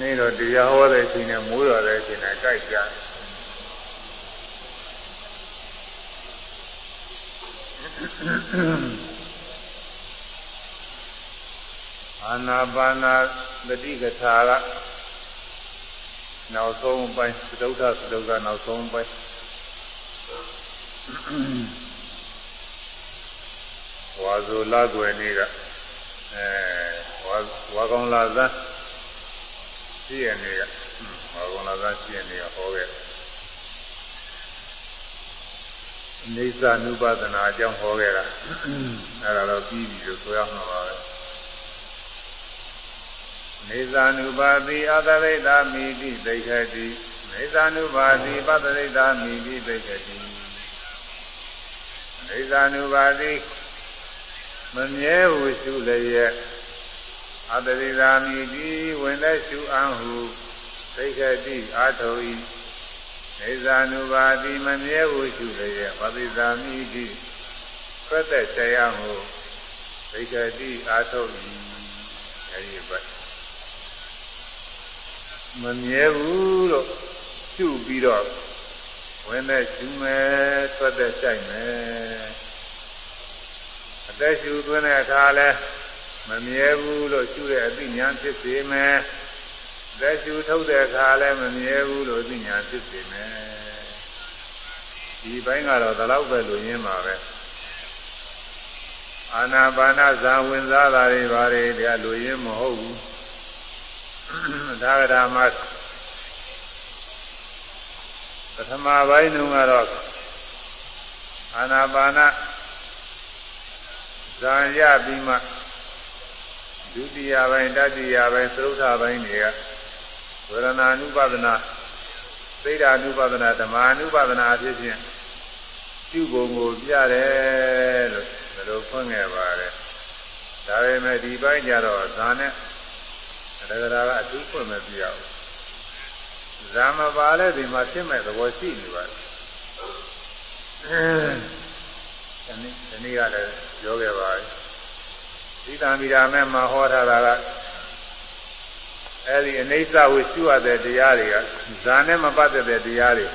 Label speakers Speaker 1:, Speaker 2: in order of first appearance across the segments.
Speaker 1: နေ့တော့တရားဟောတဲ့အချိန်နဲ့မိုးတော်တဲ့အချိန်နဲ့ကြိုက်ကြအာနာပါနာတတိကထာကနောက်ဆုံးပိုင်းသုဒ္ဓသုဒ္ဓကနောက်ဆုံးပိုင်းဝါဇုလာွယ်နေ့ကအဲဝါဝါကောင်လာသန်း ရှိရနေကဝါကောင်လာသန်းရှိရနေကဟောခဲ့နေသာနုပဒနာအကြောင်းဟောခဲ့တာအဲ့ဒါတော့ပြီးပြီလို့ဆိုရမှာပါပဲနေသာနုပါတိအတရိတာမိတိသိခတိနေသာနုပါတိပတရိတာမိတိသိခတိနေသာနုပါတိမမြဲဟုရှုလျက် အတရိသာမိတိဝင်တဲ့ရှုအံဟုသိခတိအာထုဤနေသာနုပါတိမမြဲဟုရှုလျက်ပတိသာမိတိဆွတ်သက်တရားဟုသိခတိအာထုဤအဲဒီဘက်မမြဲဘူးလို့ရှုပြီးတော့ဝင်တဲ့ရှုမယ်ထွက်တဲ့ဆိုင်မယ်အသက်ရှုသွင်းတဲ့အခါလဲ မမြဲဘူးလို့ရှုတဲ့အသိဉာဏ်ဖြစ်စေမယ်သက်ရှုထုတ်တဲ့အခါလဲမမြဲဘူးလို့အသိဉာဏ်ဖြစ်စေမယ်ဒီဘိုင်းကတော့ဒီလောက်ပဲလို့ရင်းပါပဲအာနာပါနဇာဝင်စားတာတွေဘာတွေတရားလူရင်းမဟုတ်ဘူးဒါကဓမ္မပထမပိုင်းတုန်းကတော့အာနာပါနဇာရပြီးမှ ဒုတိယပိုင်းတတိယပိုင်းသုတ္ထပိုင်းတွေကဝေဒနာနုပါဒနာသိတာနုပါဒနာဓမ္မာနုပါဒနာအဖြစ်ဖြင့်ပြုပုံကိုပြတယ်လို့ဘယ်လိုဖွင့်ခဲ့ပါလဲဒါပေမဲ့ဒီပိုင်းကျတော့ဇာနဲ့တရားကအထူးဖွင့်မပြရဘူးဇာမပါလဲဒီမှာဖြစ်မဲ့သဘောရှိနေပါတယ်အဲဒီနေ့ကလည်းပြောခဲ့ပါပြီ သီတံမိရာမဲမှာဟောထားတာကအဲဒီအနိစ္စကိုရှုရတဲ့တရားတွေကဇာနဲ့မပတ်သက်တဲ့တရားတွေ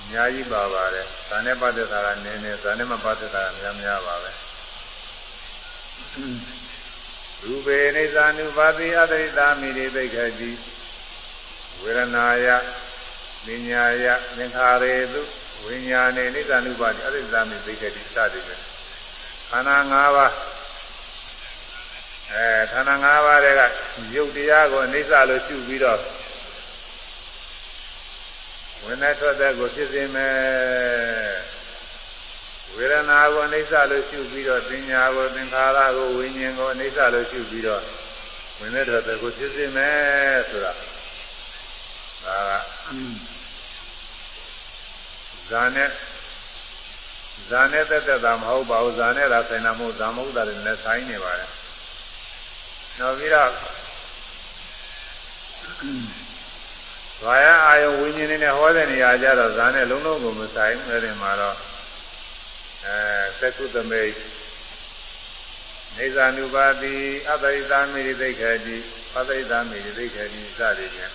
Speaker 1: အများကြီးပါပါတယ်ဇာနဲ့ပတ်သက်တာကနည်းနည်းဇာနဲ့မပတ်သက်တာကများများပါပဲရူပေအိသ ानु ပါတိအတရိတာမိရိသိခတိဝေရဏာယပညာယသင်္ခါရေတုဝိညာဉ်အိသ ानु ပါတိအတရိတာမိသိခတိစသည်ပဲခန္ဓာ၅ပါး အဲခန္ဓာ၅ပါးတွေကရုပ်တရားကိုအိသလို့ရှုပြီးတော့ဝင်တဲ့ထွက်တဲ့ကိုဖြစ်စေမယ်ဝေဒနာကိုအိဋ္ဌလို့ရှုပြီးတော့ပညာကိုသင်္ခါရကိုဝိညာဉ်ကိုအိဋ္ဌလို့ရှုပြီးတော့ဝင်တဲ့တော်ကိုဖြစ်စေမယ်ဆိုတာဒါကဇာနဲ့ဇာနဲ့တက်တက်တာမဟုတ်ပါဘူးဇာနဲ့သာဆိုင်တာမဟုတ်ဇာမဟုတ်တာလည်းလည်းဆိုင်နေပါတယ် နောက်ပြီးတော့ဘာယအာယဝိညာဉ်နဲ့ဟောတဲ့နေရာကြတော့ဇာနဲ့လုံးလုံးကိုမဆိုင်ဘူးအဲဒီမှာတော့အဲသက္ကုသမိတ်နေဇာနုပါတိအတ္တိသာမိရိသိခေတိအတ္တိသာမိရိသိခေတိစသည်ဖြင့်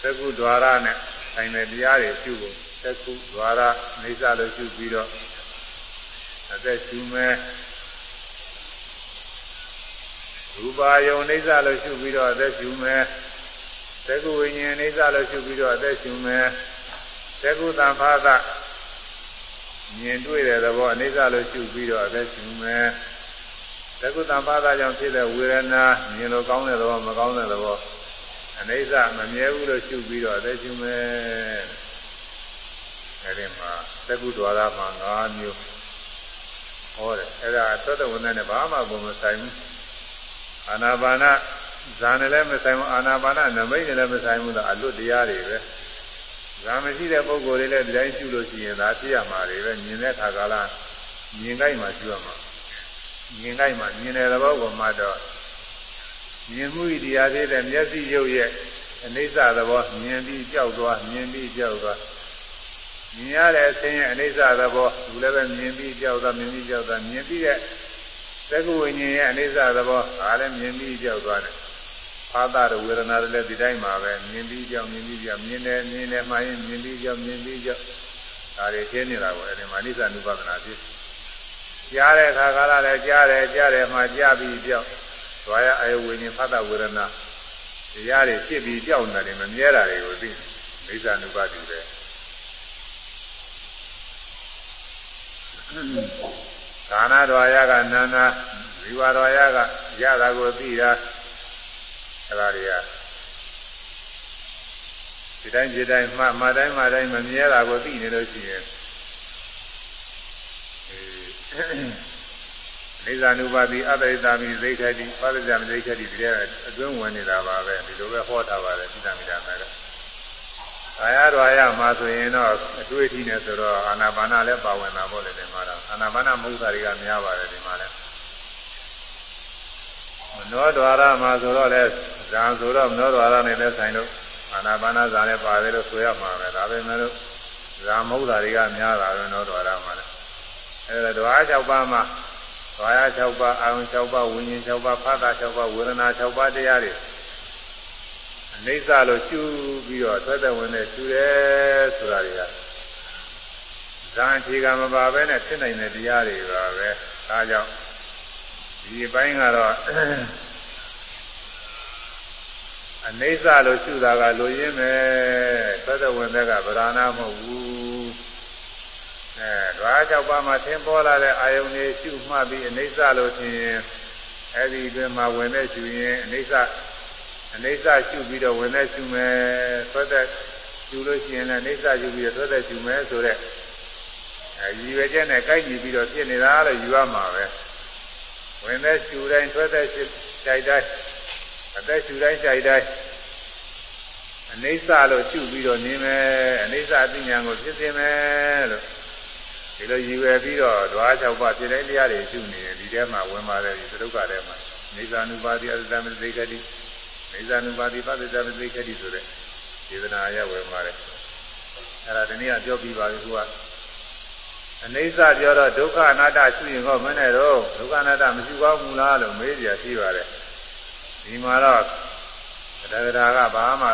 Speaker 1: သက္ကု द्वार နဲ့ဆိုင်တဲ့တရားတွေပြုဖို့သက္ကု द्वार နေဇာလို့ပြုပြီးတော့အသက်ရှူမဲ့ ရူပါယုံနေဇာလို့ရှုပြီးတော့အသက်ရှူမဲ့သက္ကုဝိညာဉ်နေဇာလို့ရှုပြီးတော့အသက်ရှူမဲ့သက္ကုသံဖာသမြင်တွေ့တဲ့သဘောအိဋ္ဌလို့ရှုပြီးတော့အသက်ရှုမယ်သကုတ္တပါဒကြောင့်ဖြစ်တဲ့ဝေဒနာမြင်လို့ကောင်းတဲ့သဘောမကောင်းတဲ့သဘောအိဋ္ဌမမြဲဘူးလို့ရှုပြီးတော့အသက်ရှုမယ်အဲဒီမှာသကုတ္တဝါဒမှာ၅မျိုးဟောတယ်အဲ့ဒါသောတဝန္တနဲ့ဘာမှကိုမဆိုင်ဘူး အာနာပါနဇာနဲ့လည်းမဆိုင်ဘူးအာနာပါနနမိတ်နဲ့လည်းမဆိုင်ဘူးတော့အလွတ်တရားတွေပဲဇာမရှိတဲ့ပုဂ္ဂိုလ်တွေလည်းဒီတိုင်းရှုလို့ရှိရင်ဒါသိရမှာတွေပဲမြင်တဲ့ခါကလာမြင်ကြိုက်မှရှုရမှာမြင်ကြိုက်မှမြင်တဲ့သဘောကိုမှတော့မြင်မှုဤတရားသေးတဲ့မျက်စိရုပ်ရဲ့အနိစ္စသဘောမြင်ပြီးကြောက်သွားမြင်ပြီးကြောက်သွားမြင်ရတဲ့အခြင်းရဲ့အနိစ္စသဘောသူလည်းပဲမြင်ပြီးကြောက်သွားမြင်ပြီးကြောက်သွားမြင်ပြီးတဲ့ သက္ကဝိညာဉ်ရဲ့အနိစ္စသဘောဒါလည်းမြင်ပြီးကြောက်သွားတယ်အာသရဝေဒနာတွေလည်းဒီတိုင်းမှာပဲမြင်ပြီးကြောက်မြင်ပြီးကြောက်မြင်တယ်မြင်တယ်မှရင်မြင်ပြီးကြောက်မြင်ပြီးကြောက်ဒါတွေရှင်းနေတာကိုအဲဒီမှာအနိစ္စ ानु ပဒနာဖြစ်ကြားတဲ့အခါကလည်းကြားတယ်ကြားတယ်မှကြားပြီးကြောက်ဒွါရအယဝိညာဉ်ဖသဝေဒနာတရားတွေဖြစ်ပြီးကြောက်နေတယ်မမြဲတာတွေကိုသိအနိစ္စ ानु ပတိပဲ ကာနာဒွါရကနာနာဇီဝဒွါရကရတာကိုသိတာအဲ့ဒါတွေကဒီတိုင်းဒီတိုင်းမှမှတိုင်းမှတိုင်းမမြဲတာကိုသိနေလို့ရှိရင်နေဇာနုပါတိအတ္တိတာမိသိခတိပါဒဇာမသိခတိဒီထဲအတွင်းဝင်နေတာပါပဲဒီလိုပဲဟောထားပါတယ်သိတာမိတာ မယ်အာရတော်ရမှာဆိုရင်တော့အတွေ့အထိနဲ့ဆိုတော့အာနာပါနလည်းပါဝင်တာပေါ့လေဒီမှာတော့အာနာပါနမုစ္စာတွေကများပါတယ်ဒီမှာလည်းမနောဒွါရမှာဆိုတော့လဲဇာဆိုတော့မနောဒွါရနဲ့လည်းဆိုင်လို့အာနာပါနဇာလည်းပါတယ်လို့ဆိုရမှာပဲဒါပဲမဲ့လို့ဇာမုစ္စာတွေကများတာပဲနောဒွါရမှာလည်းအဲဒါဒွါရ6ပါးမှာဒွါရ6ပါးအာယုံ6ပါးဝิญဉ်6ပါးဖသ6ပါးဝေဒနာ6ပါးတရားတွေ အိဋ္ဌလို့ရှုပြီးတော့ထွက်တဲ့ဝင်နဲ့ရှုတယ်ဆိုတာတွေကဇာအခြေကမပါဘဲနဲ့ဖြစ်နိုင်တဲ့တရားတွေပါပဲဒါကြောင့်ဒီဘိုင်းကတော့အနိစ္စလို့ရှုတာကလိုရင်းပဲထွက်တဲ့ဝင်တဲ့ကဗราဏမဟုတ်ဘူးအဲဓဝါ၆ပါးမှာသင်ပေါ်လာတဲ့အာယုန်တွေရှုမှတ်ပြီးအနိစ္စလို့ထင်ရင်အဲဒီအတွင်းမှာဝင်တဲ့ရှုရင်အနိစ္စ အနေဆရှုပြီးတော့ဝင်သက်ရှုမယ်သွက်သက်ရှုလို့ရှိရင်လည်းအနေဆရှုပြီးတော့သွက်သက်ရှုမယ်ဆိုတော့အဲရည်ရွယ်ချက်နဲ့ကိုက်ကြည့်ပြီးတော့ဖြစ်နေတာလို့ယူရမှာပဲဝင်သက်ရှုတိုင်းသွက်သက်ရှုတိုက်တိုင်းအသက်ရှုတိုင်းတိုက်တိုင်းအနေဆလို့ရှုပြီးတော့နေမယ်အနေဆအသိဉာဏ်ကိုဖြစ်စေမယ်လို့ဒီလိုရည်ရွယ်ပြီးတော့ဓဝါ၆ပါးဖြစ်တဲ့တရားတွေရှုနေတယ်ဒီထဲမှာဝင်ပါတယ်ဒီသရုပ်ကထဲမှာနေသာနုပါတိအတ္တမသိကတိ နေဇာနုပါတိပသစ္စာမသိခတိဆိုတဲ့ဒေသနာရဝယ်မှာတယ်အဲ့ဒါဒီနေ့ကပြောပြီးပါပြီသူကအနိစ္စပြောတော့ဒုက္ခအနတ္တရှိရင်ဟောမနဲ့တော့ဒုက္ခအနတ္တမရှိပါဘူးလားလို့မေးကြရှိပါတယ်ဒီမှာတော့တရားကဘာမှ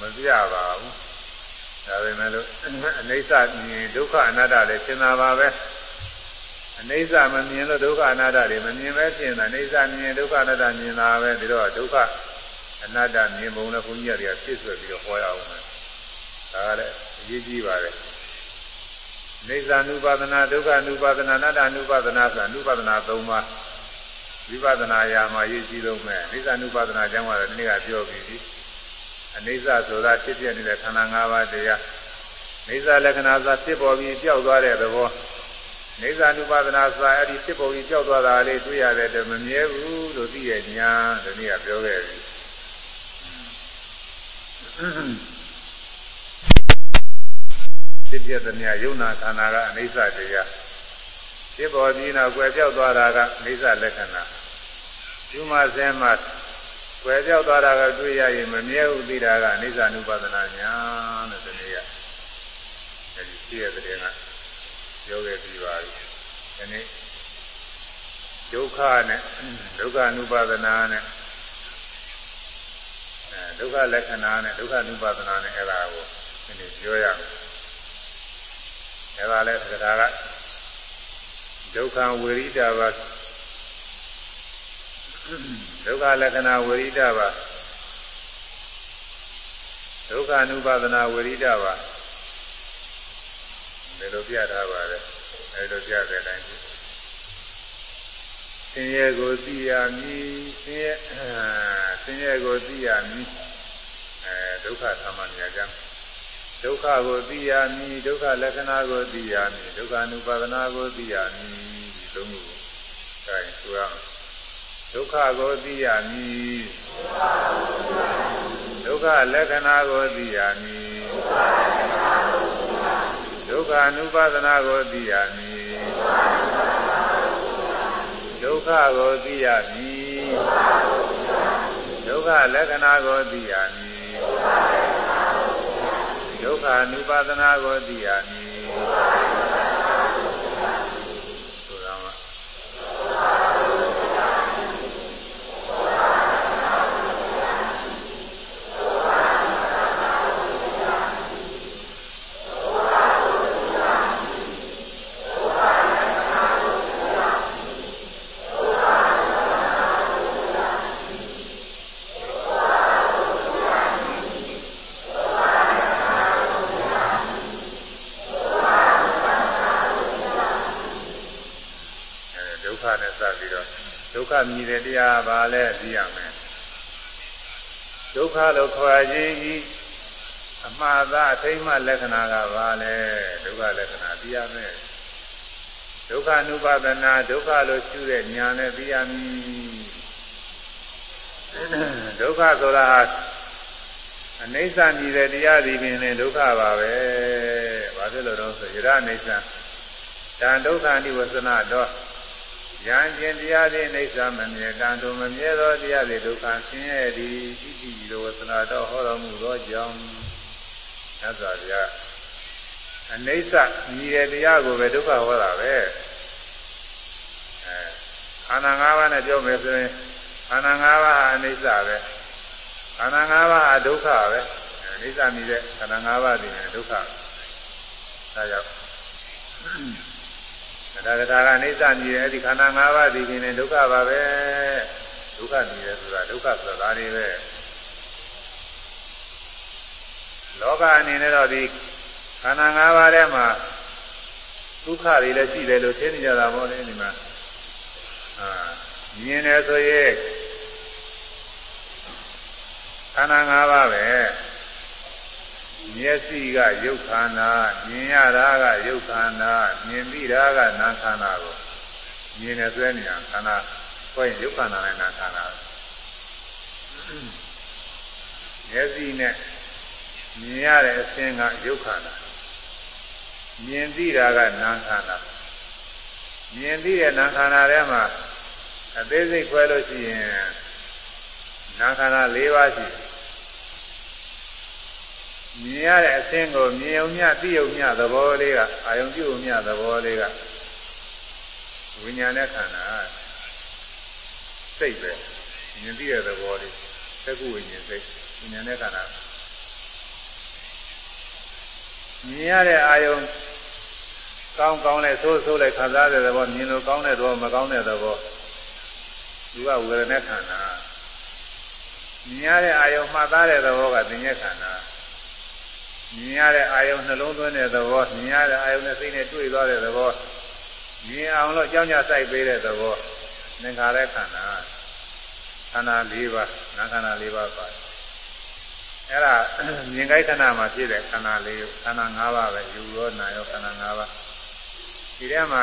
Speaker 1: မပြပါဘူးဒါပေမဲ့လို့အနိစ္စမြင်ဒုက္ခအနတ္တလည်းရှင်းတာပါပဲအနိစ္စမမြင်လို့ဒုက္ခအနတ္တတွေမမြင်ပဲဖြစ်နေတာအနိစ္စမြင်ဒုက္ခအနတ္တမြင်တာပဲဒီတော့ဒုက္ခ အနတ္တမြင်ပုံနဲ့ဘုန်းကြီးတွေကပြည့်စွက်ပြီးတော့ဟောရအောင်မယ်။ဒါကလည်းအရေးကြီးပါပဲ။နေဇာနုပါဒနာဒုက္ခနုပါဒနာအနတ္တနုပါဒနာဆိုနုပါဒနာ၃ပါးဝိပဿနာရာမှာရေးကြည့်လို့မဲ့အိသနုပါဒနာကျမ်းကတော့ဒီနေ့ကပြောပြီးပြီအိသဆိုတာဖြစ်ပြနေတဲ့ခန္ဓာ၅ပါးတရားအိသလက္ခဏာသာဖြစ်ပေါ်ပြီးပျောက်သွားတဲ့သဘောအိသနုပါဒနာဆိုအဲ့ဒီဖြစ်ပေါ်ပြီးပျောက်သွားတာလေးတွေ့ရတဲ့တမမြဲဘူးလို့သိရညာဒီနေ့ကပြောခဲ့ပြီ ဖြစ်ပြတဲ့မြယုံနာခန္ဓာကအနိစ္စတရားဖြစ်ပေါ်ပြီးနောက်ကွယ်ပြောက်သွားတာကအနိစ္စလက္ခဏာယူမစဲမှာကွယ်ပြောက်သွားတာကတွေ့ရရင်မမြဲဘူးသိတာကအနိစ္စ ानु ပါဒနာညာတဲ့ဒီနေ့ကအဲဒီရှိရတဲ့ကပြောခဲ့ပြီးပါပြီဒီနေ့ဒုက္ခနဲ့ဒုက္ခ ानु ပါဒနာနဲ့ ဒုက္ခလက္ခဏာနဲ့ဒုက္ခ ानु ပါဒနာနဲ့အဲ့ဒါကိုဒီနေ့ပြောရမယ်အဲ့ဒါလည်းသက္ကာကဒုက္ခဝေရိတပါဒုက္ခလက္ခဏာဝေရိတပါဒုက္ခ ानु ပါဒနာဝေရိတပါဒီလိုပြထားပါတယ်အဲလိုပြတဲ့အတိုင်း ဆင်းရဲကိုသိရမည်ဆင်းရဲဆင်းရဲကိုသိရမည်အဲဒုက္ခသမဏေကြောင့်ဒုက္ခကိုသိရမည်ဒုက္ခလက္ခဏာကိုသိရမည်ဒုက္ခ ानु ပါဒနာကိုသိရမည်ဒီသုံးခုကိုအဲဆိုရမယ်ဒုက္ခကိုသိရမည်ဒုက္ခလက္ခဏာကိုသိရမည်ဒုက္ခ ानु ပါဒနာကိုသိရမည်ဒု က္ခကိုသိရမည်ဒုက္ခလက္ခဏာကိုသိရမည်ဒုက္ခ ानु ပါဒနာကိုသိရမည်ဆိုတာမှာ နဲ့စပြီးတော့ဒုက္ခ မြည်တဲ့တရားပါလဲသိရမယ်ဒုက္ခလို့ခေါ်ခြင်းဤအမှားသာအထိမ့်မှလက္ခဏာကပါလဲဒုက္ခလက္ခဏာသိရမယ်ဒုက္ခ ानु ပါဒနာဒုက္ခလို့ရှုတဲ့ဉာဏ်နဲ့သိရမည်ဒုက္ခဆိုတာအနိစ္စမြည်တဲ့တရားဒီပင်နဲ့ဒုက္ခပါပဲ။ဘာဖြစ်လို့တော့ဆိုရရအိစ္စတန်ဒုက္ခនិဝသနာတော့ ဉာဏ်ချင်းတရားသည်အိစ္စမမြဲတန်တို့မမြဲသောတရားသည်ဒုက္ခဆင်းရဲသည်ဣတိလိုဝသနာတော့ဟောတော်မူသောကြောင့်သစ္စာပြအနိစ္စမြည်တဲ့တရားကိုပဲဒုက္ခဟောတာပဲ။အဲခန္ဓာ၅ပါးနဲ့ပြောမယ်ဆိုရင်ခန္ဓာ၅ပါးဟာအနိစ္စပဲ။ခန္ဓာ၅ပါးအဒုက္ခပဲအိဋ္ဌမိတဲ့ခန္ဓာ၅ပါးတည်နေဒုက္ခဒါကြောင့် ဒါကဒါကအိဋ္ဌမြည်တဲ့ဒီခန္ဓာ၅ပါးတည်နေဒုက္ခပါပဲဒုက္ခမြည်တယ်ဆိုတာဒုက္ခဆိုတာဒါတွေပဲလောကအနေနဲ့တော့ဒီခန္ဓာ၅ပါးထဲမှာဒုက္ခတွေလည်းရှိတယ်လို့သိနေကြတာပေါ့လေဒီမှာအာမြင်တယ်ဆိုရင်ခန္ဓာ၅ပါးပဲ မျက်စိကရုပ်ခန္ဓာမြင်ရတာကရုပ်ခန္ဓာမြင်ပြီးတာကနာခန္ဓာကိုမြင်နေဆွဲနေရခန္ဓာဆိုရင်ရုပ်ခန္ဓာနဲ့နာခန္ဓာမျက်စိနဲ့မြင်ရတဲ့အခြင်းကရုပ်ခန္ဓာမြင်ပြီးတာကနာခန္ဓာမြင်ပြီးတဲ့နာခန္ဓာထဲမှာအသေးစိတ်ခွဲလို့ရှိရင်နာခန္ဓာ၄ပါးရှိတယ် မြင်ရတဲ့အဆင်းကိုမြင်ုံမြသိုံမြသဘောလေးကအာယုံပြုံမြသဘောလေးကဝိညာဉ်နဲ့ခန္ဓာစိတ်ပဲမြင်သိတဲ့သဘောလေးသက္ကုဝိညာဉ်စိတ်ဝိညာဉ်နဲ့ခန္ဓာမြင်ရတဲ့အာယုံကောင်းကောင်းနဲ့ဆိုးဆိုးလိုက်ခံစားတဲ့သဘောမြင်လို့ကောင်းတဲ့သဘောမကောင်းတဲ့သဘောသူကဝေဒနာခန္ဓာမြင်ရတဲ့အာယုံမှတ်သားတဲ့သဘောကသင်္ညက်ခန္ဓာ မြင်ရတဲ့အာယုံနှလုံးသွင်းတဲ့သဘောမြင်ရတဲ့အာယုံနဲ့စိတ်နဲ့တွေ့သွားတဲ့သဘောမြင်အောင်လို့ကြောင်းကြစိုက်ပေးတဲ့သဘောသင်္ခါရခန္ဓာခန္ဓာ၄ပါးနာခန္ဓာ၄ပါးပါအဲ့ဒါမြင်ကြိုက်ခန္ဓာမှာဖြစ်တဲ့ခန္ဓာ၄ခန္ဓာ၅ပါးပဲယူရောနာရောခန္ဓာ၅ပါးဒီထဲမှာ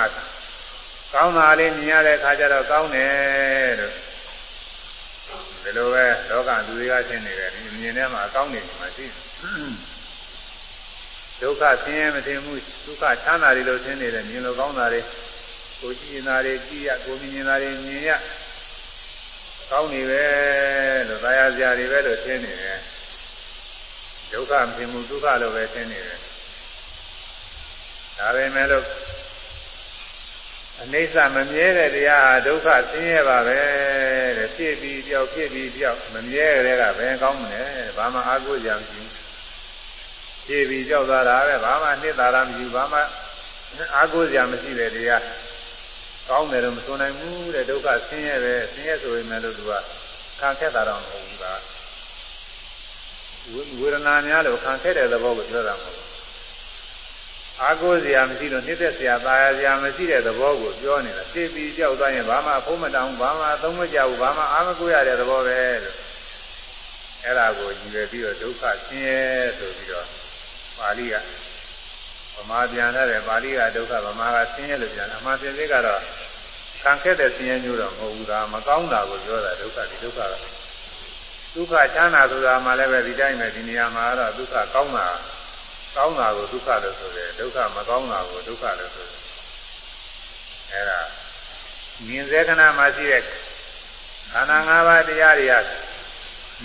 Speaker 1: ကောင်းတာလေးမြင်ရတဲ့အခါကျတော့ကောင်းတယ်လို့ဒီလိုပဲလောကလူတွေကရှင်းနေတယ်ဒီမြင်ထဲမှာအကောင်းနေမှရှိတယ် ဒုက္ခဆင်းရဲမတင်မှုဒုက္ခချမ်းသာတွေလို့ဆင်းနေတယ်မြင်လို့ကောင်းတာတွေကိုကြည့်နေတာတွေကြည့်ရကိုမြင်နေတာတွေမြင်ရကောင်းနေပဲလို့သာယာစရာတွေပဲလို့ဆင်းနေတယ်ဒုက္ခမတင်မှုဒုက္ခလို့ပဲဆင်းနေတယ်ဒါပဲမဲ့လို့အနိစ္စမမြဲတဲ့တရားဟာဒုက္ခဆင်းရဲပါပဲတဲ့ဖြစ်ပြီးပြောက်ဖြစ်ပြီးပြောက်မမြဲတဲ့ကဘယ်ကောင်းမလဲဘာမှအားကိုးကြမရှိဘူး ဖြည့်ပြီးကြောက်သွားတာပဲဘာမှနှစ်သာရမရှိဘာမှအာကိုးစရာမရှိတဲ့တရားကောင်းတယ်လို့မဆိုနိုင်ဘူးတဲ့ဒုက္ခဆင်းရဲပဲဆင်းရဲဆိုရင်လည်းသူကခံခက်တာတော့မဟုတ်ဘူးကဝေဒနာများလို့ခံခက်တဲ့သဘောကိုပြောတာမဟုတ်ဘူးအာကိုးစရာမရှိလို့နှိမ့်သက်စရာตายစရာမရှိတဲ့သဘောကိုပြောနေတာသိပြီးကြောက်သွားရင်ဘာမှဖုံးမတောင်းဘာမှသုံးမကြဘူးဘာမှအာမကိုးရတဲ့သဘောပဲလို့အဲ့ဒါကိုယူရပြီးတော့ဒုက္ခဆင်းရဲဆိုပြီးတော့ ပါဠိကဗမာပြန်လာတယ်ပါဠိကဒုက္ခဗမာကဆင်းရဲလို့ပြန်အမှန်ပြည့်ကတော့ခံခဲ့တဲ့ဆင်းရဲမျိုးတော့မဟုတ်ဘူးဒါမကောင်းတာကိုပြောတာဒုက္ခဒီဒုက္ခကဒုက္ခချမ်းသာဆိုတာမှလည်းပဲဒီတိုင်းပဲဒီနေရာမှာတော့ဒုက္ခကောင်းတာကောင်းတာကိုဒုက္ခလို့ဆိုတယ်ဒုက္ခမကောင်းတာကိုဒုက္ခလို့ဆိုတယ်အဲဒါမြင်စေခဏမှာရှိတဲ့ခန္ဓာ၅ပါးတရားတွေက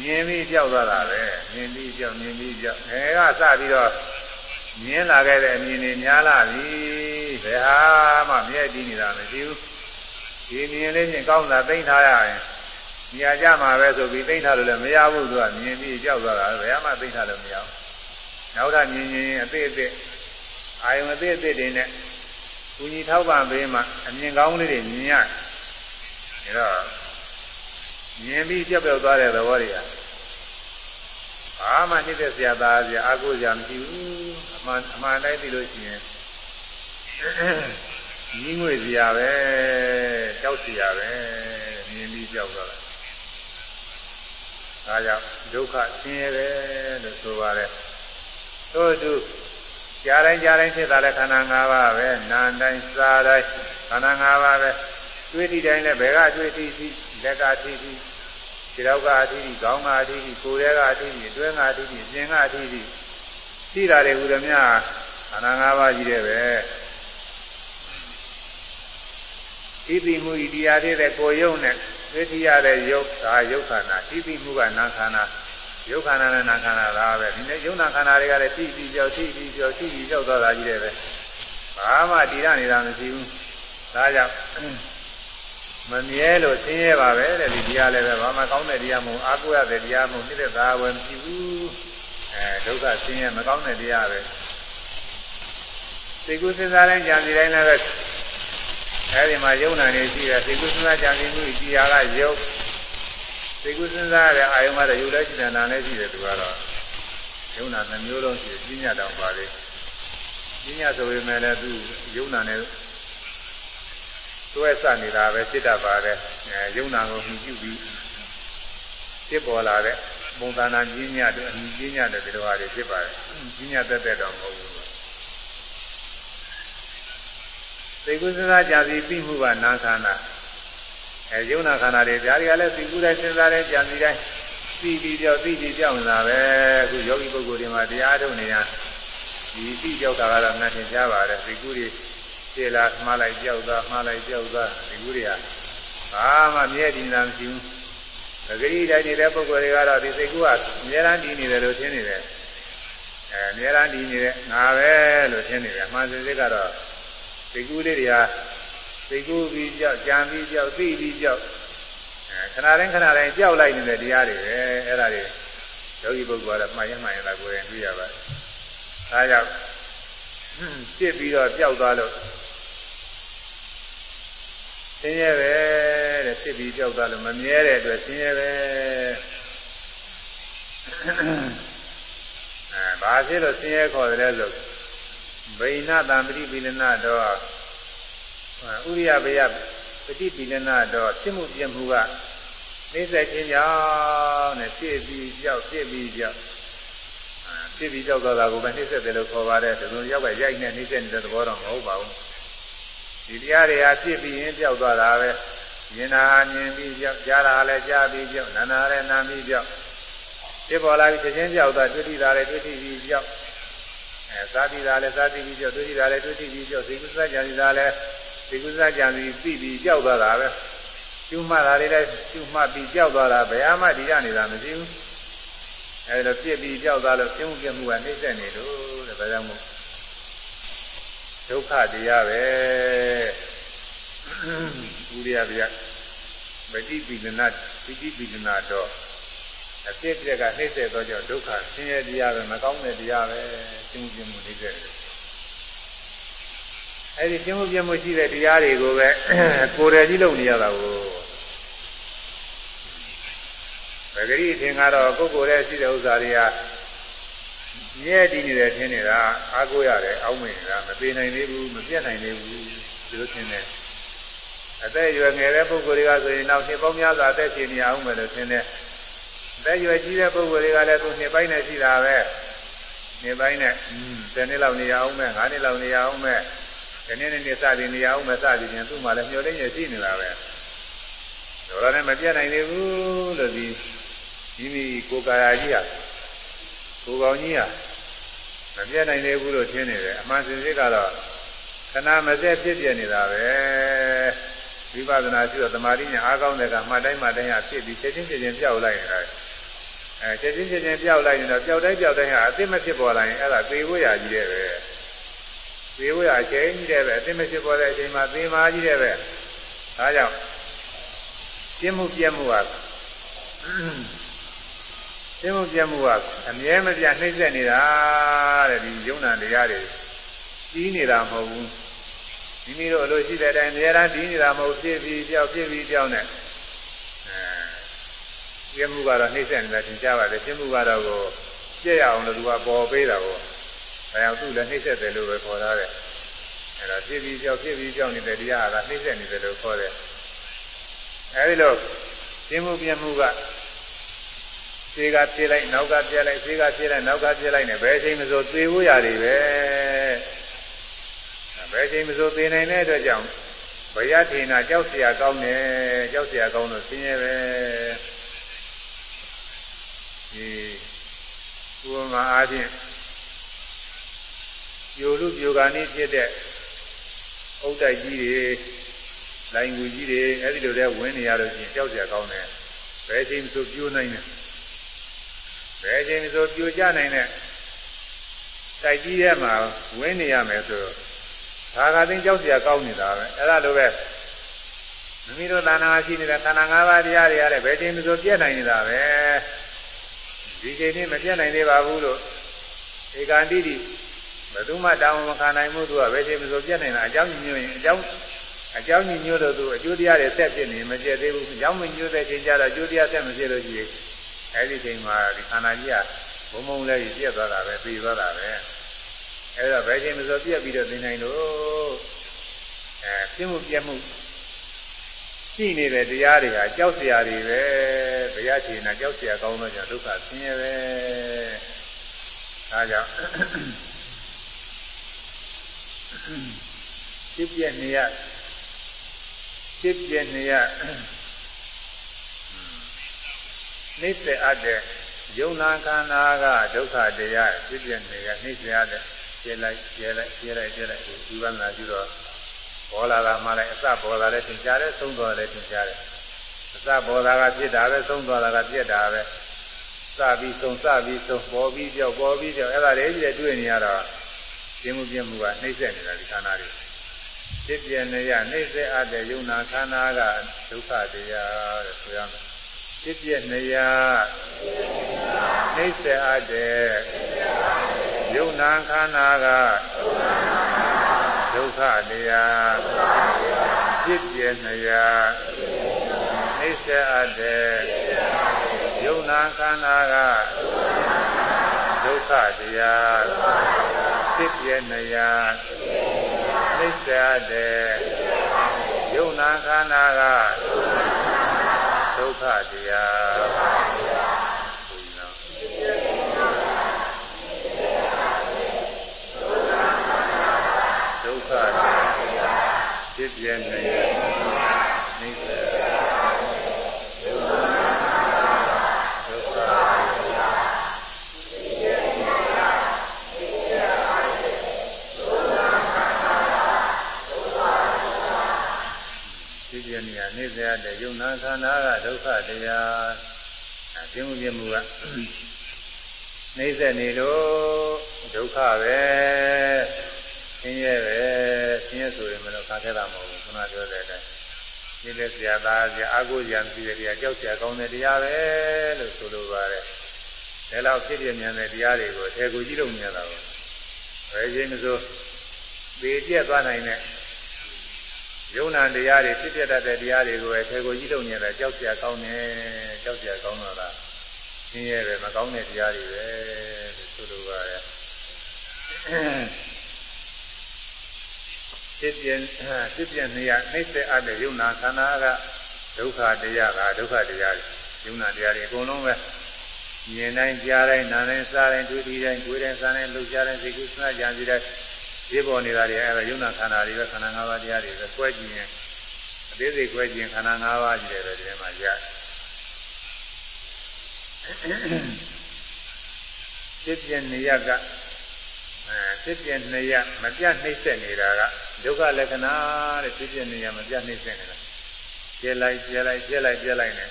Speaker 1: မြင်ပြီးကြောက်သွားတာပဲမြင်ပြီးကြောက်မြင်ပြီးကြောက်ငယ်ကစပြီးတော့မြင်လာခဲ့တဲ့အမြင်တွေများလာပြီဘယ်ဟာမှမြဲတည်နေတာမရှိဘူးဒီမြင်လေးချင်းကောင်းတာသိမ့်ထားရရင်ညာကြမှာပဲဆိုပြီးသိမ့်ထားလို့လည်းမရဘူးသူကမြင်ပြီးကြောက်သွားတာဘယ်မှသိမ့်ထားလို့မရဘူးနောက်ထပ်မြင်ရင်အသေးအသေးအာယုံအသေးအသေးတွေနဲ့ကုညီထောက်ပံ့ပေးမှအမြင်ကောင်းလေးတွေမြင်ရဒါတော့ မြင်ပြီးပြက်ပြောက်သွားတဲ့သဘောတွေကဘာမှနှိမ့်သက်စရာသားစရာအာကိုစရာမရှိဘူးအမှန်အမှန်တိုင်းသိလို့ရှိရင်ကြီးငွေစရာပဲကြောက်စရာပဲမြင်ပြီးကြောက်တော့ဒါကြောင့်ဒုက္ခဆင်းရဲတယ်လို့ဆိုပါတယ်သို့သူကြားတိုင်းကြားတိုင်းဖြစ်တာလည်းခန္ဓာ၅ပါးပဲနာမ်တိုင်းစားတိုင်းခန္ဓာ၅ပါးပဲ တွေ့တိတိုင်းလည်းဘယ်ကတွေ့တိရှိလက်ကထိတိခြေထောက်ကအထိတိခေါင်းကအထိတိကိုယ်ထဲကအထိတိအတွင်းကအထိတိအပြင်ကအထိတိရှိတာတွေဟူသည်များခန္ဓာ၅ပါးကြီးတဲ့ပဲဣတိမူဣတရားတဲ့ကိုယုံနဲ့သိတိရတဲ့ယုတ်ဒါယုတ်ခန္ဓာဣတိမူကနာခန္ဓာယုတ်ခန္ဓာနဲ့နာခန္ဓာဒါပဲဒီနေ့ယုံနာခန္ဓာတွေကလည်းသိပြီးကြောက်သိပြီးကြောက်သိပြီးကြောက်သွားတာကြီးတယ်ပဲဘာမှတည်ရနေတာမရှိဘူးဒါကြောင့် မမြဲလို့ဆင်းရဲပါပဲတဲ့ဒီတရားလည်းပဲဘာမှကောင်းတဲ့တရားမဟုတ်အာကိုရတဲ့တရားမဟုတ်နှိမ့်တဲ့သာဝယ်မရှိဘူးအဲဒုက္ခဆင်းရဲမကောင်းတဲ့တရားပဲသိကုစဉ်းစားတိုင်းကြံစီတိုင်းလည်းပဲအဲဒီမှာယုံနာနေရှိတယ်သိကုစဉ်းစားကြံစီမှုဒီဟာကယုတ်သိကုစဉ်းစားရတဲ့အာယုံကတော့ယုတ်လည်းရှိတယ်နာလည်းရှိတယ်သူကတော့ယုံနာနှမျိုးလုံးရှိတယ်ပြညာတောင်ပါလေပြညာဆိုပေမဲ့လည်းသူယုံနာနဲ့ တွဲဆနေတာပဲစိတ်တပါတယ်အဲယုံနာကိုမြည်ပြုပြီးဖြစ်ပေါ်လာတဲ့ပုံသဏ္ဍာန်ကြီးညတဲ့အမြင်ကြီးညတဲ့ဒီလိုဟာတွေဖြစ်ပါတယ်ကြီးညတက်တဲ့တော့မဟုတ်ဘူးသိကုစဉ်းစားကြစီပြီးမှုကနာခန္ဓာအဲယုံနာခန္ဓာတွေဓာရီကလည်းသိကုတိုင်းစဉ်းစားတဲ့ကြံစီတိုင်းသိပြီးကြောက်သိပြီးကြောက်နေတာပဲအခုယောဂီပုဂ္ဂိုလ်တွေမှာတရားထုတ်နေရဒီသိကြောက်တာကတော့ငါသင်ကြားပါတယ်သိကုတွေ ခြေလာမှားလိုက်ကြောက်သွားမှားလိုက်ကြောက်သွားသိကုတွေကဘာမှမြဲတည်နေတာမရှိဘူးပဂရိတိုင်းနေတဲ့ပုဂ္ဂိုလ်တွေကတော့ဒီသိကုကအများအားတည်နေတယ်လို့ထင်နေတယ်အဲအများအားတည်နေတဲ့ငါပဲလို့ထင်နေတယ်အမှန်စစ်စစ်ကတော့သိကူးလေးတွေဟာသိကူးပြီးကြောက်ကြံပြီးကြောက်သိပြီးကြောက်အဲခဏတိုင်းခဏတိုင်းကြောက်လိုက်နေတဲ့တရားတွေပဲအဲ့ဒါတွေယောဂီပုဂ္ဂိုလ်ကတော့မှတ်ရမှတ်ရတာကိုယ်ရင်တွေ့ရပါတယ်အဲဒါကြောင့်ပြစ်ပြီးတော့ကြောက်သွားလို့ ဆင်းရဲပဲတဲ့ဖြစ်ပြီးကြောက်သွားလို့မမြဲတဲ့အတွက်ဆင်းရဲပဲအဲဘာဖြစ်လို့ဆင်းရဲခေါ်တယ်လို့ဗိဏတံပฏิပိလနာတော့ဥရိယဘေယပฏิပိလနာတော့ဖြစ်မှုပြမှုကနှိစ္စခြင်းကြောင့်နဲ့ဖြစ်ပြီးကြောက်ဖြစ်ပြီးကြောက်ဖြစ်ပြီးကြောက်သွားတာကိုပဲနှိစ္စတယ်လို့ခေါ်ပါတယ်ဒီလိုရောက်ကရိုက်နေနှိစ္စနေတဲ့သဘောတော့မဟုတ်ပါဘူး ဒီတရားတွေဟာဖြစ်ပြီးရင်ကြောက်သွားတာပဲမြင်တာမြင်ပြီးကြောက်ကြားတာလည်းကြားပြီးကြောက်နာနာလည်းနာပြီးကြောက်ဖြစ်ပေါ်လာပြီးချက်ချင်းကြောက်တာတွေ့ထိတာလည်းတွေ့ထိပြီးကြောက်အဲသာတိတာလည်းသာတိပြီးကြောက်တွေ့ထိတာလည်းတွေ့ထိပြီးကြောက်သိကုသကြံစီတာလည်းသိကုသကြံစီပြီးပြီးကြောက်သွားတာပဲကျူးမှတာတွေလည်းကျူးမှပြီးကြောက်သွားတာဘယ်မှဒီရနေတာမရှိဘူးအဲဒါပြစ်ပြီးကြောက်သွားလို့ပြင်းမှုပြမှုကနှိမ့်ဆက်နေလို့တဲ့ဒါကြောင့်မို့ဒုက္ခတရားပဲ ဥရိယဗျာမတိပိလနာပိတိပိလနာတော့အဖြစ်ပြက်ကနှိမ့်ဆက်တော့ကြောင့်ဒုက္ခဆင်းရဲတရားပဲမကောင်းတဲ့တရားပဲရှင်းပြမှုနှိမ့်ဆက်တယ်အဲဒီရှင်းမှုပြမှုရှိတဲ့တရားတွေကိုပဲကိုယ်တည်းကြီးလုပ်နေရတာကိုပဂရိအထင်ကတော့ကိုယ်ကိုယ်တည်းရှိတဲ့ဥစ္စာတွေကမြဲတည်နေတယ်ထင်နေတာအားကိုးရတယ်အောင်းမင်နေတာမသေးနိုင်သေးဘူးမပြတ်နိုင်သေးဘူးဒီလိုထင်တယ် အသက်ရွယ်ငယ်တဲ့ပုဂ္ဂိုလ်တွေကဆိုရင်နောက်နှစ်ပေါင်းများစွာအသက်ရှင်နေအောင်မယ်လို့ထင်တယ်အသက်ရွယ်ကြီးတဲ့ပုဂ္ဂိုလ်တွေကလည်းသူနှစ်ပိုင်းနဲ့ရှိတာပဲနှစ်ပိုင်းနဲ့10နှစ်လောက်နေရအောင်မယ်9နှစ်လောက်နေရအောင်မယ်ဒီနေ့နေ့စသည်နေရအောင်မယ်စသည်ချင်းသူ့မှာလည်းမျောလင်းရရှိနေတာပဲဒါလည်းမပြတ်နိုင်သေးဘူးလို့ဒီဒီမိကိုယ်ကာယကြီးဟာကိုယ်ကောင်းကြီးဟာမပြတ်နိုင်သေးဘူးလို့ထင်နေတယ်အမှန်စင်စစ်ကတော့ခဏမစက်ဖြစ်ပြနေတာပဲ ဝိပဿနာရှိတော့တမာတိညာအားကောင်းတဲ့ကမှတ်တိုင်းမှတ်တိုင်းဟာဖြစ်ပြီးချက်ချင်းချက်ချင်းပြောက်လိုက်နေတာအဲချက်ချင်းချက်ချင်းပြောက်လိုက်ရင်တော့ပြောက်တိုင်းပြောက်တိုင်းဟာအသိမဖြစ်ပေါ်လာရင်အဲ့ဒါသေဖို့ရကြီးတဲ့ပဲသေဖို့ရအချိန်ကြီးတဲ့ပဲအသိမဖြစ်ပေါ်တဲ့အချိန်မှာသေမာကြီးတဲ့ပဲဒါကြောင့်ပြင်းမှုပြက်မှုဟာပြင်းမှုပြက်မှုကအမြဲမပြတ်နှိမ့်ဆက်နေတာတဲ့ဒီယုံနာတရားတွေကြီးနေတာမဟုတ်ဘူး မိမိတို့အလိုရှိတဲ့အတိုင်းအများအားကြီးနေတာမဟုတ်ဖြစ်ပြီးကြောက်ဖြစ်ပြီးကြောက်နဲ့အဲပြင်းမှုကတော့နှိမ့်ဆက်နေတာသင်ကြားပါတယ်ပြင်းမှုကတော့ကိုပြည့်ရအောင်လို့သူကပေါ်ပေးတာကိုဒါကြောင့်သူ့လည်းနှိမ့်ဆက်တယ်လို့ပဲခေါ်ထားတယ်အဲဒါဖြစ်ပြီးကြောက်ဖြစ်ပြီးကြောက်နေတဲ့တရားကနှိမ့်ဆက်နေတယ်လို့ခေါ်တယ်အဲဒီလိုရှင်းမှုပြမှုကခြေကပြစ်လိုက်နောက်ကပြစ်လိုက်ခြေကပြစ်လိုက်နောက်ကပြစ်လိုက်နဲ့ဘယ်ချိန်မဆိုသေဖို့ရတယ်ပဲ ဘယ်ချိန်မဆိုသေနိုင်တဲ့အတွက်ကြောင့်ဘယထေနာကြောက်เสียကောင်းတယ်ကြောက်เสียကောင်းလို့ဆင်းရဲပဲဒီဥပမာအားဖြင့်ယိုလူပြိုကာနိဖြစ်တဲ့အုတ်တိုက်ကြီးတွေလိုင်ကူကြီးတွေအဲဒီလိုတဲ့ဝင်နေရလို့ရှိရင်ကြောက်เสียကောင်းတယ်ဘယ်ချိန်ဆိုပြိုနိုင်တယ်ဘယ်ချိန်ဆိုပြိုကျနိုင်တဲ့တိုက်ကြီးထဲမှာဝင်နေရမယ်ဆိုတော့ ဒါကသိကြောက်စရာကောင်းနေတာပဲအဲ့ဒါလိုပဲမိမိတို့သာနာရှိနေတဲ့ခန္ဓာ၅ပါးတရားတွေရတဲ့ဘယ်ချိန်မှဆိုပြည့်နိုင်နေတာပဲဒီချိန်နဲ့မပြည့်နိုင်သေးပါဘူးလို့ဧကန်တိတိဘယ်သူမှတောင်းမခံနိုင်ဘူးသူကဘယ်ချိန်မှဆိုပြည့်နိုင်တာအကြောင်းညွှန်ရင်အကြောင်းအကြောင်းညွှန်လို့သူအကျိုးတရားတွေဆက်ပြည့်နေမပြည့်သေးဘူးအကြောင်းမညွှန်တဲ့ချိန်ကျတော့အကျိုးတရားဆက်မပြည့်လို့ရှိရင်အဲ့ဒီချိန်မှာဒီခန္ဓာကြီးကဘုံဘုံလေးပြည့်သွားတာပဲပြီးသွားတာပဲ အဲဒါဘယ်ချိန်မှဆိုပြက်ပြီးတော့သိနိုင်လို့အဲပြင်းမှုပြက်မှုရှိနေတဲ့တရားတွေဟာကြောက်စရာတွေပဲဘုရားရှင်ကကြောက်စရာကောင်းတော့ကြောင့်ဒုက္ခဆင်းရဲပဲဒါကြောင့်ဖြစ်ပြနေရဖြစ်ပြနေရနှိစ္စအပ်တဲ့ယုံနာခန္ဓာကဒုက္ခတရားဖြစ်ပြနေရနှိစ္စရတဲ့ ကျဲလိုက်ကျဲလိုက်ကျဲလိုက်ကျဲလိုက်ဒီဘန်းလာပြီးတော့ပေါ်လာတာမှလည်းအစပေါ်လာလည်းသင်ကြားတယ်သုံးသွားလည်းသင်ကြားတယ်အစပေါ်လာကပြစ်တာပဲသုံးသွားတာကပြစ်တာပဲစပြီးသုံးစပြီးသုံးပေါ်ပြီးပြောက်ပေါ်ပြီးပြောက်အဲ့ဒါတွေကြီးတွေ့နေရတော့ပြင်းမှုပြင်းမှုကနှိမ့်ဆက်နေတာဒီခန္ဓာတွေဖြစ်ပြနေရနှိမ့်ဆက်အပ်တဲ့ယုံနာခန္ဓာကဒုက္ခတရားတဲ့ဆိုရမယ်ဖြစ်ပြနေရနှိမ့်ဆက်အပ်တဲ့ ယုံနာခန္ဓာကဒုက္ခတရားဖြစ်ပြနေရနှိစ္စအပ်တဲ့ယုံနာခန္ဓာကဒုက္ခတရားဖြစ်ပြနေရနှိစ္စအပ်တဲ့ယုံနာခန္ဓာကဒုက္ခတရား ဖြစ်ပြနေနိစ္စဒုက္ခဒုက္ခဖြစ်ပြနေရနိစ္စတဲ့ယုံနာခန္ဓာကဒုက္ခတရားအပြင်းမှုပြမှုကနှိမ့်ဆက်နေလို့ဒုက္ခပဲဆ င်းရဲပဲဆင်းရဲဆိုရင်မလို့ခါခဲ့တာမဟုတ်ဘူးခုနပြောတဲ့အတိုင်းဒီလက်ဆရာသားဆရာအာကိုရံပြီးတဲ့တရားကြောက်ဆရာကောင်းတဲ့တရားပဲလို့ဆိုလိုပါတယ်ဒါလောက်ဖြစ်ပြမြန်တဲ့တရားတွေကိုထေကိုကြီးလို့မြင်တာပါဘယ်ချင်းမဆိုပေပြက်သွားနိုင်တဲ့ယုံနာတရားတွေဖြစ်ပြတတ်တဲ့တရားတွေကိုပဲထေကိုကြီးလို့မြင်တယ်ကြောက်ဆရာကောင်းတယ်ကြောက်ဆရာကောင်းတော့လားဆင်းရဲပဲမကောင်းတဲ့တရားတွေပဲလို့ဆိုလိုပါတယ်ဖြ စ်ပြဖြစ်ပြနေရနှိစ္စအပ်တဲ့ယုံနာခန္ဓာကဒုက္ခတရားကဒုက္ခတရားယုံနာတရားတွေအကုန်လုံးပဲမြင်တိုင်းကြားတိုင်းနားတိုင်းစားတိုင်းတွေ့ထိတိုင်းတွေ့တိုင်းစားတိုင်းလှုပ်ရှားတိုင်းစိတ်ကူးစဉ်းစားကြံစီတိုင်းဒီပေါ်နေတာတွေအဲဒါယုံနာခန္ဓာတွေပဲခန္ဓာ၅ပါးတရားတွေပဲကွဲကြည့်ရင်အသေးစိတ်ကွဲကြည့်ရင်ခန္ဓာ၅ပါးကြီးတယ်ပဲဒီမှာရဖြစ်ပြနေရကအဲဖြစ်ပြနေရမပြတ်နှိမ့်ဆက်နေတာက ဒုက္ခလက္ခဏာတဲ့ဖြစ်ပြနေရမပြတ်နှိမ့်ဆက်နေတာကျဲလိုက်ကျဲလိုက်ကျဲလိုက်ကျဲလိုက်နေ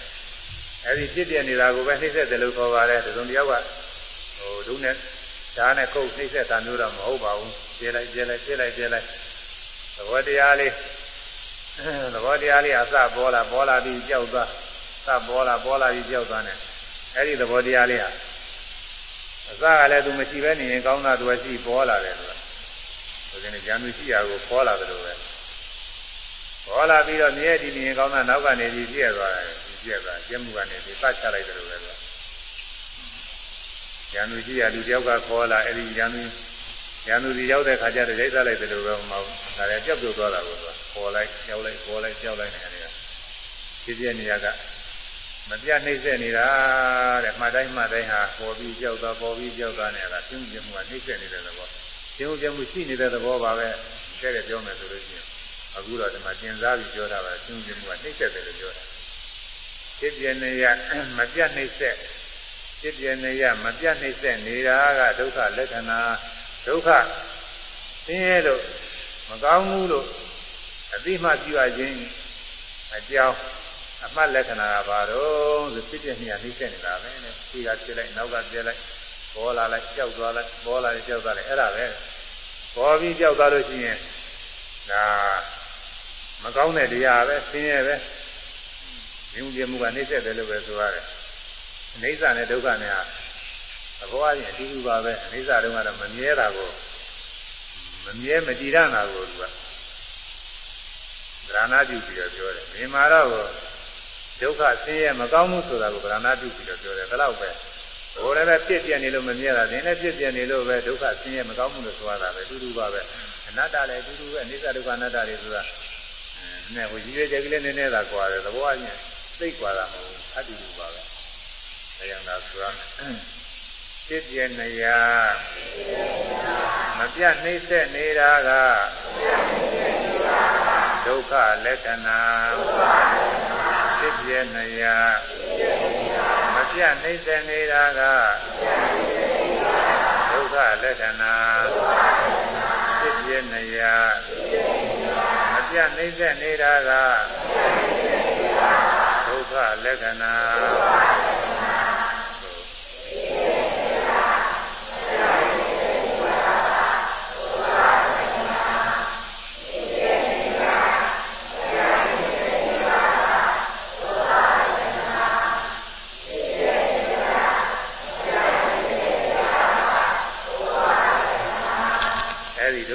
Speaker 1: အဲဒီဖြစ်ပြနေတာကိုပဲနှိမ့်ဆက်တယ်လို့ခေါ်ပါတယ်ဒီလိုတယောက်ကဟိုဒုနဲ့ဓာတ်နဲ့ခုတ်နှိမ့်ဆက်တာမျိုးတော့မဟုတ်ပါဘူးကျဲလိုက်ကျဲလိုက်ကျဲလိုက်ကျဲလိုက်သဘောတရားလေးသဘောတရားလေးအစပေါ်လာပေါ်လာပြီးကြောက်သွားစပေါ်လာပေါ်လာပြီးကြောက်သွားတယ်အဲဒီသဘောတရားလေးဟာအစကလည်းသူမရှိဘဲနေရင်ကောင်းတာသူရှိပေါ်လာတယ်ဆိုတာ ဆိုရင်ဉာဏ်သူရှိရာကိုပေါ်လာတယ်လို့ပဲပေါ်လာပြီးတော့မြဲတည်နေရင်ကောင်းတာနောက်ကနေပြီးပြည့်သွားတယ်ပြည့်သွားကျက်မှုကနေပြီးပတ်ချလိုက်တယ်လို့ပဲဆိုဉာဏ်သူရှိရာလူတယောက်ကခေါ်လာအဲ့ဒီဉာဏ်သူရန်သူစီရောက်တဲ့ခါကျတော့ရိုက်စားလိုက်တယ်လို့ပဲမဟုတ်ဒါလည်းကြောက်ပြုတ်သွားတာကိုသူကပေါ်လိုက်ကြောက်လိုက်ပေါ်လိုက်ကြောက်လိုက်နေတယ်ဖြစ်ဖြစ်နေရကမပြတ်နှိမ့်ဆက်နေတာတဲ့မှတ်တိုင်းမှတ်တိုင်းဟာပေါ်ပြီးကြောက်သွားပေါ်ပြီးကြောက်သွားနေတာပြင်းပြင်းမှုကနှိမ့်ဆက်နေတဲ့သဘော ပြင်းပြင်းမှုရှိနေတဲ့သဘောပါပဲတဲ့တဲ့ပြောမယ်ဆိုလို့ရှိရင်အခုတော့ဒီမှာကျင်စားပြီးပြောတာပဲပြင်းပြင်းမှုကနှိမ့်ဆက်တယ်လို့ပြောတာဖြစ်ပြနေရမပြတ်နှိမ့်ဆက်ဖြစ်ပြနေရမပြတ်နှိမ့်ဆက်နေတာကဒုက္ခလက္ခဏာဒုက္ခဆင်းရဲလို့မကောင်းဘူးလို့အသိမှပြုရခြင်းအကြောင်းအမှတ်လက္ခဏာကဘာတော့ဆိုဖြစ်ဖြစ်နေရနှိမ့်ဆက်နေတာပဲနဲ့ဒီကပြလိုက်နောက်ကပြလိုက် ပေါ်လာလိုက်ကြောက်သွားလိုက်ပေါ်လာလိုက်ကြောက်သွားလိုက်အဲ့ဒါပဲပေါ်ပြီးကြောက်သွားလို့ရှိရင်ဒါမကောင်းတဲ့တရားပဲဆင်းရဲပဲမြုံပြမှုကနှိမ့်ဆက်တယ်လို့ပဲဆိုရတယ်အိဋ္ဌနဲ့ဒုက္ခနဲ့ဟာသဘောအချင်းအတူတူပါပဲအိဋ္ဌတုန်းကတော့မမြဲတာကိုမမြဲမတည်ရတာကိုသူကဗရဏပြုပြီးတော့ပြောတယ်မြင်မာတော့ဒုက္ခဆင်းရဲမကောင်းမှုဆိုတာကိုဗရဏပြုပြီးတော့ပြောတယ်ဒါတော့ပဲ ဘိုးလည်းပဲဖြစ်ပြနေလို့မမြဲတာဒင်းလည်းဖြစ်ပြနေလို့ပဲဒုက္ခဆင်းရဲမကောင်းမှုလို့ဆိုရတာပဲအတူတူပါပဲအနတ္တလည်းအတူတူပဲအိဋ္ဌဒုက္ခအနတ္တတွေဆိုတာအဲနဲ့ဟိုကြီးရဲ့ကြက်ကလေးနည်းနည်းသာကွာတယ်သဘောအချင်းသိကွာတာမဟုတ်ဘူးအတူတူပါပဲအဲយ៉ាងသာဆိုရမယ်ဖြစ်ပြနေရမပြတ်နှိမ့်ဆက်နေတာကဒုက္ခလက္ခဏာဖြစ်ပြနေရမ ပြတ်နှိမ့်ဆက်နေတာကဒုက္ခလက္ခဏာဖြစ်ပြနေရမပြတ်နှိမ့်ဆက်နေတာကဒုက္ခလက္ခဏာ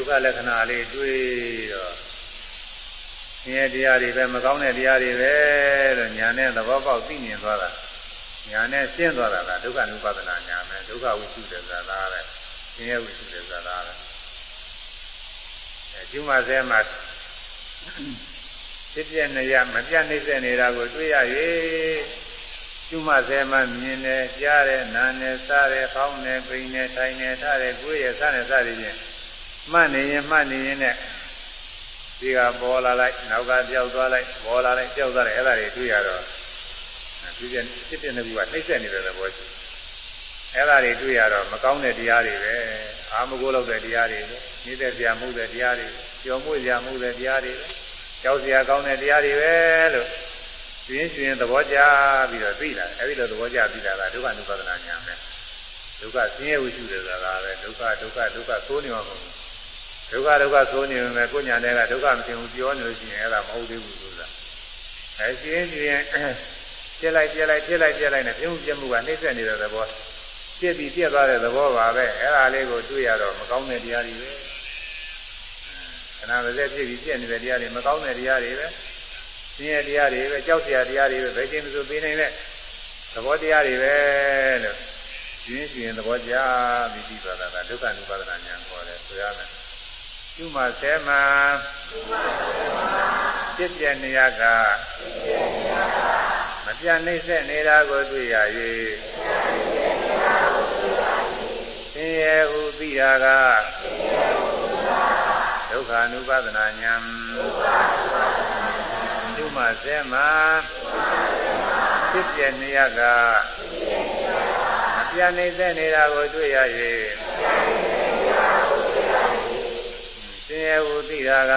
Speaker 1: ခလက္ခဏာလေးတွေးတော့ဆင်းရဲတရားတွေပဲမကောင်းတဲ့တရားတွေပဲလို့ညာနဲ့သဘောပေါက်သိမြင်သွားတာညာနဲ့ရှင်းသွားတာကဒုက္ခ ानु ပါဒနာညာမယ်ဒုက္ခဝိသုဒေသသာပဲဆင်းရဲဝိသုဒေသသာပဲအဲကျုံမဆဲမှာဖြစ်ပြနေရမပြတ်နှိမ့်ဆက်နေတာကိုတွေ့ရ၍ကျုံမဆဲမှာမြင်တယ်ကြားတယ်နားတယ်စားတယ်ဖောင်းတယ်ပိန်တယ်ထိုင်တယ်ထားတယ်ကိုယ်ရစားတယ်စသည်ဖြင့် မှတ်နေရင်မှတ်နေရင်နဲ့ဒီကပေါ်လာလိုက်နောက်ကပြောက်သွားလိုက်ပေါ်လာလိုက်ပြောက်သွားလိုက်အဲ့ဒါတွေတွေ့ရတော့ဒီပြဖြစ်တဲ့ကူကနှိမ့်ဆက်နေတဲ့သဘောရှိအဲ့ဒါတွေတွေ့ရတော့မကောင်းတဲ့တရားတွေပဲအာမကိုးလောက်တဲ့တရားတွေပဲနေတဲ့ပြမှုတဲ့တရားတွေကြော်မှုပြမှုတဲ့တရားတွေပဲကြောက်စရာကောင်းတဲ့တရားတွေပဲလို့ပြင်းရှင်သဘောကျပြီးတော့သိလာတယ်အဲ့ဒီလိုသဘောကျပြီးလာတာဒုက္ခ ानु ပါဒနာညာပဲဒုက္ခဆင်းရဲဝိရှုတယ်ဆိုတာပဲဒုက္ခဒုက္ခဒုက္ခသိုးနေမှာမဟုတ်ဘူး ဒုက္ခဒုက္ခဆိုနေပေမဲ့ကိုညာတဲ့ကဒုက္ခမသိဘူးပြောနေလို့ရှိရင်အဲ့ဒါမဟုတ်သေးဘူးဆိုတာအဲရှင်းရှင်းပြက်လိုက်ပြက်လိုက်ပြက်လိုက်ပြက်လိုက်နဲ့ပြုံးပြက်မှုကနှိမ့်ဆက်နေတဲ့သဘောပြက်ပြီးပြက်သွားတဲ့သဘောပါပဲအဲ့ဒါလေးကိုတွေ့ရတော့မကောင်းတဲ့တရားတွေပဲခဏမစက်ပြက်ပြီးပြက်နေတဲ့တရားတွေမကောင်းတဲ့တရားတွေပဲရှင်းရတရားတွေပဲကြောက်စရာတရားတွေပဲဘယ်ချင်းဆိုပေးနိုင်တဲ့သဘောတရားတွေပဲလို့ရှင်းရှင်းသဘောကြပြီးပြီးသွားတာဒုက္ခ ानु ပါဒနာဉာဏ်ခေါ်တယ်ဆိုရမယ် ကျူမဆဲမှာဖြစ်ပြနေရကမပြတ်နှိမ့်ဆက်နေတာကိုတွေ့ရ၍သင်ရဲ့ဟုသိတာကဒုက္ခ ानु ပါဒနာညာကျူမဆဲမှာဖြစ်ပြနေရကမပြတ်နှိမ့်ဆက်နေတာကိုတွေ့ရ၍ ဆင်းရဲဟုသိတာက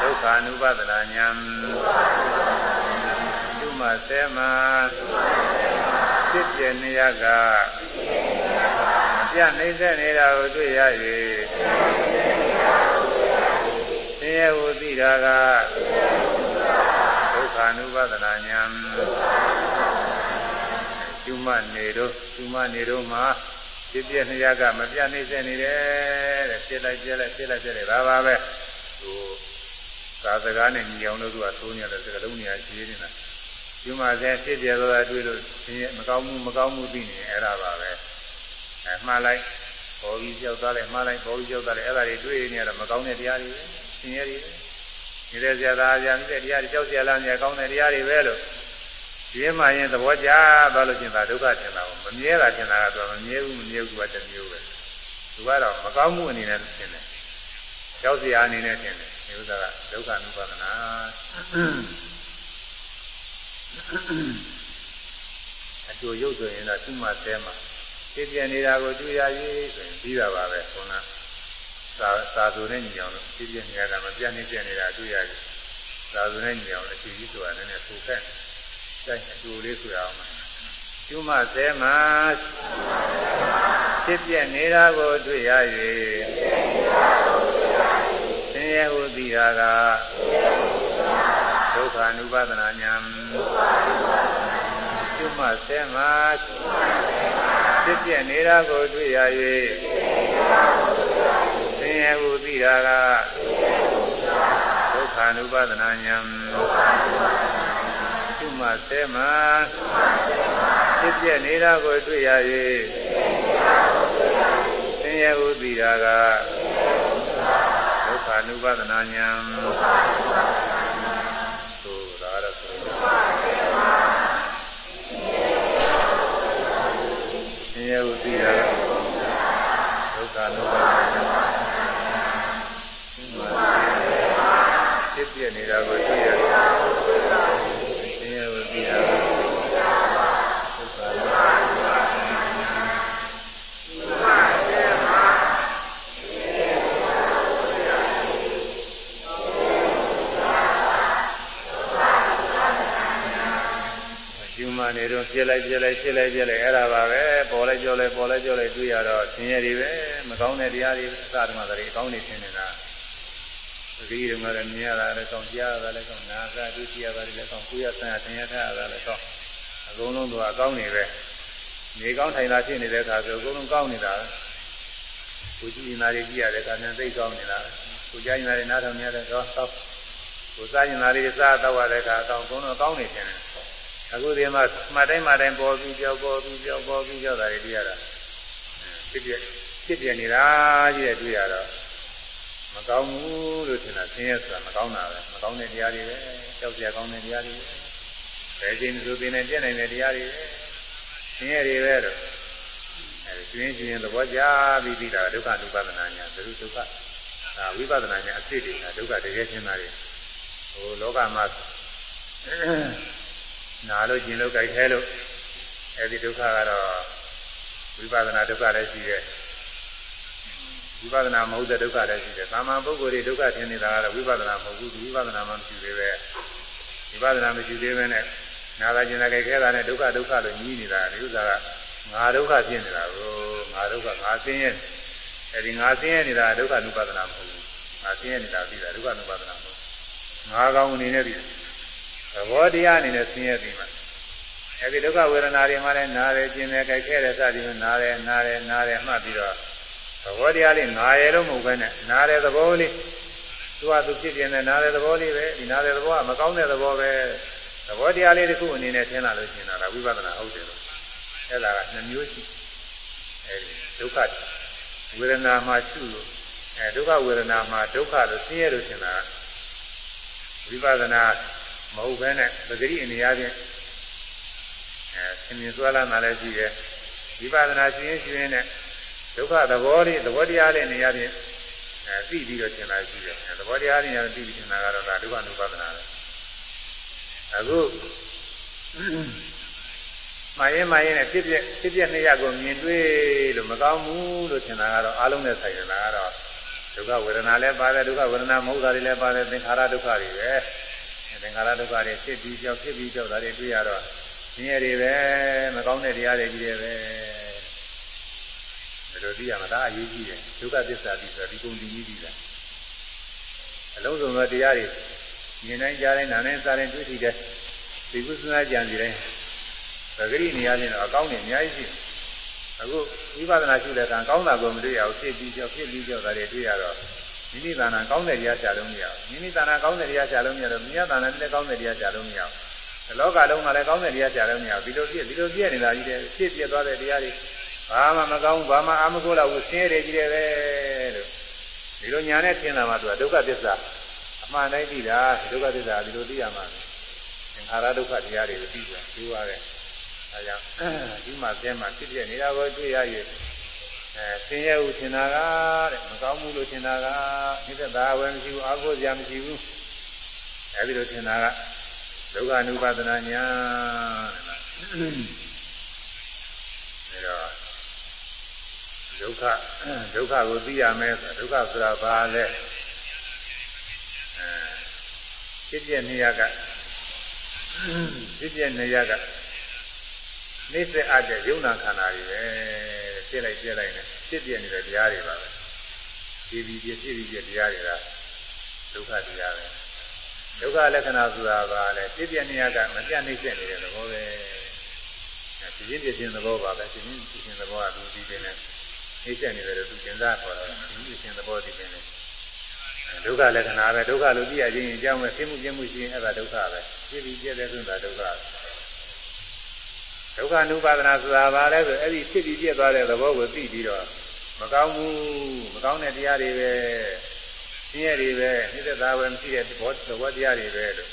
Speaker 1: ဒုက္ခ ानु ပဒနာညာသူမဆဲမှာဖြစ်ပြနေရကပြနှိမ့်သက်နေတာကိုတွေ့ရ၍ဆင်းရဲဟုသိတာကဒုက္ခ ानु ပဒနာညာသူမနေတော့သူမနေတော့မှာ ဖြစ်ပြနှစ်ရကမပြနှိမ့်ဆက်နေတယ်တဲ့ဖြစ်လိုက်ပြက်လိုက်ဖြစ်လိုက်ပြက်လိုက်ဒါပါပဲဟိုသာစကားနဲ့ညီအောင်လို့သူကသုံးရတယ်စကားလုံးနေရာရှိနေတာဒီမှာဆဲဖြစ်ပြသွားတာတွေ့လို့မကောင်းမှုမကောင်းမှုသိနေအဲ့ဒါပါပဲအဲမှားလိုက်ပေါ်ပြီးကြောက်သားလိုက်မှားလိုက်ပေါ်ပြီးကြောက်သားလိုက်အဲ့ဒါတွေတွေ့နေရတော့မကောင်းတဲ့တရားတွေပဲသင်ရည်ပဲနေတဲ့ဆရာသားအရာမြတဲ့တရားတွေကြောက်ဆရာလားမြကောင်းတဲ့တရားတွေပဲလို့ ဒီမှရင်သဘောကျသွားလို့ချင်းသာဒုက္ခထင်တာကိုမမြဲတာထင်တာကတော့မမြဲဘူးမမြဲဘူးကတမျိုးပဲသူကတော့မကောင်းမှုအနေနဲ့ထင်တယ်ကြောက်စရာအနေနဲ့ထင်တယ်ဒီဥစ္စာကဒုက္ခ ानु ပါဒနာအကျိုးရုပ်ဆိုရင်တော့သူ့မှာတဲမှာသိပြနေတာကိုတွေ့ရရေးဆိုရင်ပြီးတာပါပဲခုနသာသာဆိုနဲ့ညီအောင်လို့သိပြနေတာမပြတ်နေပြနေတာတွေ့ရတယ်သာဆိုနဲ့ညီအောင်အချိန်ကြီးဆိုတာနည်းနည်းဆိုခက် တိုက်အကျိုးလေးဆိုရအောင်ကျုမသဲမှာဖြစ်ပြနေတာကိုတွေ့ရ၍သင်ရဲ့ဟုသိတာကဒုက္ခ ानु ပါဒနာညာကျုမသဲမှာဖြစ်ပြနေတာကိုတွေ့ရ၍သင်ရဲ့ဟုသိတာကဒုက္ခ ानु ပါဒနာညာကျု မသဲမှာဖြစ်ပြနေတာကိုတွေ့ရ၍သင်ရဲ့ဟုသိတာကဒုက္ခ ानु ပါဒနာညာသို့ဒါရဆိုသင်ရဲ့ဟုသိတာကဒုက္ခ ानु ပါဒနာဖြစ်ပြနေတာကိုတွေ့ရ၍ နေတော့ပြက်လိုက်ပြက်လိုက်ပြက်လိုက်ပြက်လိုက်အဲ့ဒါပါပဲပေါ်လိုက်ကြောလိုက်ပေါ်လိုက်ကြောလိုက်တွေ့ရတော့သင်ရည်ပဲမကောင်းတဲ့တရားတွေအစတမတွေအကောင်းနေသင်နေတာအကြီးတွေမှာလည်းမြင်ရတာလည်းကောင်းကြားရတာလည်းကောင်းနာသာဒုတိယပါလည်းကောင်းကိုယ်ရဆန်းရသင်ရထားရတာလည်းကောင်းအကုန်လုံးတော့အကောင်းနေပဲနေကောင်းထိုင်တာဖြစ်နေတဲ့အခါဆိုအကုန်လုံးကောင်းနေတာကိုကြည့်နေတာတွေကြည့်ရတဲ့အခါနဲ့သိကောင်းနေတာကိုကြားနေတာတွေနားထောင်နေရတဲ့တော့သောကိုစားနေတာတွေစားတော့ရတဲ့အခါအကောင်အကုန်လုံးကောင်းနေတယ် အခုဒီမှာမှတ်တိုင်းမှတ်တိုင်းပေါ်ပြီးကြောက်ပေါ်ပြီးကြောက်ပေါ်ပြီးကြောက်တာတွေတွေ့ရတာဖြစ်ပြဖြစ်ပြနေတာကြီးတဲ့တွေ့ရတော့မကောင်းဘူးလို့ထင်တာဆင်းရဲဆိုတာမကောင်းတာပဲမကောင်းတဲ့တရားတွေပဲကြောက်ကြကောင်းတဲ့တရားတွေပဲဘယ်ချိန်သူသိနေပြည့်နိုင်တဲ့တရားတွေပဲဆင်းရဲတွေပဲတော့အဲကျွင်းကျွင်းသဘောကျပြီးပြီးတာဒုက္ခဒုပဒနာညာသရုဒုက္ခအာဝိပဿနာညာအဖြစ်တွေကဒုက္ခတကယ်ရှင်းတာတွေဟိုလောကမှာ နာလို့ကျင်လို့ကြိုက်ခဲလို့အဲဒီဒုက္ခကတော့ဝိပဿနာဒုက္ခလည်းရှိတယ်ဝိပဿနာမဟုတ်တဲ့ဒုက္ခလည်းရှိတယ်။သာမန်ပုဂ္ဂိုလ်တွေဒုက္ခထင်နေတာကတော့ဝိပဿနာမဟုတ်ဘူး။ဝိပဿနာမှမရှိသေးပဲ။ဝိပဿနာမရှိသေးပဲနဲ့နာသာကျင်လာကြခဲတာနဲ့ဒုက္ခဒုက္ခလို့ညီးနေတာဒီဥစ္စာကငါဒုက္ခဖြစ်နေတာကိုငါဒုက္ခငါသိရဲ့အဲဒီငါသိရဲ့နေတာဒုက္ခ ानु ပါဒနာမဟုတ်ဘူး။ငါသိရဲ့နေတာပြီးတာဒုက္ခ ानु ပါဒနာမဟုတ်ဘူး။ငါကောင်းအနေနဲ့ပြီးတယ် သဘောတရားအနေနဲ့ဆင်းရဲပြီးမှအဲဒီဒုက္ခဝေဒနာတွေမှလည်းနားတယ်ကျင်တယ်ကြိုက်ခဲတယ်စသည်ဖြင့်နားတယ်နားတယ်နားတယ်မှတ်ပြီးတော့သဘောတရားလေးနားရလို့မဟုတ်ဘဲနဲ့နားတဲ့သဘောလေးသူကသူဖြစ်ပြနေတဲ့နားတဲ့သဘောလေးပဲဒီနားတဲ့သဘောကမကောင်းတဲ့သဘောပဲသဘောတရားလေးတစ်ခုအနေနဲ့ထင်လာလို့ရှိရင်တော့ဝိပဿနာဟုတ်တယ်လို့အဲ့ဒါကနှမျိုးရှိအဲဒီဒုက္ခဝေဒနာမှာရှုလို့အဲဒုက္ခဝေဒနာမှာဒုက္ခလို့ဆင်းရဲလို့ထင်တာဝိပဿနာ မဟုတ်ဘဲနဲ့ပဂရိအနေအချင်းအဲသင်မြင်သွားလာမှလည်းရှိတယ်ဝိပဿနာရှိရင်ရှိရင်နဲ့ဒုက္ခသဘောလေးသဘောတရားလေးနေရာချင်းအဲသိပြီးတော့သင်လာရှိတယ်သဘောတရားလေးညာသိပြီးသင်လာကတော့ဒါဒုက္ခ ानु ပါဒနာပဲအခုမရင်မရင်နဲ့ဖြစ်ဖြစ်ဖြစ်ဖြစ်နေရကိုမြင်တွေ့လို့မကောင်းဘူးလို့ထင်တာကတော့အလုံးနဲ့ဆိုင်တယ်လားကတော့ဒုက္ခဝေဒနာလည်းပါတယ်ဒုက္ခဝေဒနာမဟုတ်တာတွေလည်းပါတယ်သင်္ခါရဒုက္ခတွေပဲ သင်္ခါရဒုက္ခတွေဖြစ်ပြီးကြောက်ဖြစ်ပြီးကြောက်တာတွေတွေ့ရတော့ဆင်းရဲတွေပဲမကောင်းတဲ့တရားတွေကြီးတွေပဲဒါလိုသိရမှာဒါအရေးကြီးတယ်ဒုက္ခသစ္စာပြီးဆိုဒီကုန်ဒီကြီးကြီးလားအလုံးစုံသောတရားတွေမြင်နိုင်ကြတဲ့နာနဲ့စားတဲ့တွေ့ထိတဲ့ဒီကုသနာကြံစီတိုင်းသတိနေရာချင်းတော့အကောင်းနေအများကြီးရှိတယ်အခုဝိပဿနာရှုတဲ့အခါကောင်းတာကိုမတွေ့ရဘူးဖြစ်ပြီးကြောက်ဖြစ်ပြီးကြောက်တာတွေတွေ့ရတော့ မိမိတဏ္ဍာကောင်းတဲ့တရားရှာလို့မရဘူးမိမိတဏ္ဍာကောင်းတဲ့တရားရှာလို့မရတော့မြတ်တဏ္ဍာလည်းကောင်းတဲ့တရားရှာလို့မရဘူးဒီလောကလုံးကလည်းကောင်းတဲ့တရားရှာလို့မရဘူးဒီလိုဖြစ်ဒီလိုပြည့်နေတာကြီးတဲ့ဖြစ်ပြသွားတဲ့တရားတွေဘာမှမကောင်းဘာမှအာမကိုလောက်ဆင်းရဲကြည့်တယ်ပဲလို့ဒီလိုညာနဲ့ထင်လာမှသူကဒုက္ခသစ္စာအမှန်တိုင်းသိတာဒုက္ခသစ္စာဒီလိုသိရမှာသင်္ခါရဒုက္ခတရားတွေကိုသိကြသိရတဲ့အဲကြောင့်ဒီမှာကျဲမှာဖြစ်ပြနေတာကိုတွေ့ရရဲ့ အဲဆင်းရဲဟုထင်တာကတဲ့မကောင်းဘူးလို့ထင်တာကဒီသက်သာဝယ်မရှိဘူးအာကိုစရာမရှိဘူးအဲဒီလိုထင်တာကဒုက္ခ ानु ပါဒနာညာတဲ့ဒါတော့ဒုက္ခဒုက္ခကိုသိရမယ်ဆိုဒုက္ခဆိုတာဘာလဲအဲဖြစ်ပြနေရကဖြစ်ပြနေရကနေစေအပ်တဲ့ယုံနာခန္ဓာတွေပဲ ပြည့်လိုက်ပြည့်လိုက်နဲ့ဖြစ်ပြနေတဲ့တရားတွေပါပဲဒီဒီပြည့်ပြည့်ပြည့်တရားတွေကဒုက္ခတရားပဲဒုက္ခလက္ခဏာဆိုတာကလည်းဖြစ်ပြနေရကမပြတ်နှိမ့်ဆက်နေတဲ့သဘောပဲဒီရင်းပြခြင်းသဘောပါပဲဒီရင်းပြခြင်းသဘောကသူဒီတင်နေနှိမ့်ဆက်နေတယ်သူကျင်စားခေါ်တာဒီရင်းပြခြင်းသဘောဒီတင်နေဒုက္ခလက္ခဏာပဲဒုက္ခလို့သိရခြင်းအကြောင်းပဲသိမှုပြမှုရှိရင်အဲ့ဒါဒုက္ခပဲဖြစ်ပြီးပြည့်တဲ့ဆိုတာဒုက္ခ ဒုက္ခ అను ပါဒနာဆိုတာဘာလဲဆိုအဲ့ဒီဖြစ်ပြီးပြည့်သွားတဲ့သဘောကိုသိပြီးတော့မကောင်းဘူးမကောင်းတဲ့တရားတွေပဲဆင်းရဲတွေပဲနှိစ္စသာဝယ်မရှိတဲ့သဘောသဘောတရားတွေပဲလို့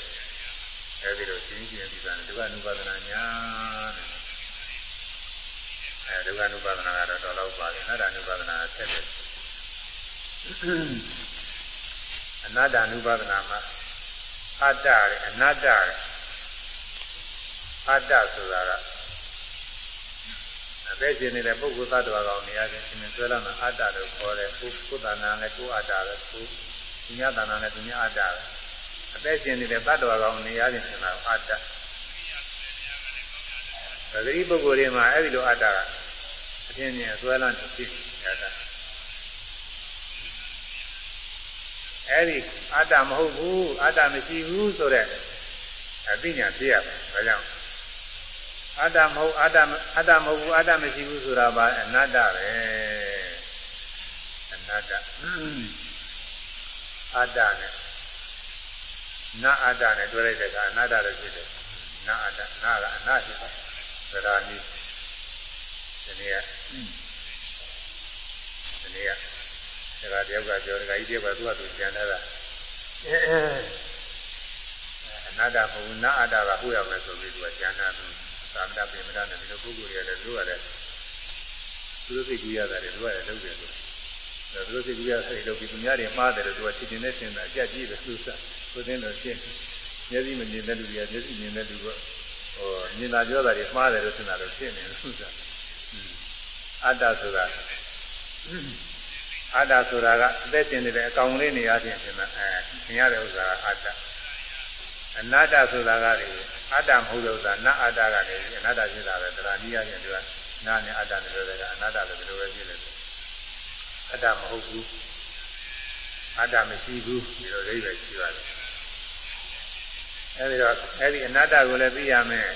Speaker 1: အဲ့ဒီလိုရှင်းရှင်းပြီးသားဒုက္ခ అను ပါဒနာညာတဲ့အဲဒုက္ခ అను ပါဒနာကတော့တော်တော်ပါတယ်အနာတ္တ అను ပါဒနာဆက်တယ်အနာတ္တ అను ပါဒနာမှာအတ္တရအနာတ္တရအတ္တဆိုတာက အသက်ရှင်နေတဲ့ပုဂ္ဂိုလ်သတ္တဝါကောင်နေရာချင်းရှင်ဆွဲလာမှာအတ္တလို့ခေါ်တယ်ကိုယ်ကိုယ်တဏ္ဍာနဲ့ကိုယ်အတ္တပဲကိုယ်ဒီညတဏ္ဍာနဲ့ဒီညအတ္တပဲအသက်ရှင်နေတဲ့သတ္တဝါကောင်နေရာချင်းရှင်တာအတ္တသတိပုဂ္ဂိုလ်တွေမှာအဲ့ဒီလိုအတ္တကအပြင်းပြင်းဆွဲလာနေဖြစ်အတ္တအဲ့ဒီအတ္တမဟုတ်ဘူးအတ္တမရှိဘူးဆိုတဲ့အသိဉာဏ်သိရမယ်ဒါကြောင့် အတ္တမဟုတ်အတ္တအတ္တမဟုတ်ဘူးအတ္တမရှိဘူးဆိုတာပါအနတ္တပဲအနတ္တအတ္တနဲ့နာအတ္တနဲ့တွဲလိုက်တဲ့ကအနတ္တလို့ဖြစ်တယ်နာအတ္တနာကအနာဖြစ်တယ်သရာနိဒီနေ့ကဒီနေ့ကဒါကတယောက်ကပြောတယ်ကကြီးတယောက်ကသူ့အတူကျန်ထားတာအနတ္တမဟုတ်ဘူးနာအတ္တကဟိုရမယ်ဆိုပြီးသူကကျန်ထားတယ် သာမဏေပိမဏနဲ့ဒီလိုပုဂ္ဂိုလ်တွေလည်းသူကလည်းသူတို့စိတ်ကူးရတာတွေသူကလည်းလုပ်တယ်လို့ဒါသူတို့စိတ်ကူးရစိတ်လုပ်ပြီးသူများတွေမှားတယ်လို့သူကချင်းချင်းနဲ့ရှင်းတာအကြက်ကြီးပဲသူစားကိုသိတော့ရှင်းမျက်စိမမြင်တဲ့လူတွေကမျက်စိမြင်တဲ့လူကဟိုမြင်တာပြောတာတွေမှားတယ်လို့ထင်တာလို့ရှင်းတယ်လို့သူစားအတ္တဆိုတာအတ္တဆိုတာကအသက်ရှင်နေတဲ့အကောင်လေးနေရာချင်းထင်တာအဲသင်ရတဲ့ဥစ္စာကအတ္တအနတ္တဆိုတာကလေ အတ္တမဟုတ်လို့သာနအတ္တကနေအနတ္တဖြစ်တာပဲတရားနည်းရရင်သူကနာနဲ့အတ္တနဲ့ပြောတယ်ကအနတ္တလည်းဘယ်လိုပဲဖြစ်တယ်အတ္တမဟုတ်ဘူးအတ္တမရှိဘူးဒီလိုအိဗယ်ရှိပါတယ်အဲဒီတော့အဲဒီအနတ္တကိုလည်းသိရမယ်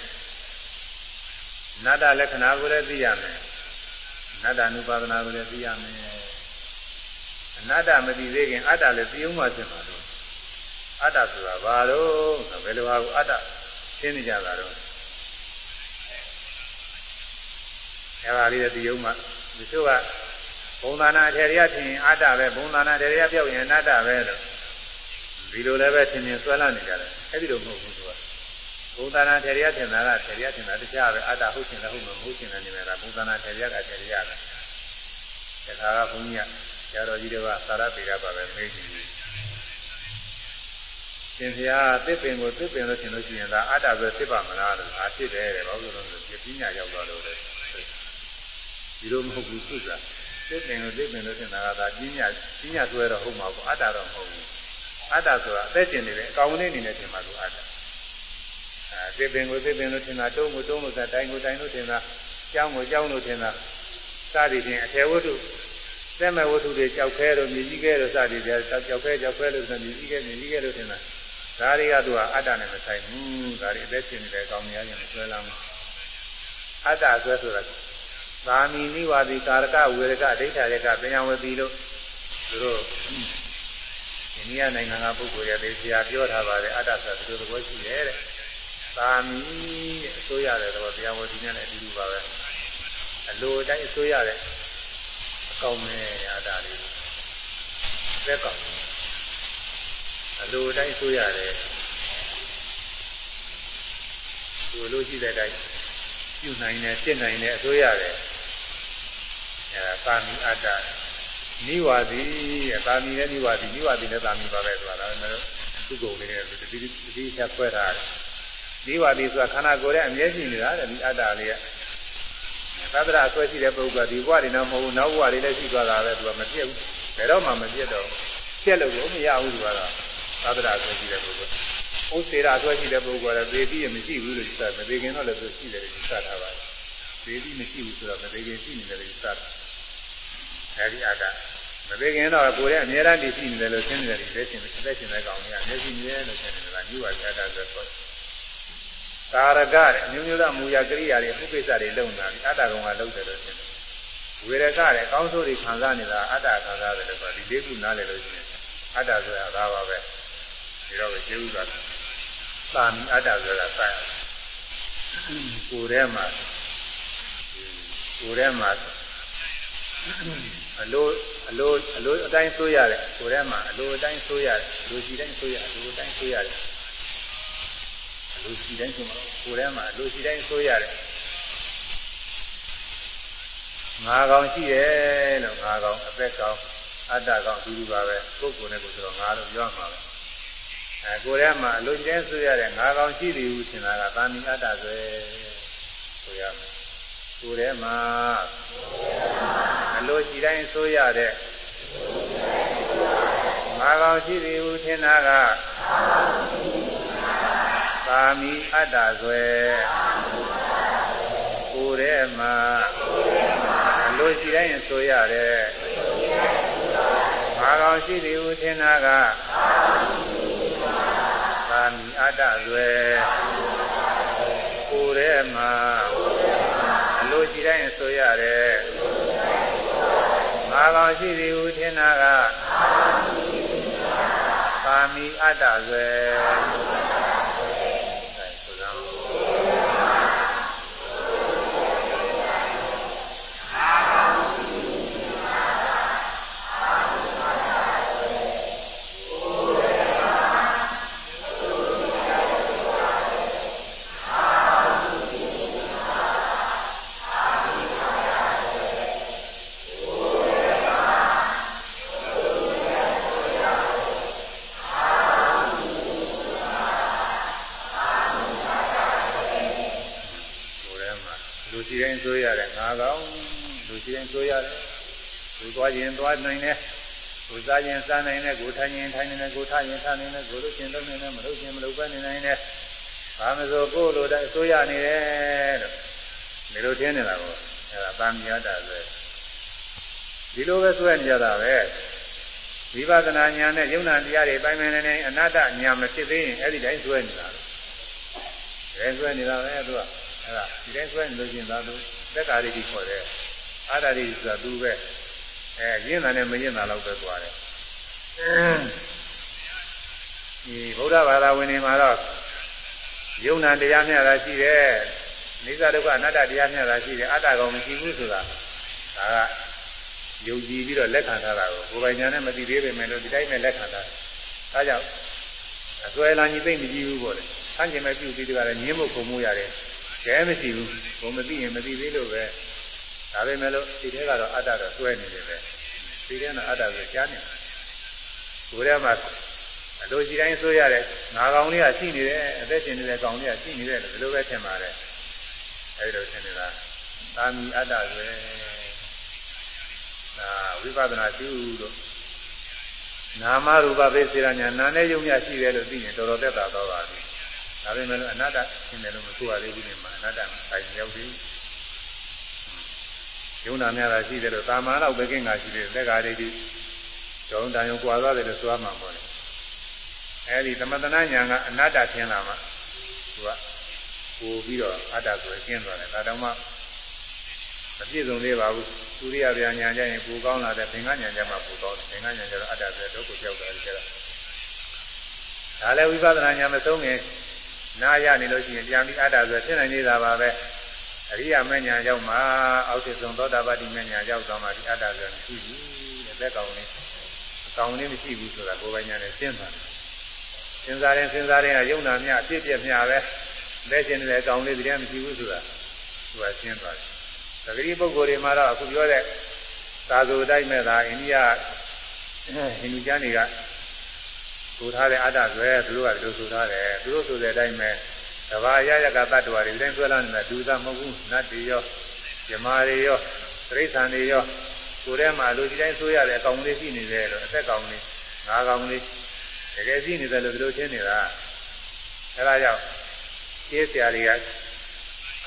Speaker 1: အနတ္တလက္ခဏာကိုလည်းသိရမယ်အနတ္တ ानु ပါဒနာကိုလည်းသိရမယ်အနတ္တမသိသေးခင်အတ္တလည်းသိအောင်မှဖြစ်မှာလို့အတ္တဆိုတာဘာလို့ဘယ်လိုဟာကိုအတ္တ ရှင်းနေကြတာတော့အဲပါလေးဒီယုံမှာဒီချို့ကဘုံသာနာထေရယထင်အတ္တပဲဘုံသာနာထေရယပြောက်ရင်အနတ္တပဲလို့ဒီလိုလည်းပဲထင်မြင်ဆွဲလာနေကြတယ်အဲ့ဒီလိုမဟုတ်ဘူးသူကဘုံသာနာထေရယထင်တာကထေရယထင်တာတရားပဲအတ္တဟုတ်ရှင်လည်းဟုတ်မှာမဟုတ်ရှင်လည်းနေမယ်လားဘုံသာနာထေရယကထေရယပဲဒါကဘုန်းကြီးကဆရာတော်ကြီးတွေကသာရပေရပါပဲမေးကြည့် ရှင်ဘုရားသစ်ပင်ကိုသစ်ပင်လို့ထင်လို့ရှိရင်ဒါအတ္တပဲဖြစ်ပါမလားလို့အာဖြစ်တယ်တဲ့ဘာလို့လဲဆိုတော့ပညာရောက်သွားလို့လေဒီလိုမဟုတ်ဘူးသူကသစ်ပင်ကိုသစ်ပင်လို့ထင်တာကဒါပညာပညာဆွဲတော့ဟုတ်မှာပေါ့အတ္တတော့မဟုတ်ဘူးအတ္တဆိုတာအသက်ရှင်နေတဲ့အကောင်လေးအနေနဲ့ထင်မှာသူအတ္တအဲသစ်ပင်ကိုသစ်ပင်လို့ထင်တာတုံးကိုတုံးလို့တိုင်ကိုတိုင်လို့ထင်တာကြောင်းကိုကြောင်းလို့ထင်တာစသည်ဖြင့်အထေဝတ္ထုသက်မဲ့ဝတ္ထုတွေကြောက်ခဲတော့မြည်ကြီးခဲတော့စသည်ဖြင့်ကြောက်ခဲကြောက်ခဲလို့ဆိုမြည်ကြီးခဲမြည်ကြီးခဲလို့ထင်တာ ဒါတွေကသူကအတ္တနဲ့မဆိုင်ဘူးဒါတွေအသက်ရှင်နေတဲ့အကောင်များရင်မဆွဲလာဘူးအတ္တဆွဲဆိုတာသာမီနိဝါဒီကာရကဝေရကဒိဋ္ဌာရကပညာဝတိလို့သူတို့အိန္ဒိယနိုင်ငံကပုဂ္ဂိုလ်တွေဆရာပြောထားပါတယ်အတ္တဆိုတာဒီလိုသဘောရှိတယ်တဲ့သာမီအစိုးရတယ်တော့ပညာဝတိနဲ့လည်းအတူတူပါပဲအလိုတိုင်းဆိုရတဲ့အကောင်မဲ့အတားလေးသက်ကောင် အလိုတိုင်းဆိုရတယ်သူလိုရှိတဲ့အတိုင်းပြုနိုင်တယ်ပြစ်နိုင်တယ်အဆိုရတယ်အဲဒါသာမီအတ္တနိဝါဒီရဲ့သာမီနဲ့နိဝါဒီနိဝါဒီနဲ့သာမီပါပဲဆိုတာဒါပေမဲ့သူ့ကိုယ်လေးနဲ့ဒီဒီဒီချက်ခွဲထားတယ်နိဝါဒီဆိုတာခန္ဓာကိုယ်ရဲ့အမြဲရှိနေတာတဲ့ဒီအတ္တလေးကသဒ္ဒရာဆွဲရှိတဲ့ပုဂ္ဂိုလ်ကဒီဘဝတွေတော့မဟုတ်ဘူးနောက်ဘဝတွေလည်းရှိသွားတာပဲသူကမပြည့်ဘူးဘယ်တော့မှမပြည့်တော့ပြည့်လို့ကိုမရဘူးသူကတော့ သဒ္ဒရာဆွဲရှိတဲ့ပုဂ္ဂိုလ်ဥစ္စေရာဆွဲရှိတဲ့ပုဂ္ဂိုလ်ကသေပြီးမရှိဘူးလို့ယူဆတယ်မသေးခင်တော့လည်းသူရှိတယ်လို့ယူဆထားပါတယ်သေပြီးမရှိဘူးဆိုတော့မသေးခင်ရှိနေတယ်လို့ယူဆတာအဲဒီအတ္တမသေးခင်တော့ကိုယ်ရဲ့အများအားဖြင့်ရှိနေတယ်လို့ရှင်းနေတယ်ဒီလက်ရှင်အသက်ရှင်တဲ့ကောင်ကြီးကမျက်စိမြဲလို့ရှင်းနေတာညဝါကြတာဆိုတော့ကာရကတဲ့အမျိုးမျိုးသောမူရကရိယာတွေအမှုကိစ္စတွေလုံတာဒီအတ္တကောင်ကလုံတယ်လို့ရှင်းတယ်ဝေရကတဲ့အကောင်းဆုံးတွေခံစားနေတာအတ္တခံစားတယ်လို့ဆိုဒီလေးခုနားလည်လို့ရှိရင်အတ္တဆိုတာဒါပါပဲ ဒီတော့ကျေဥစွာသာမီအတ္တဆိုတာစိုက်ကိုယ်ထဲမှာကိုယ်ထဲမှာအလိုအလိုအလိုအတိုင်းဆိုးရတယ်ကိုယ်ထဲမှာအလိုအတိုင်းဆိုးရတယ်အလိုရှိတိုင်းဆိုးရအလိုအတိုင်းဆိုးရတယ်အလိုရှိတိုင်းဆိုမှာကိုယ်ထဲမှာအလိုရှိတိုင်းဆိုးရတယ်ငါကောင်ရှိတယ်လို့ငါကောင်အသက်ကောင်အတ္တကောင်အတူတူပါပဲပုဂ္ဂိုလ်နဲ့ကိုယ်ဆိုတော့ငါလို့ပြောမှာပဲ အဲကိုယ်ထဲမှာအလိုရှိတိုင်းဆိုးရတယ်ငါကောင်ရှိတယ်ဟုထင်တာကသာမီအတ္တပဲဆိုရမယ်ကိုယ်ထဲမှာအလိုရှိတိုင်းဆိုရတဲ့ငါကောင်ရှိသည်ဟုထင်တာကသာမီအတ္တဆွဲကိုယ်ထဲမှာအလိုရှိတိုင်းဆိုရတဲ့ငါကောင်ရှိသည်ဟုထင်တာကသာမီ အတ္တဆွဲကိုယ်ထဲမှာလိုရှိတိုင်းဆိုရတယ်ငါကောင်ရှိသည်ဟုထင်တာကသာမီအတ္တဆွဲသွား ရင်သွားနိုင်တယ်ကိုစားရင်စားနိုင်တယ်ကိုထိုင်ရင်ထိုင်နိုင်တယ်ကိုထားရင်ထားနိုင်တယ်ကိုလို့ရှင်လုပ်နိုင်တယ်မလုပ်ရှင်မလုပ်ပဲနေနိုင်တယ်ဘာမဆိုကိုလိုတဲ့အစိုးရနေတယ်လို့ဒီလိုထင်းနေတာကိုအဲဒါပါမီယတာဆိုဒီလိုပဲဆွဲနေကြတာပဲဝိပဿနာဉာဏ်နဲ့ယုံနာတရားတွေပိုင်ပိုင်နေနေအနတ္တဉာဏ်မဖြစ်သေးရင်အဲ့ဒီတိုင်းဆွဲနေတာပဲဆွဲနေတာပဲသူကအဲ့ဒါဒီတိုင်းဆွဲနေလို့ရှိရင်သာသူသက်္ကာရိတိခေါ်တယ်အာရရိတိဆိုတာသူပဲ အဲရင်းတာနဲ့မရင်းတာတော့ပဲသွားတယ်ဒီဗုဒ္ဓဘာသာဝင်တွေမှာတော့ယုံနာတရားမျှတာရှိတယ်နိစ္စဒုက္ခအနတ္တတရားမျှတာရှိတယ်အတ္တကောင်မရှိဘူးဆိုတာဒါကယုံကြည်ပြီးတော့လက်ခံထားတာကိုကိုယ်ပိုင်ညာနဲ့မသိသေးပေမဲ့လို့ဒီတိုင်းနဲ့လက်ခံထားတယ်ဒါကြောင့်အစွဲလာညီသိမကြည့်ဘူးပေါ့လေဆန်းကျင်မဲ့ပြုပြီးတကလည်းညင်းဖို့ခုံမှုရတယ်ကျဲမရှိဘူးဘုံမသိရင်မသိသေးလို့ပဲ ဒါပေမဲ့လို့ဒီထဲကတော့အတ္တတော့တွဲနေတယ်ပဲဒီထဲကတော့အတ္တကိုကြားနေတယ်ကိုယ်ထဲမှာအလိုရှိတိုင်းဆိုရတဲ့ငါကောင်လေးကရှိနေတယ်အသက်ရှင်နေတဲ့ကောင်လေးကရှိနေတယ်လို့ဒီလိုပဲထင်ပါတယ်အဲဒီလိုထင်နေတာသာမီအတ္တပဲဒါဝိပဿနာရှုလို့နာမရူပပဲစေရညာနာနဲ့ယုံရရှိတယ်လို့သိရင်တော်တော်သက်သာတော့ပါပြီဒါပေမဲ့အနတ္တရှင်းတယ်လို့မဆိုရသေးဘူးဒီမှာအနတ္တဆိုင်ရောက်ပြီ ယုံနာများတာရှိတယ်လို့သာမာတော့ပဲကင်းတာရှိတယ်လက်ကားလေးဒီကျောင်းတန်ရုံကွာသွားတယ်လို့ဆိုရမှာပေါ့လေအဲဒီသမထနာညာကအနတ္တထင်လာမှသူကပို့ပြီးတော့အတ္တဆိုကျင်းသွားတယ်ဒါတောင်မှမပြည့်စုံသေးပါဘူးသူရိယဗျာညာကြရင်ပူကောင်းလာတဲ့သင်္ကညာကြမှာပူကောင်းတယ်သင်္ကညာကြတော့အတ္တဆိုတော့ကိုကြောက်တာကြတော့ဒါလည်းဝိပဿနာညာမဆုံးခင်နားရနေလို့ရှိရင်ပြန်ပြီးအတ္တဆိုဖြစ်နိုင်နေတာပါပဲ အရိယာမညာရောက်မှအောက်ထဆုံးသောတာပတိမညာရောက်တော့မှဒီအတ္တဆိုမရှိဘူးတဲ့သက်ကောင်လေးအကောင်လေးမရှိဘူးဆိုတာကိုယ်ပိုင်ညာနဲ့ရှင်းသွားတယ်စဉ်းစားရင်စဉ်းစားရင်ကယုံနာမြအဖြစ်ပြမြပဲလက်ရှင်တဲ့အကောင်လေးတည်းမရှိဘူးဆိုတာသူကရှင်းသွားတယ်သတိပုဂ္ဂိုလ်တွေမှာတော့အခုပြောတဲ့သာဇုတိုက်မဲ့သာအိန္ဒိယဟိန္ဒူကျမ်းတွေကဆိုထားတဲ့အတ္တဆိုရဲသူတို့ကဒီလိုဆိုထားတယ်သူတို့ဆိုတဲ့အတိုင်းပဲ တဘာရရကတ္တဝါတွေတိုင်းဆွဲလာနေတာဒုသမဟုတ်ဘူးနတ်တွေရောဇမားတွေရောတိရစ္ဆာန်တွေရောကိုယ်ထဲမှာလူကြီးတိုင်းဆိုရတဲ့အကောင်လေးရှိနေတယ်လို့အသက်ကောင်လေးငါးကောင်လေးတကယ်ရှိနေတယ်လို့ဒီလိုရှင်းနေတာအဲဒါကြောင့်ကျေးဆရာတွေက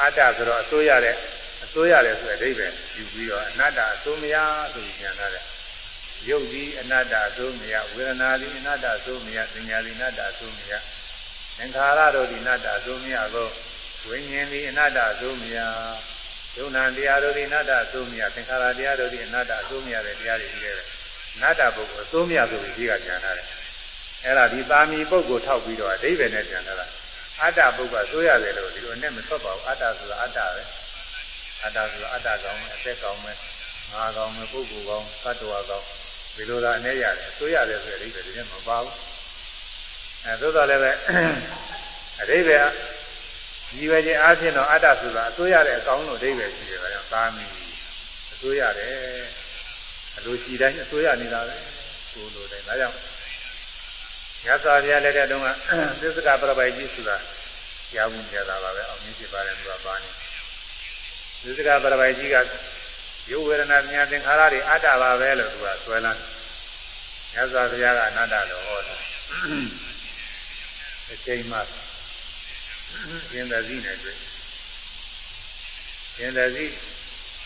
Speaker 1: အတ္တဆိုတော့အစိုးရတဲ့အစိုးရတယ်ဆိုတဲ့အဓိပ္ပာယ်ယူပြီးတော့အနတ္တအစိုးမရဆိုပြီးပြန်လာတယ်ရုပ်သည်အနတ္တအစိုးမရဝေဒနာသည်အနတ္တအစိုးမရသင်ညာသည်အနတ္တအစိုးမရ သင်္ခါရတို့သည်အနတ္တအစိုးမရသောဝိညာဉ်သည်အနတ္တအစိုးမရယုံနာတရားတို့သည်အနတ္တအစိုးမရသင်္ခါရတရားတို့သည်အနတ္တအစိုးမရတဲ့တရားတွေကြီးတယ်အနတ္တပုဂ္ဂိုလ်အစိုးမရဆိုပြီးကြီးကပြန်လာတယ်အဲ့ဒါဒီပါမီပုဂ္ဂိုလ်ထောက်ပြီးတော့အဓိပ္ပာယ်နဲ့ပြန်လာတာအတ္တပုဂ္ဂိုလ်ဆိုရတယ်လို့ဒီလိုနဲ့မထွက်ပါဘူးအတ္တဆိုတာအတ္တပဲအတ္တဆိုတာအတ္တကောင်းအသက်ကောင်းပဲငါကောင်းပဲပုဂ္ဂိုလ်ကောင်းသတ္တဝါကောင်းဒီလိုသာအနေရတယ်ဆိုရတယ်ဆိုတဲ့အဓိပ္ပာယ်ဒီနဲ့မပါဘူး အဲသို့တော်လည်းပဲအဓိပ္ပာယ်ဒီပဲချင်းအားဖြင့်တော့အတ္တဆိုတာအစိုးရတဲ့အကောင်းလို့အဓိပ္ပာယ်ရှိတယ်ဗျာသာမီအစိုးရတယ်အလိုရှိတိုင်းအစိုးရနေတာပဲကိုလိုတိုင်းဒါကြောင့်ရသော်ဘုရားလက်ထက်တုန်းကသစ္စကပရပိုက်ကြီးဆိုတာကြားမှုကြတာပါပဲအောင်မြင်ဖြစ်ပါတယ်သူကပါနေသစ္စကပရပိုက်ကြီးကရုပ်ဝေဒနာဉာဏ်သင်္ခါရတွေအတ္တပါပဲလို့သူကဆွဲလန်းရသော်ဘုရားကအနတ္တလို့ဟောတယ် အချိန်မှရှင်သာစီနဲ့တွေ့ရှင်သာစီ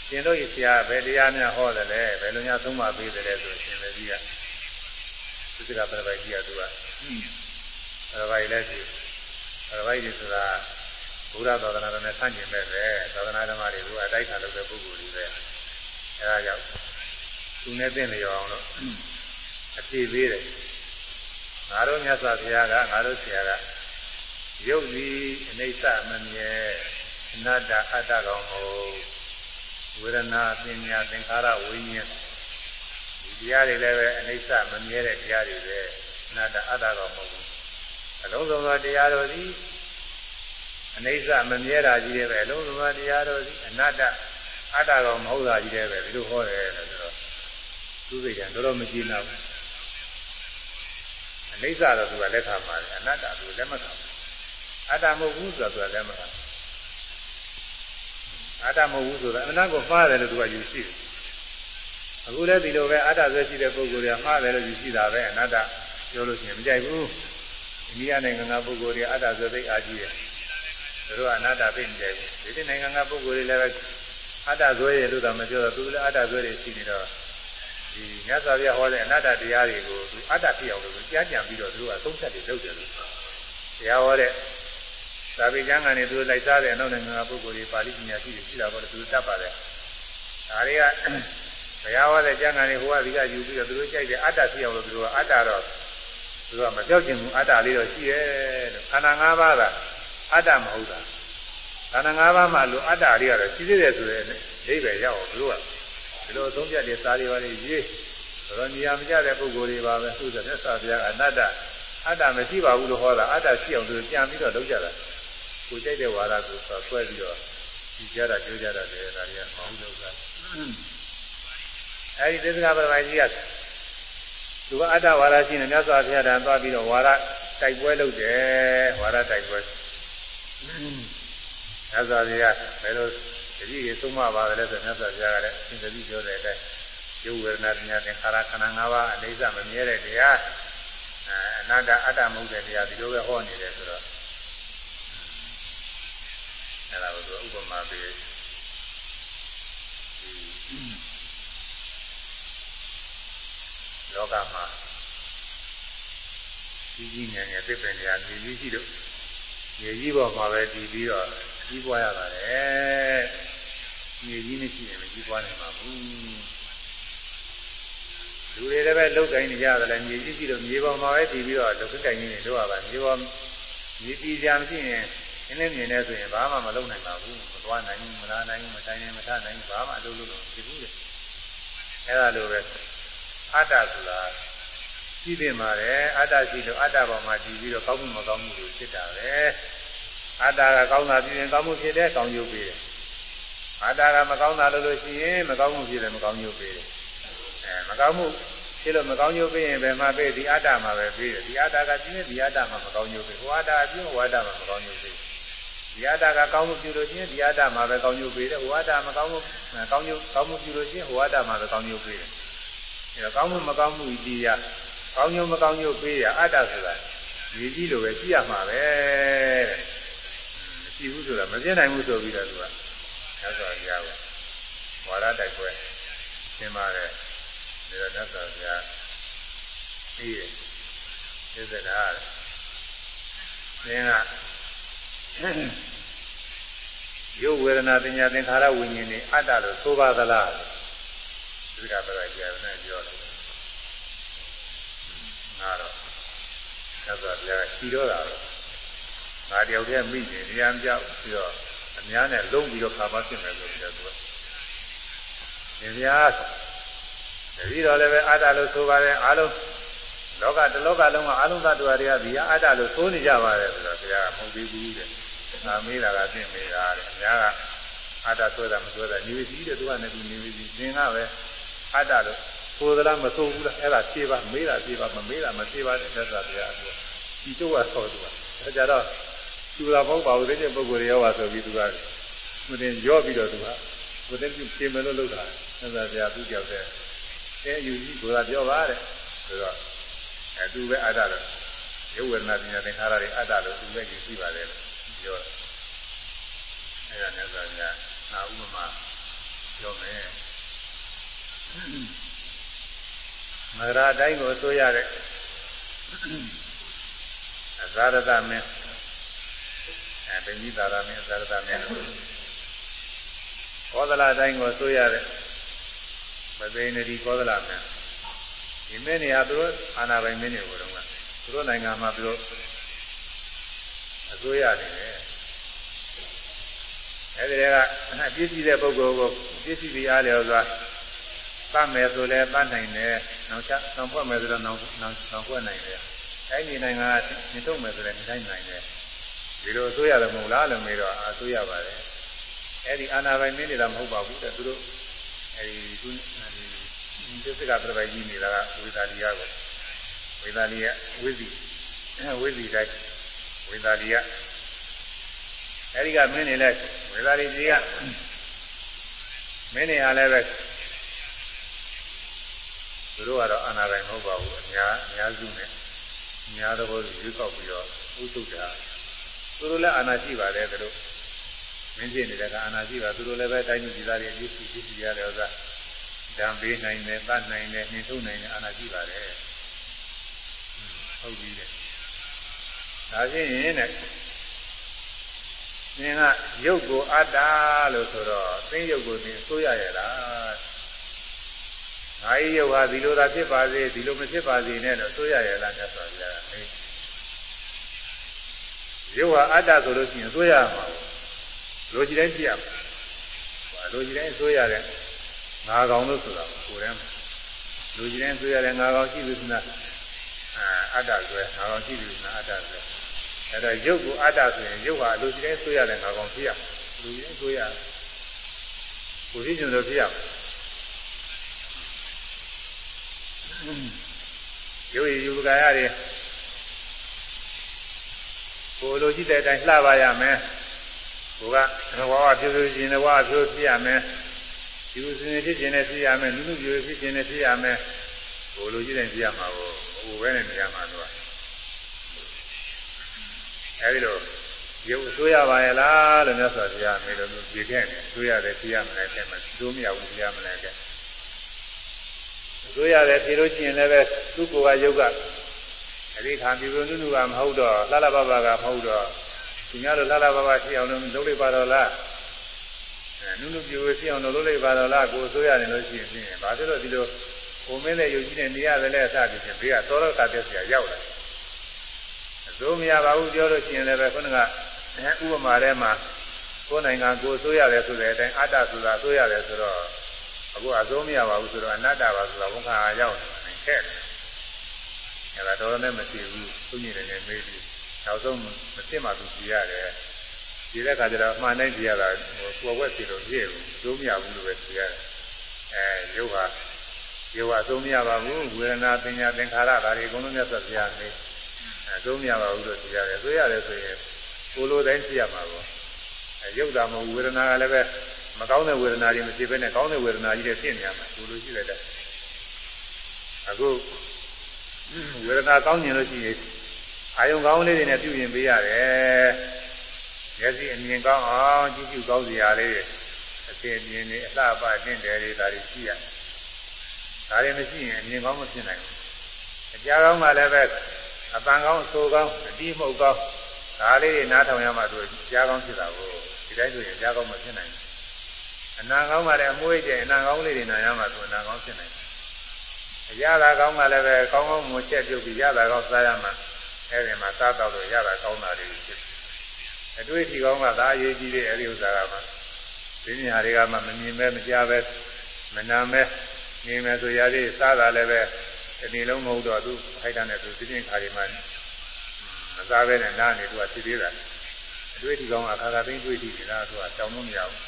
Speaker 1: ရှင်တို့ရဲ့ဆရာဘယ်တရားများဟောတယ်လဲဘယ်လိုများသုံးပါပေးတယ်လဲဆိုရှင်သာစီကသစ္စကပရပိုက်ကြီးကသူကပရပိုက်လည်းရှိပရပိုက်ကြီးဆိုတာဘုရားသာသနာတော်နဲ့ဆန့်ကျင်မဲ့ပဲသာသနာဓမ္မတွေကအတိုက်ခံလုပ်တဲ့ပုဂ္ဂိုလ်တွေပဲအဲဒါကြောင့်သူနဲ့သိနေရအောင်လို့အပြေပေးတယ် ငါတို့မြတ်စွာဘုရားကငါတို့ဆရာကရုပ်သည်အနိစ္စမမြဲအနတ္တအတ္တကောင်မဟုတ်ဝေဒနာပညာသင်္ခါရဝိညာဉ်ဒီတရားတွေလည်းပဲအနိစ္စမမြဲတဲ့တရားတွေပဲအနတ္တအတ္တကောင်မဟုတ်ဘူးအလုံးစုံသောတရားတော်သည်အနိစ္စမမြဲတာကြီးတယ်ပဲအလုံးစုံသောတရားတော်သည်အနတ္တအတ္တကောင်မဟုတ်တာကြီးတယ်ပဲဒီလိုဟောတယ်လို့ဆိုတော့သူစိတ်ကတော်တော်မကြည့်နာဘူး အနိစ္စတော့သူကလက်ခံပါတယ်အနတ္တသူလက်မခံဘူးအတ္တမဟုတ်ဘူးဆိုတော့သူကလက်မခံအတ္တမဟုတ်ဘူးဆိုတာအနတ္တကိုမှားတယ်လို့သူကယူရှိတယ်အခုလည်းဒီလိုပဲအတ္တဆွဲရှိတဲ့ပုဂ္ဂိုလ်တွေကမှားတယ်လို့ယူရှိတာပဲအနတ္တပြောလို့ရှိရင်မကြိုက်ဘူးအိန္ဒိယနိုင်ငံကပုဂ္ဂိုလ်တွေအတ္တဆွဲသိအားကြီးတယ်သူတို့ကအနတ္တသိမကြိုက်ဘူးဒီနိုင်ငံကပုဂ္ဂိုလ်တွေလည်းအတ္တဆွဲရလို့တော့မပြောတော့သူလည်းအတ္တဆွဲတွေရှိနေတော့ ဒီမြတ်စွာဘုရားဟောတဲ့အနတ္တတရားတွေကိုသူအတ္တဖြစ်အောင်လို့ကြားကြံပြီးတော့သူတို့ကသုံးချက်တွေလုပ်တယ်လို့တရားဟောတဲ့သာဝေကျမ်းကနေသူတို့လိုက်စားတဲ့အနောက်နိုင်ငံကပုဂ္ဂိုလ်တွေပါဠိပညာရှိတွေရှိတာပေါ့သူတို့တတ်ပါတယ်ဒါတွေကဘုရားဟောတဲ့ကျမ်းကနေဟိုကဒီကယူပြီးတော့သူတို့ကြိုက်တဲ့အတ္တဖြစ်အောင်လို့သူတို့ကအတ္တတော့သူတို့ကမပြောက်ချင်ဘူးအတ္တလေးတော့ရှိရဲ့လို့ခန္ဓာ၅ပါးကအတ္တမဟုတ်တာခန္ဓာ၅ပါးမှာလို့အတ္တလေးကတော့ရှိသေးတယ်ဆိုတဲ့အိဗယ်ရောက်အောင်သူတို့က ဒီလိုအသုံးပြတဲ့စာတွေပါလေရေးတော့နေရာမကျတဲ့ပုဂ္ဂိုလ်တွေပါပဲသူတဲ့သက်သာပြအနတ္တအတ္တမရှိပါဘူးလို့ဟောတာအတ္တရှိအောင်သူကြံပြီးတော့လုပ်ကြတာကိုကြိုက်တဲ့ဝါဒကိုဆိုဆွဲပြီးတော့ဒီကြတာကြိုးကြတာလည်းဒါတွေကမဟုတ်လို့ကအဲဒီသစ္စကပရမကြီးကသူကအတ္တဝါဒရှိနေမြတ်စွာဘုရားတန်သွားပြီးတော့ဝါဒတိုက်ပွဲလုပ်တယ်ဝါဒတိုက်ပွဲမြတ်စွာဘုရားဘယ်လို တတိကြီးသုံးမပါတယ်လဲဆိုမြတ်စွာဘုရားကလည်းသင်တတိပြောတဲ့အတိုင်းယုဝေဒနာပညာသင်္ခါရခန္ဓာ၅ပါးအိဋ္ဌမမြဲတဲ့တရားအနတ္တအတ္တမဟုတ်တဲ့တရားဒီလိုပဲဟောနေတယ်ဆိုတော့အဲ့ဒါကိုသူဥပမာပေးလောကမှာကြီးကြီးငယ်ငယ်သစ်ပင်တွေအမြည်ကြီးရှိလို့မြေကြီးပေါ်မှာပဲတည်ပြီးတော့ ကြီးပွားရပါတယ်မြေကြီးမရှိရင်မကြီးပွားနိုင်ပါဘူးလူတွေလည်းပဲလုတ်တိုင်းနေရတယ်မြေကြီးရှိလို့မြေပေါ်မှာပဲတည်ပြီးတော့လုတ်တိုင်းနေလို့ရပါမြေပေါ်မြေပြည်ကြမရှိရင်င်းလင်းမြင်နေဆိုရင်ဘာမှမလုပ်နိုင်ပါဘူးမသွားနိုင်ဘူးမလာနိုင်ဘူးမတိုင်းနိုင်မထနိုင်ဘူးဘာမှအလုပ်လုပ်လို့ဖြစ်ဘူးလေအဲဒါလိုပဲအတ္တဆိုတာရှိတယ်မှာလေအတ္တရှိလို့အတ္တပေါ်မှာတည်ပြီးတော့ကောင်းမှုမကောင်းမှုတွေဖြစ်တာပဲ အတ္တကကောင်းတာပြီးရင်ကောင်းမှုဖြစ်တယ်ကောင်းကျိုးပေးတယ်အတ္တကမကောင်းတာလို့လို့ရှိရင်မကောင်းမှုဖြစ်တယ်မကောင်းကျိုးပေးတယ်အဲမကောင်းမှုဖြစ်လို့မကောင်းကျိုးပေးရင်ဘယ်မှာပေးဒီအတ္တမှာပဲပေးတယ်ဒီအတ္တကပြင်းဒီအတ္တမှာမကောင်းကျိုးပေးဟိုအတ္တပြင်းဟိုအတ္တမှာမကောင်းကျိုးပေးဒီအတ္တကကောင်းမှုပြုလို့ချင်းဒီအတ္တမှာပဲကောင်းကျိုးပေးတယ်ဟိုအတ္တမကောင်းမှုကောင်းကျိုးကောင်းမှုပြုလို့ချင်းဟိုအတ္တမှာပဲကောင်းကျိုးပေးတယ်အဲတော့ကောင်းမှုမကောင်းမှုဒီရကောင်းကျိုးမကောင်းကျိုးပေးရအတ္တဆိုတာဒီကြီးလိုပဲကြည့်ရမှာပဲတဲ့မ ရှိဘူးဆိုတာမပြည့်နိုင်ဘူးဆိုပြီးတော့သူကဆက်ဆိုရပါဝါရတိုက်ပွဲသင်ပါတယ်ဒါတော့သက်သာပြားပြီးရသိစကားသင်ကရုပ်ဝေဒနာပညာသင်္ခါရဝိညာဉ်တွေအတ္တလို့ဆိုပါသလားဒီကပြရကြတယ်နဲ့ပြောတယ်ငါတော့သက်သာပြားရှိတော့တာ ငါတယောက်တည်းမိနေတရားမကြောက်ပြီးတော့အများနဲ့လုံးပြီးတော့ခါပါဖြစ်မယ်ဆိုပြီးတော့သူကဒီများတတိတော်လည်းပဲအတ္တလို့ဆိုပါတယ်အားလုံးလောကတလောကလုံးကအလုံးသတ္တဝါတွေကဒီအတ္တလို့ဆိုနေကြပါတယ်ဆိုတော့ဘုရားကမဟုတ်သေးဘူးတဲ့။ငါမေးတာကသိမေးတာတဲ့အများကအတ္တဆွဲတာမဆွဲတာညီဝစီတဲ့သူကလည်းသူညီဝစီသင်ကပဲအတ္တလို့ဆိုသလားမဆိုဘူးလားအဲ့ဒါဖြေပါမေးတာဖြေပါမမေးတာမဖြေပါတဲ့သက်သာဘုရားကဒီတော့ကဆောသူကအဲကြတော့ သူကမဟုတ်ပါဘူးတဲ့ပုဂ္ဂိုလ်ရောပါဆိုပြီးသူကမတင်ရောပြီးတော့သူကဘုရင်ပြုပြင်မယ်လို့လုပ်တာသက်သာဘုရားသူကြောက်တဲ့အဲယူကြီးကပြောပါတဲ့ဆိုတော့အဲသူပဲအတ္တလို့ရုပ်ဝေဒနာပညာသင်္ခါရတွေအတ္တလို့သူပဲယူရှိပါတယ်ပြောတယ်အဲဒါနဲ့ဆိုရင်နာဥပမာပြောမယ်မရတိုင်းကိုဆိုရတဲ့အဇာရတမင်း အဲဗိမိတာရမင်းအဇာရတမင်းကောသလတိုင်းကိုဆိုရတဲ့မသိနေဒီကောသလမင်းဒီမင်းနေရာသူတို့အာနာပိုင်မင်းတွေကိုတော့သူတို့နိုင်ငံမှာသူတို့အစိုးရနေတယ်အဲဒီတည်းကပြည့်စည်တဲ့ပုဂ္ဂိုလ်ကိုပြည့်စည်ပြီးအားလျော်စွာသတ်မယ်ဆိုလည်းသတ်နိုင်တယ်နောက်ချနောက်ဖွဲ့မယ်ဆိုတော့နောက်နောက်နောက်ဖွဲ့နိုင်တယ်အဲဒီနိုင်ငံကမြင့်ထုတ်မယ်ဆိုလည်းမြင့်နိုင်နိုင်တယ် ဒီလိုအစိုးရတယ်မဟုတ်လားလို့မေးတော့အစိုးရပါတယ်အဲဒီအာနာပိုင်မင်းတွေကမဟုတ်ပါဘူးတဲ့သူတို့အဲဒီသူသစ္စကပြပိုင်ကြီးနေတာကဝေသာလီယာကိုဝေသာလီယာဝိဇီဝိဇီတိုင်းဝေသာလီယာအဲဒီကမင်းနေလဲဝေသာလီကြီးကမင်းနေရလည်းပဲသူတို့ကတော့အာနာပိုင်မဟုတ်ပါဘူးအများအများစုနဲ့အများသဘောရွေးကောက်ပြီးတော့ဥဒုတာ သူတို့လည်းအာနာရှိပါတယ်သူတို့မင်းဖြစ်နေတဲ့ကအာနာရှိပါသူတို့လည်းပဲတိုင်းပြည်သားတွေအကျိုးရှိရှိရတယ်ဥစ္စာဓာန်ပေးနိုင်တယ်တတ်နိုင်တယ်နှင်ထုတ်နိုင်တယ်အာနာရှိပါတယ်ဟုတ်ပြီတဲ့ဒါဖြင့်ရင်တဲ့သင်ကရုပ်ကိုအတ္တလို့ဆိုတော့သင်ရုပ်ကိုသင်ဆိုရရလားငါ၏ရုပ်ဟာဒီလိုသာဖြစ်ပါစေဒီလိုမဖြစ်ပါစေနဲ့တော့ဆိုရရလားမြတ်စွာဘုရားက ရုပ်ဟာအတ္တဆိုလို့ရှိရင်ဆိုရမှာလိုချင်တိုင်းဖြစ်ရမှာလိုချင်တိုင်းဆိုရတယ်ငါကောင်လို့ဆိုတာကိုယ်တည်းမှာလူကြီးတိုင်းဆိုရတယ်ငါကောင်ရှိလို့ဆိုတာအတ္တဆိုရငါကောင်ရှိလို့ဆိုတာအတ္တဆိုရအဲ့ဒါရုပ်ကိုအတ္တဆိုရင်ရုပ်ဟာလူကြီးတိုင်းဆိုရတယ်ငါကောင်ဖြစ်ရလူကြီးတိုင်းဆိုရကိုရှိကျင်လို့ဖြစ်ရရုပ်ရည်ယူကာယတွေ ကိုလိုရှိတဲ့အတိုင်းလှပါရမယ်ကိုကဝါဝဖြိုးဖြိုးခြင်းနဲ့ဝါဖြိုးဖြစ်ရမယ်ဒီလိုစင်ဖြစ်ခြင်းနဲ့ဖြစ်ရမယ်လူလူပြိုဖြစ်ခြင်းနဲ့ဖြစ်ရမယ်ဟိုလိုကြီးတိုင်းဖြစ်ရမှာကိုဟိုပဲနဲ့နေရမှာတော့အဲဒီလိုရုပ်အစိုးရပါရဲ့လားလို့မြတ်စွာဘုရားမေးလို့ဒီတဲ့အစိုးရတယ်ဖြစ်ရမလဲတဲ့မှာသိုးမရဘူးဖြစ်ရမလဲတဲ့အစိုးရတယ်ဖြစ်လို့ရှိရင်လည်းပဲသူ့ကိုယ်ကယုတ်က အဒီခါပြည်သူလူလူကမဟုတ်တော့လှလှပပကမဟုတ်တော့သူများလိုလှလှပပဖြစ်အောင်လုပ်လိုက်ပါတော့လားနုနုပြိုဖြစ်အောင်လုပ်လိုက်ပါတော့လားကိုဆိုရတယ်လို့ရှိရင်ဖြင့်ဘာဖြစ်လို့ဒီလိုကိုမင်းနဲ့ယုံကြည်တဲ့နေရတယ်လဲအစပြီးဖြင့်ဘေးကသောရကတက်ဆရာရောက်လာအစိုးမရပါဘူးပြောလို့ရှိရင်လည်းပဲခုနကဥပမာထဲမှာကိုယ်နိုင်ငံကိုယ်ဆိုရတယ်ဆိုတဲ့အတိုင်းအတ္တဆိုတာဆိုရတယ်ဆိုတော့အခုအစိုးမရပါဘူးဆိုတော့အနတ္တပါဆိုတာဝန်ခံအားရောက်နေတယ်ခက်တယ် အဲဒါတော်တော်နဲ့မရှိဘူးသူညင်တယ်နဲ့မေးပြီးနောက်ဆုံးမဖြစ်မှသူကြည့်ရတယ်ဒီတဲ့ခါကျတော့အမှန်တိုင်းကြည့်ရတာဟိုပေါ်ဝက်စီလို့ပြည့်ဘူးအစိုးမရဘူးလို့ပဲကြည့်ရတယ်အဲရုပ်ဟာရုပ်ဟာအစိုးမရပါဘူးဝေဒနာပညာသင်္ခါရဒါတွေအကုန်လုံးမြတ်စွာဘုရားနေအစိုးမရပါဘူးလို့ကြည့်ရတယ်ဆိုရတယ်ဆိုရင်ကိုလိုတိုင်းကြည့်ရမှာပေါ့အဲရုပ်တာမဟုတ်ဝေဒနာကလည်းပဲမကောင်းတဲ့ဝေဒနာတွေမဖြစ်ဘဲနဲ့ကောင်းတဲ့ဝေဒနာကြီးတွေဖြစ်နေရမှာကိုလိုရှိလိုက်တဲ့အခု ဝေဒနာကောင်းကျင်လို့ရှိရင်အာယုံကောင်းလေးတွေနဲ့ပြုပြင်ပေးရတယ်မျက်စိအမြင်ကောင်းအောင်ကြည့်ကြည့်ကောင်းစရာလေးအသိအမြင်တွေအလှပတင့်တယ်တွေဒါတွေရှိရတယ်ဒါတွေမရှိရင်အမြင်ကောင်းမဖြစ်နိုင်ဘူးအကြားကောင်းကလည်းပဲအပန်းကောင်းအဆိုးကောင်းအတိမှုတ်ကောင်းဒါလေးတွေနားထောင်ရမှသူကြားကောင်းဖြစ်တာကိုဒီတိုင်းဆိုရင်ကြားကောင်းမဖြစ်နိုင်ဘူးအနာကောင်းကလည်းအမွေးကျအနာကောင်းလေးတွေနာရမှသူအနာကောင်းဖြစ်နိုင်တယ်အ ရသာကောင်းကလည်းပဲကောင်းကောင်းမွန်ချက်ပြုတ်ပြီးရသာကောင်းစားရမှအဲဒီမှာစားတော့လို့ရတာကောင်းတာတွေဖြစ်အတွေ့အထိကောင်းကသာအရေးကြီးတဲ့အဲဒီဥစ္စာကမှဒီနေရာတွေကမှမမြင်ပဲမကြားပဲမနာမဲနေမယ်ဆိုရသေးစားတာလည်းပဲဒီနေ့လုံးမဟုတ်တော့သူခိုက်တာနဲ့သူပြင်းခါတွေမှမစားပဲနဲ့နားနေသူကသိသေးတာအတွေ့အထိကောင်းကခါခါသိတွေ့ထိနေတာသူကတောင်းလို့မရဘူး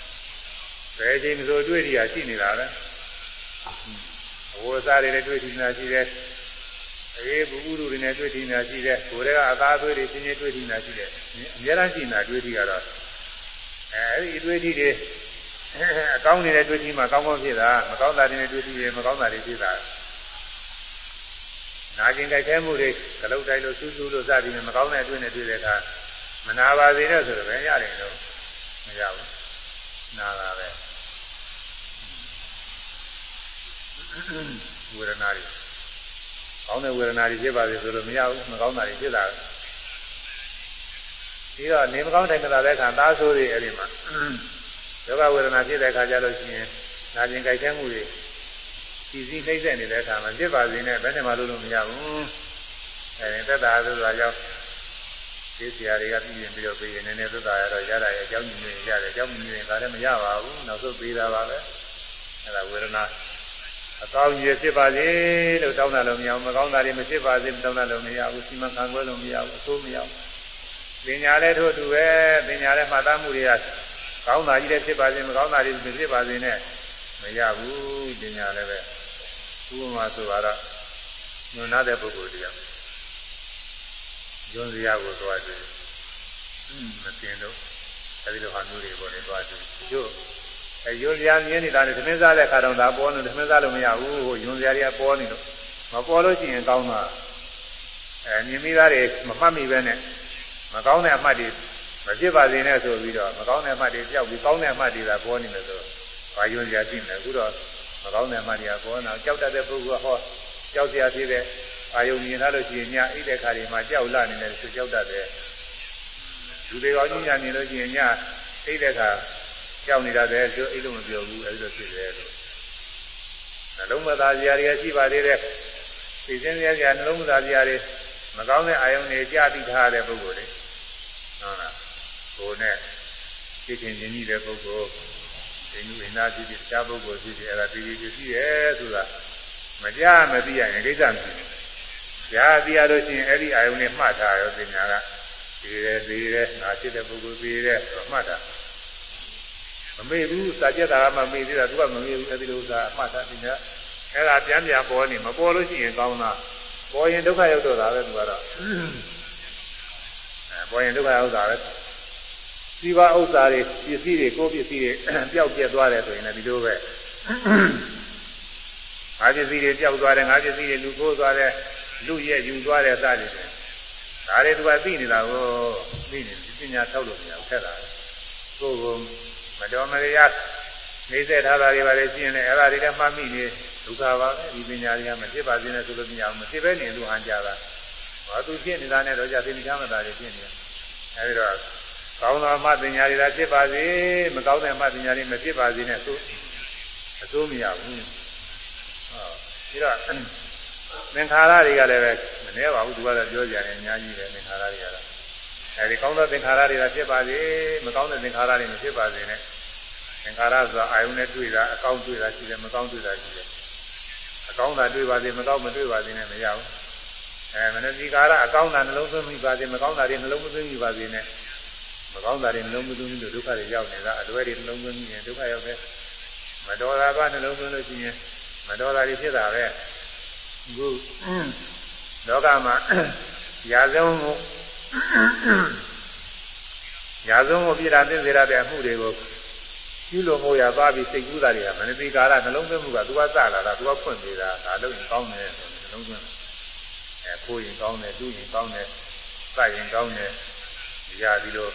Speaker 1: ဘယ်ချိန်မှဆိုအတွေ့အထိကရှိနေတာလဲ ဝိစားတွေလည်းတွေ့ထိနေတာရှိတယ်အေးဘူးဥရုတွေနဲ့တွေ့ထိနေတာရှိတယ်ကိုယ်ကအသားသွေးတွေချင်းချင်းတွေ့ထိနေတာရှိတယ်အများအားရှိနေတာတွေ့ထိကတော့အဲဒီတွေ့ထိတွေအကောင်းနေတဲ့တွေ့ထိမှကောင်းကောင်းဖြစ်တာမကောင်းတာတွေနဲ့တွေ့ထိရင်မကောင်းတာတွေဖြစ်တာနာကျင်ကြိုက်ခဲမှုတွေကလုတ်တိုင်းလို့စူးစူးလို့စသည်နဲ့မကောင်းတဲ့တွေ့နဲ့တွေ့တဲ့အခါမနာပါစေနဲ့ဆိုတော့ပဲရတယ်တော့မရဘူးနာတာပဲ ဝေဒနာတွေကောင်းတဲ့ဝေဒနာတွေဖြစ်ပါစေဆိုလို့မရဘူးမကောင်းတာတွေဖြစ်လာတယ်ပြီးတော့နေမကောင်းတိုင်းမလာတဲ့အခါသားဆိုးတွေအဲ့ဒီမှာယောဂဝေဒနာဖြစ်တဲ့အခါကျလို့ရှိရင်နာကျင်ကြိုက်ခဲမှုတွေစီစီနှိမ့်ဆက်နေတဲ့အခါမှာဖြစ်ပါစေနဲ့ဘယ်နဲ့မှလုပ်လို့မရဘူးအဲဒီသက်သာဆိုတာကြောင့်ဒီဆရာတွေကပြည်ရင်ပြီးတော့ပြည်ရင်နည်းနည်းသက်သာရတော့ရတာရဲ့အကြောင်းညွှန်ရတယ်အကြောင်းညွှန်ရင်ဒါလည်းမရပါဘူးနောက်ဆုံးပြီးတာပါပဲအဲဒါဝေဒနာ အကောင်းကြီးဖြစ်ပါစေလို့တောင်းတာလို့မရဘူးမကောင်းတာတွေမဖြစ်ပါစေတောင်းတာလို့မရဘူးစီမံခံခွဲလို့မရဘူးအဆိုးမရဘူးပညာလည်းထို့တူပဲပညာလည်းမှတ်သားမှုတွေကကောင်းတာကြီးလည်းဖြစ်ပါစေမကောင်းတာတွေမဖြစ်ပါစေနဲ့မရဘူးပညာလည်းပဲဥပမာဆိုတော့ညွန်နာတဲ့ပုဂ္ဂိုလ်တရားယွန်စရာကိုသွားတယ်မတင်တော့အဲဒီလိုဟာမျိုးတွေပေါ်နေသွားတယ်တို့ အဲယွန်စရာမြင်နေတာနဲ့သမင်းစားတဲ့ခါတော့ဒါပေါ်နေသမင်းစားလို့မရဘူးဟိုယွန်စရာတွေကပေါ်နေလို့မပေါ်လို့ရှိရင်ကောင်းတာအဲမြင်မိသားတွေမမှတ်မိပဲနဲ့မကောင်းတဲ့အမှတ်တွေမဖြစ်ပါစေနဲ့ဆိုပြီးတော့မကောင်းတဲ့အမှတ်တွေကြောက်ပြီးကောင်းတဲ့အမှတ်တွေကပေါ်နေတယ်ဆိုတော့ဘာယွန်စရာရှိနေလဲအခုတော့မကောင်းတဲ့အမှတ်တွေကပေါ်နေတာကြောက်တတ်တဲ့ပုဂ္ဂိုလ်ကဟောကြောက်စရာဖြစ်တဲ့အာယုံမြင်လာလို့ရှိရင်ညအိတ်တဲ့ခါတွေမှာကြောက်လာနေတယ်ဆိုကြောက်တတ်တယ်လူတွေကောင်းကြီးညာမြင်လို့ရှိရင်ညအိတ်တဲ့ခါ ကြောက်နေတယ်ဆိုအိတ်လို့မပြောဘူးအဲဒီလိုဖြစ်တယ်လို့နှလုံးမသားစရာတွေရှိပါသေးတယ်သိစင်းစရာနှလုံးမသားစရာတွေမကောင်းတဲ့အာယုံတွေကြာတိထားတဲ့ပုဂ္ဂိုလ်တွေဟုတ်လားကိုယ်နဲ့သိချင်းချင်းကြီးတဲ့ပုဂ္ဂိုလ်ဒီနုဝိနာတိတခြားပုဂ္ဂိုလ်ဖြစ်တယ်အဲ့ဒါဒီဒီဖြစ်ရဲ့ဆိုတာမကြမသိရရင်ကိစ္စမရှိဘူး။ကြာသိရလို့ရှိရင်အဲ့ဒီအာယုန်နဲ့မှတ်ထားရောပညာကဒီရဲဒီရဲငါဖြစ်တဲ့ပုဂ္ဂိုလ်ဒီရဲဆိုမှတ်တာ မမေ့ဘူးစာကြက်တာကမမေ့သေးတာသူကမမေ့ဘူးအဲ့ဒီလိုဥစ္စာမှတ်တာပညာအဲ့ဒါပြန်ပြန်ပေါ်နေမပေါ်လို့ရှိရင်ကောင်းတာပေါ်ရင်ဒုက္ခရောက်တော့တာပဲသူကတော့အဲပေါ်ရင်ဒုက္ခရောက်တာပဲစီပါဥစ္စာတွေပစ္စည်းတွေကိုပစ္စည်းတွေပျောက်ပြက်သွားတယ်ဆိုရင်လည်းဒီလိုပဲငါပစ္စည်းတွေပျောက်သွားတယ်ငါပစ္စည်းတွေလူခိုးသွားတယ်လူရဲ့ယူသွားတယ်စသည်ဖြင့်ဒါတွေသူကသိနေတာကိုသိနေပညာထောက်လို့မရဘူးခက်တာကိုယ်က မတော်မရနေစေထားတာတွေပါလေရှင်းနေအဲ့ဒါတွေလည်းမှတ်မိနေဒုက္ခပါပဲဒီပညာတွေကမဖြစ်ပါစေနဲ့ဆိုလို့မရဘူးမဖြစ်ပဲနေလို့ဟန်ကြတာဘာသူဖြစ်နေတာနဲ့တော့じゃသိမိချမ်းသာတွေဖြစ်နေတယ်အဲဒီတော့ကောင်းသောအမှတ်ပညာတွေသာဖြစ်ပါစေမကောင်းတဲ့အမှတ်ပညာတွေမဖြစ်ပါစေနဲ့သို့အစိုးမရဘူးဟောပြီးတော့သင်္ခါရတွေကလည်းပဲမနှဲပါဘူးသူကလည်းပြောကြတယ်အများကြီးပဲသင်္ခါရတွေကတော့ အဲဒီကောင်းသောသင်္ခါရတွေကဖြစ်ပါစေမကောင်းတဲ့သင်္ခါရတွေမဖြစ်ပါစေနဲ့သင်္ခါရဆိုတာအာယုန်နဲ့တွေ့တာအကောင်းတွေ့တာရှိတယ်မကောင်းတွေ့တာရှိတယ်အကောင်းတာတွေ့ပါစေမကောင်းမတွေ့ပါစေနဲ့မရဘူးအဲမနတိကာရအကောင်းတာနှလုံးသွင်းမိပါစေမကောင်းတာတွေနှလုံးမသွင်းမိပါစေနဲ့မကောင်းတာတွေနှလုံးမသွင်းလို့ဒုက္ခတွေရောက်နေတာအလွယ်တွေနှလုံးသွင်းမိရင်ဒုက္ခရောက်တယ်မတော်တာကနှလုံးသွင်းလို့ရှိရင်မတော်တာတွေဖြစ်တာပဲအခုလောကမှာရာဇဝမှု ရာဇဝမှုပြည်တာသိစေရတဲ့အမှုတွေကိုကျူးလွန်မှုရသွားပြီးစိတ်ကူးတာတွေကမနတိကာရနှလုံးသွင်းမှုကသူကစလာတာသူကဖွင့်ပေးတာဒါလို့ရင်ကောင်းတယ်ဆိုနှလုံးသွင်းအဲကိုယ်ရင်ကောင်းတယ်သူ့ရင်ကောင်းတယ်စရင်ကောင်းတယ်ရပြီးတော့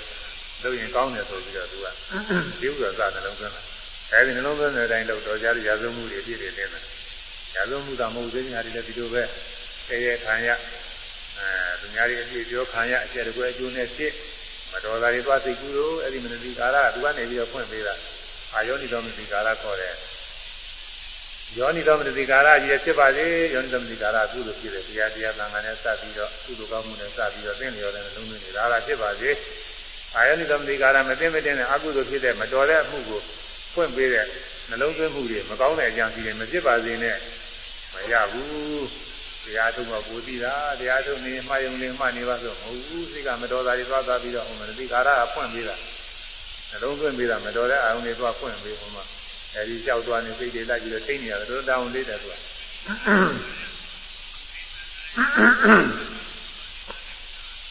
Speaker 1: လုပ်ရင်ကောင်းတယ်ဆိုပြီးတော့သူကဒီဥစ္စာစနှလုံးသွင်းတာအဲဒီနှလုံးသွင်းတဲ့အတိုင်းလို့တော်ကြရရာဇဝမှုတွေပြည့်တယ်တဲ့ရာဇဝမှုကမဟုတ်သေးညာတွေလည်းဒီလိုပဲတရေခံရ အဲသူများတွေအပြည့်ပြောခံရအကျက်တကွဲအကျိုးနဲ့ဖြစ်မတော်တာတွေသွားသိကူလို့အဲ့ဒီမနတိကာရကသူကနေပြီးတော့ဖွင့်ပေးတာအာယောနိတော်မနတိကာရခေါ်တယ်ယောနိတော်မနတိကာရကြီးဖြစ်ပါစေယောနိတော်မနတိကာရကုသိုလ်ဖြစ်တယ်တရားတရားသံဃာနဲ့စပ်ပြီးတော့ကုသိုလ်ကောင်းမှုနဲ့စပ်ပြီးတော့သိလျော်တဲ့လုံးသွင်းနေတာလားဖြစ်ပါစေအာယောနိတော်မနတိကာရမသိမသိတဲ့အကုသိုလ်ဖြစ်တဲ့မတော်တဲ့အမှုကိုဖွင့်ပေးတဲ့နှလုံးသွင်းမှုတွေမကောင်းတဲ့အကြောင်းကြီးတွေမဖြစ်ပါစေနဲ့မရဘူး တရားထုတ်မှပူသိတာတရားထုတ်နေမှယုံနေမှနေပါဆိုမဟုတ်ဘူးစိတ်ကမတော်တာတွေသွားသွားပြီးတော့ဟိုမှာဒီကာရကဖွင့်ပေးတာနှလုံးသွင်းပေးတာမတော်တဲ့အာယုန်တွေသွားဖွင့်ပေးဟိုမှာအဲဒီကြောက်သွားနေစိတ်တွေလိုက်ပြီးတော့ထိနေရတယ်တို့တောင်းလေးတယ်သူက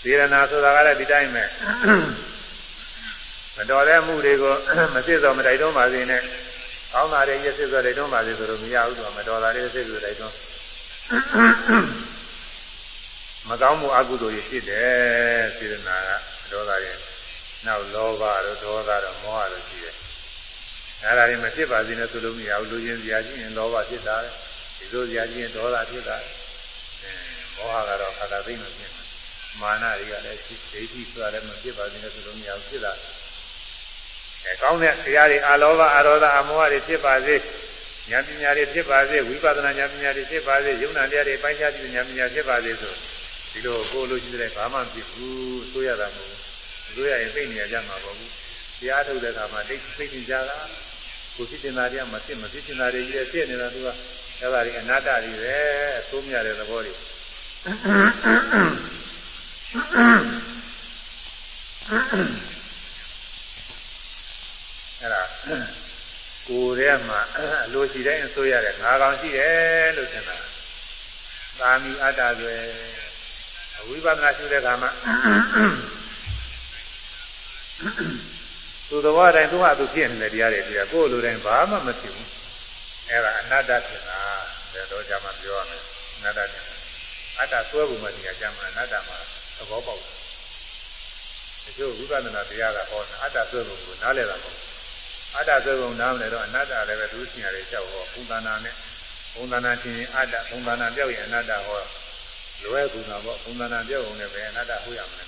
Speaker 1: သေရနာဆိုတာကလည်းဒီတိုင်းပဲမတော်တဲ့မှုတွေကိုမစစ်စော်မတိုက်တွန်းပါစေနဲ့ကောင်းတာတွေရစစ်စော်တိုက်တွန်းပါစေဆိုတော့မရဘူးသူကမတော်တာတွေစစ်စော်တိုက်တွန်း မကောင်းမှုအကုသိုလ်တွေဖြစ်တယ်စေတနာကဒေါသတွေနောက်လောဘတို့ဒေါသတို့မောဟတို့ရှိတယ်အဲဒါတွေမဖြစ်ပါစေနဲ့ဆိုလို့မရဘူးလူချင်းစရာရှိရင်လောဘဖြစ်တာဒီလိုစရာရှိရင်ဒေါသဖြစ်တာအဲမောဟကတော့ခါသာသိမ့်လို့ဖြစ်တယ်မာနတွေကလည်းရှိဒိဋ္ဌိဆိုတာလည်းမဖြစ်ပါစေနဲ့ဆိုလို့မရဘူးဖြစ်တာအဲကောင်းတဲ့တရားတွေအာလောဘအာရောဓအမောဟတွေဖြစ်ပါစေ ဉာဏ်ပညာတွေဖြစ်ပါစေဝိပဿနာဉာဏ်ပညာတွေဖြစ်ပါစေယုံနာတရားတွေပိုင်းခြားပြီးဉာဏ်ပညာဖြစ်ပါစေဆိုဒီလိုကိုလိုရှိတဲ့ဘာမှမဖြစ်ဘူးဆိုရတာမဟုတ်ဘူးဆိုရရင်သိနေရကြမှာပေါ့ဘူးတရားထုတ်တဲ့အခါမှာသိသိသိကြတာကိုဖြစ်တင်တာတရားမဖြစ်မဖြစ်တင်တာတွေကြီးဖြစ်နေတာသူကအဲ့ဒါတွေအနာတ္တတွေပဲအဆိုးမြတဲ့သဘောတွေအဲ့ဒါ ကိုယ်ထဲမှာအလိုရှိတိုင်းဆိုရတယ်ငါကောင်ရှိတယ်လို့ထင်တာသာမီအတ္တတွေဝိပဿနာရှုတဲ့အခါမှာသူတော်တိုင်းသူ့ဟာသူဖြစ်နေတဲ့တရားတွေတရားကိုယ်လိုတိုင်းဘာမှမဖြစ်ဘူးအဲ့ဒါအနတ္တဖြစ်တာဒါတော့ကြာမှပြောရမယ်အနတ္တဖြစ်တာအတ္တဆွဲဖို့မှတရားကြာမှအနတ္တမှာသဘောပေါက်တယ်တချို့ဝိပဿနာတရားကဟောတာအတ္တဆွဲဖို့ကိုနားလည်တာမဟုတ် အတ္တဆိုကုန်နားမလဲတော့အနတ္တလည်းပဲသူရှင်ရတယ်ကြောက်ဟောဘုံသနာနဲ့ဘုံသနာချင်းအတ္တဘုံသနာပြောက်ရင်အနတ္တဟောလွယ်ကူတာပေါ့ဘုံသနာပြောက်ုံနဲ့ပဲအနတ္တဟောရမလဲ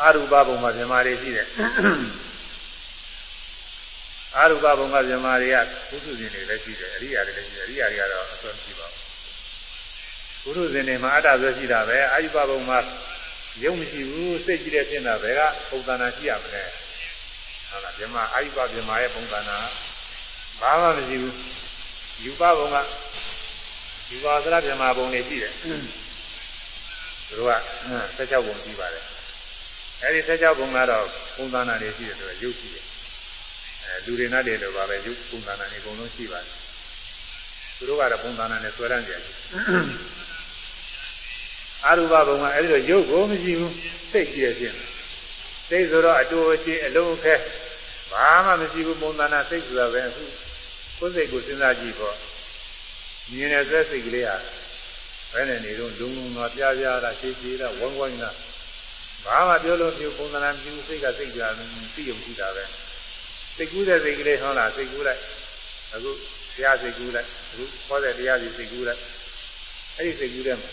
Speaker 1: အာရူပဘုံမှာဇမားတွေရှိတယ်အာရူပဘုံကဇမားတွေကပုထုဇဉ်တွေလည်းရှိတယ်အရိယာတွေလည်းရှိတယ်အရိယာတွေကတော့အစွမ်းရှိပါဘူးပုထုဇဉ်တွေမှာအတ္တဆိုရှိတာပဲအာရူပဘုံမှာရုပ်မရှိဘူးစိတ်ကြည့်တဲ့ဖြစ်တာပဲကပုံသဏ္ဍာန်ရှိရမလဲ ဟုတ်လားမြမအာယုပမြမရဲ့ပုံသဏ္ဍာန်ဘာမှမရှိဘူးယူပဘုံကယူပါသရမြမဘုံတွေရှိတယ်သူတို့က16ဘုံရှိပါတယ်အဲဒီ16ဘုံကတော့ပုံသဏ္ဍာန်တွေရှိတယ်ဆိုတော့ရုပ်ရှိတယ်အဲလူတွေနဲ့တည်းတော့ပါပဲရုပ်ပုံသဏ္ဍာန်တွေအကုန်လုံးရှိပါတယ်သူတို့ကတော့ပုံသဏ္ဍာန်နဲ့ဆွဲရမ်းကြတယ်အာရူပဘုံကအဲဒီတော့ရုပ်ကိုမရှိဘူးစိတ်ကြည့်ရခြင်းစိတ်ဆိုတော့အတူအချင်းအလုံးခဲ ဘာမှမရှိဘူးပုံသဏ္ဍာန်စိတ်ဆိုတာပဲအခုကိုယ်စိတ်ကိုစဉ်းစားကြည့်ပေါ့မြင်တဲ့စိတ်ကလေးဟာဘယ်နဲ့နေတော့လုံလုံသွားပြားပြားတာရှည်ရှည်တာဝမ်းဝမ်းတာဘာမှပြောလို့ပြုပုံသဏ္ဍာန်ပြုစိတ်ကစိတ်ကြသိုံကြည့်တာပဲစိတ်ကူးတဲ့စိတ်ကလေးဟောလားစိတ်ကူးလိုက်အခုတရားစိတ်ကူးလိုက်အခုဟောတဲ့တရားစီစိတ်ကူးလိုက်အဲ့ဒီစိတ်ကူးတဲ့မှာ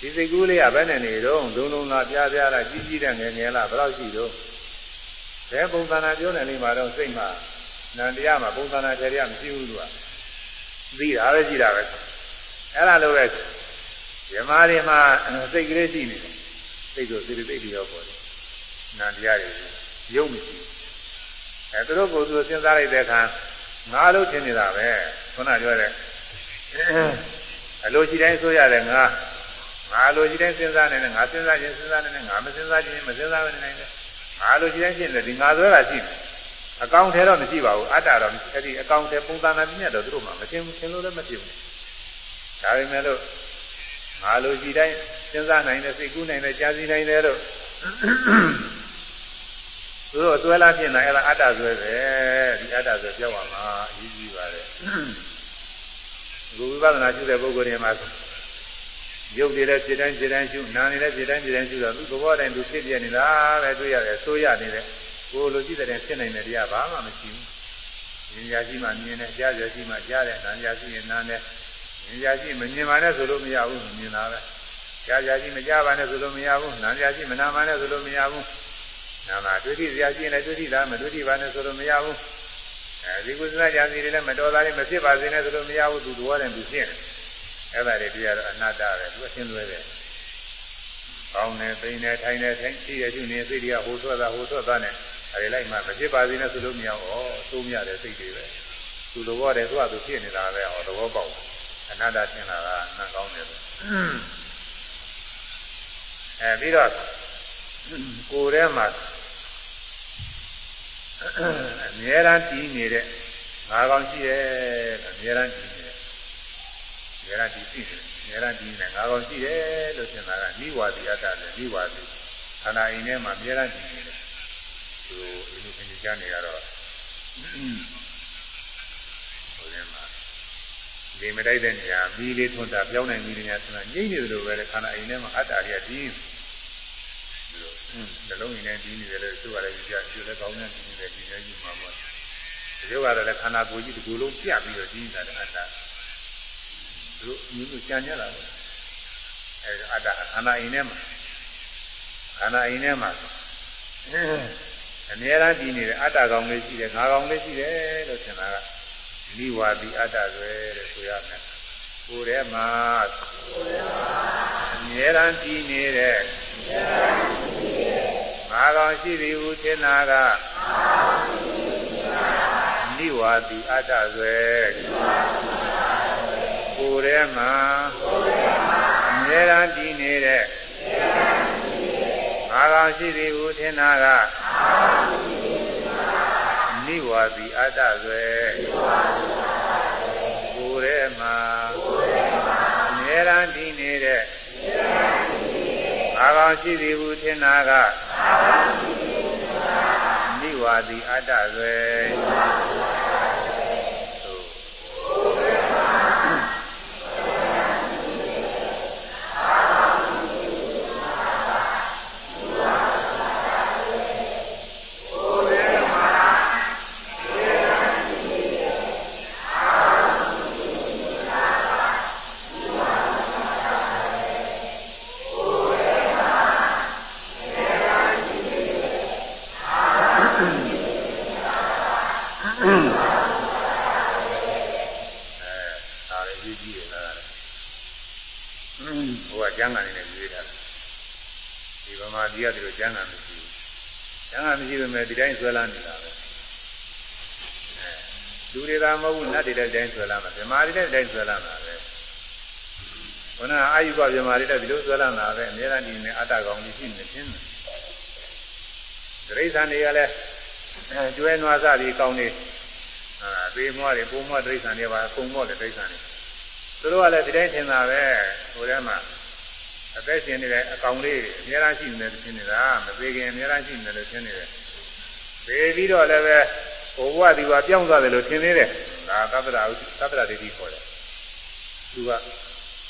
Speaker 1: ဒီစိတ်ကူးလေးကဘယ်နဲ့နေတော့လုံးလုံးလားပြားပြားလားကြီးကြီးတဲ့ငယ်ငယ်လားဘယ်လောက်ရှိတော့ ဘယ်ပုံသဏ္ဍာန်ပြောနေလိမ့်မှာတော့စိတ်မှာနန္တရားမှာပုံသဏ္ဍာန်တရားမရှိဘူးသူကသိတာပဲရှိတာပဲအဲ့ဒါလိုပဲယဓမ္မတွေမှာစိတ်ကလေးရှိနေတယ်စိတ်ဆိုစိတ်တိတ်တွေရောပေါ်တယ်နာတရားတွေရုပ်မရှိအဲသူတို့ကိုယ်သူစဉ်းစားလိုက်တဲ့အခါငါလို့ထင်နေတာပဲခုနပြောတဲ့အလိုရှိတိုင်းဆိုရတယ်ငါငါလိုရှိတိုင်းစဉ်းစားနေတယ်ငါစဉ်းစားခြင်းစဉ်းစားနေတယ်ငါမစဉ်းစားခြင်းမစဉ်းစားနိုင်တယ် ငါလိုရှိတိုင်းရှင်းတယ်ဒီငါဆွဲတာရှိတယ်အကောင်ထဲတော့မရှိပါဘူးအတ္တတော့အဲ့ဒီအကောင်ထဲပုံသဏ္ဍာန်ပြည့်တော့သူတို့မှမသိဘူးသင်လို့လည်းမသိဘူးဒါပေမဲ့လို့ငါလိုရှိတိုင်းစဉ်းစားနိုင်တယ်စိတ်ကူးနိုင်တယ်ကြားစီနိုင်တယ်လို့သူတို့အသွဲလားဖြစ်နေအဲ့ဒါအတ္တဆွဲပဲဒီအတ္တဆွဲပြောက်ပါမှာအရေးကြီးပါတယ်ဘုရားဝိပဿနာရှိတဲ့ပုဂ္ဂိုလ်တွေမှာ ရုပ်တွေလည်းဖြစ်တိုင်းဖြစ်တိုင်းရှုနာနေလည်းဖြစ်တိုင်းဖြစ်တိုင်းရှုတော့သူသဘောတိုင်းသူဖြစ်ပြနေတာပဲတွေ့ရတယ်ဆိုရနေတယ်ကိုလိုရှိတဲ့ဖြစ်နိုင်တဲ့တရားဘာမှမရှိဘူးဉာဏ်ရှိမှမြင်တယ်ကြားရရှိမှကြားတယ်နားရရှိရင်နားတယ်ဉာဏ်ရှိမမြင်ပါနဲ့ဆိုလို့မရဘူးမြင်တာပဲကြားရရှိမကြားပါနဲ့ဆိုလို့မရဘူးနားရရှိမနာပါနဲ့ဆိုလို့မရဘူးနာမှာတွေ့ထိရရှိရင်လည်းတွေ့ထိတာမတွေ့ထိပါနဲ့ဆိုလို့မရဘူးအဲဒီကုသနာကြာစီတွေလည်းမတော်သားလေးမဖြစ်ပါစေနဲ့ဆိုလို့မရဘူးသူတော်တယ်သူဖြစ်တယ် အဲ့ဒါတွေပြရတော့အနာတ္တပဲသူအရှင်းလွဲတယ်။ကောင်းတယ်၊ပိန်တယ်၊ထိုင်တယ်၊ထိုင်ရှိရရှိနေစိတ်တွေကဟိုထွက်တာဟိုထွက်တာနဲ့အဲဒီလိုက်မှမဖြစ်ပါစေနဲ့ဆိုလို့မရဘူး။ဩသုံးရတဲ့စိတ်တွေပဲ။သူလိုဘောတယ်သူကသူဖြစ်နေတာပဲဟောသဘောပေါက်။အနာတ္တရှင်းလာတာနှံကောင်းတယ်လို့။အဲပြီးတော့ကိုယ်ထဲမှာအမြဲတမ်းတည်နေတဲ့ငါးကောင်ရှိရဲ့အမြဲတမ်းတည်နေ တယ်အမြဲတမ်းတည်ရှိတယ်အမြဲတမ်းတည်နေငါးကောင်ရှိတယ်လို့ထင်တာကနိဝါဒီအတ္တနဲ့နိဝါဒီခန္ဓာအိမ်ထဲမှာအမြဲတမ်းတည်နေတယ်သူအင်းဒီကျမ်းနေရတော့ဟိုထဲမှာဒီမတိုက်တဲ့နေရာမီးလေးထွန်းတာပြောင်းနိုင်မီးလေးများဆိုတာငြိမ့်နေတယ်လို့ပဲခန္ဓာအိမ်ထဲမှာအတ္တတွေကတည်နှလုံးရင်းနဲ့ပြီးနေတယ်လို့သူကလည်းကြည့်ကြည့်လည်းကောင်းတဲ့ပြီးနေတယ်ဒီလည်းယူမှာပေါ့ဒီလိုကတော့လည်းခန္ဓာကိုယ်ကြီးဒီကိုယ်လုံးပြပြီးတော့ကြီးနေတာအတ္တ တို့မျိုးမျိုးကြံ့ကြတာပဲအဲအတ္တခန္ဓာအိမ်ထဲမှာခန္ဓာအိမ်ထဲမှာအများအားပြီးနေတယ်အတ္တကောင်လေးရှိတယ်ငါကောင်လေးရှိတယ်လို့ထင်တာကနိဝါဒီအတ္တပဲတဲ့ဆိုရမယ်ကိုယ်ထဲမှာအများအားပြီးနေတဲ့ငါကောင်ရှိသည်ဟုထင်နာကနိဝါတိအတ္တဆွဲ ကိုယ်ထဲမှာအမြဲတမ်းတည်နေတဲ့ငါကောင်ရှိသည်ဟုထင်နာကနိဝါတိအတ္တဆွဲကိုယ်ထဲမှာအမြဲတမ်းတည်နေတဲ့အာကောင်ရှိသည်ဟုထင်နာကနိဝါတိအတ္တဆွေ ကျမ်းဂန်နေနဲ့ရေးထားတယ်ဒီဗမာပြည်ကဒီလိုကျမ်းဂန်မရှိဘူးကျမ်းဂန်မရှိပေမဲ့ဒီတိုင်းဆွဲလာနေတာပဲလူတွေသာမဟုတ်ဘူးနတ်တွေတဲ့တိုင်းဆွဲလာမှာဗမာတွေတဲ့တိုင်းဆွဲလာမှာပဲခုနအာယုဘဗမာတွေတဲ့ဒီလိုဆွဲလာတာပဲအများအားဒီနဲ့အတ္တကောင်ကြီးရှိနေခြင်းတိရစ္ဆာန်တွေကလည်းကျွဲနွားစသည်ကောင်းနေအာသေးမွားတွေပုံမွားတိရစ္ဆာန်တွေပါပုံမွားတဲ့တိရစ္ဆာန်တွေသူတို့ကလည်းဒီတိုင်းထင်တာပဲဟိုထဲမှာ အသက်ရှင်နေတဲ့အကောင်လေးအများအားရှိနေတယ်ထင်နေတာမသေးခင်အများအားရှိနေတယ်လို့ထင်နေတယ်သေပြီးတော့လည်းပဲဘဝဒီဘပြောင်းသွားတယ်လို့ထင်နေတယ်ဒါသဗ္ဗရာသဗ္ဗရာဒိဋ္ဌိခေါ်တယ်သူက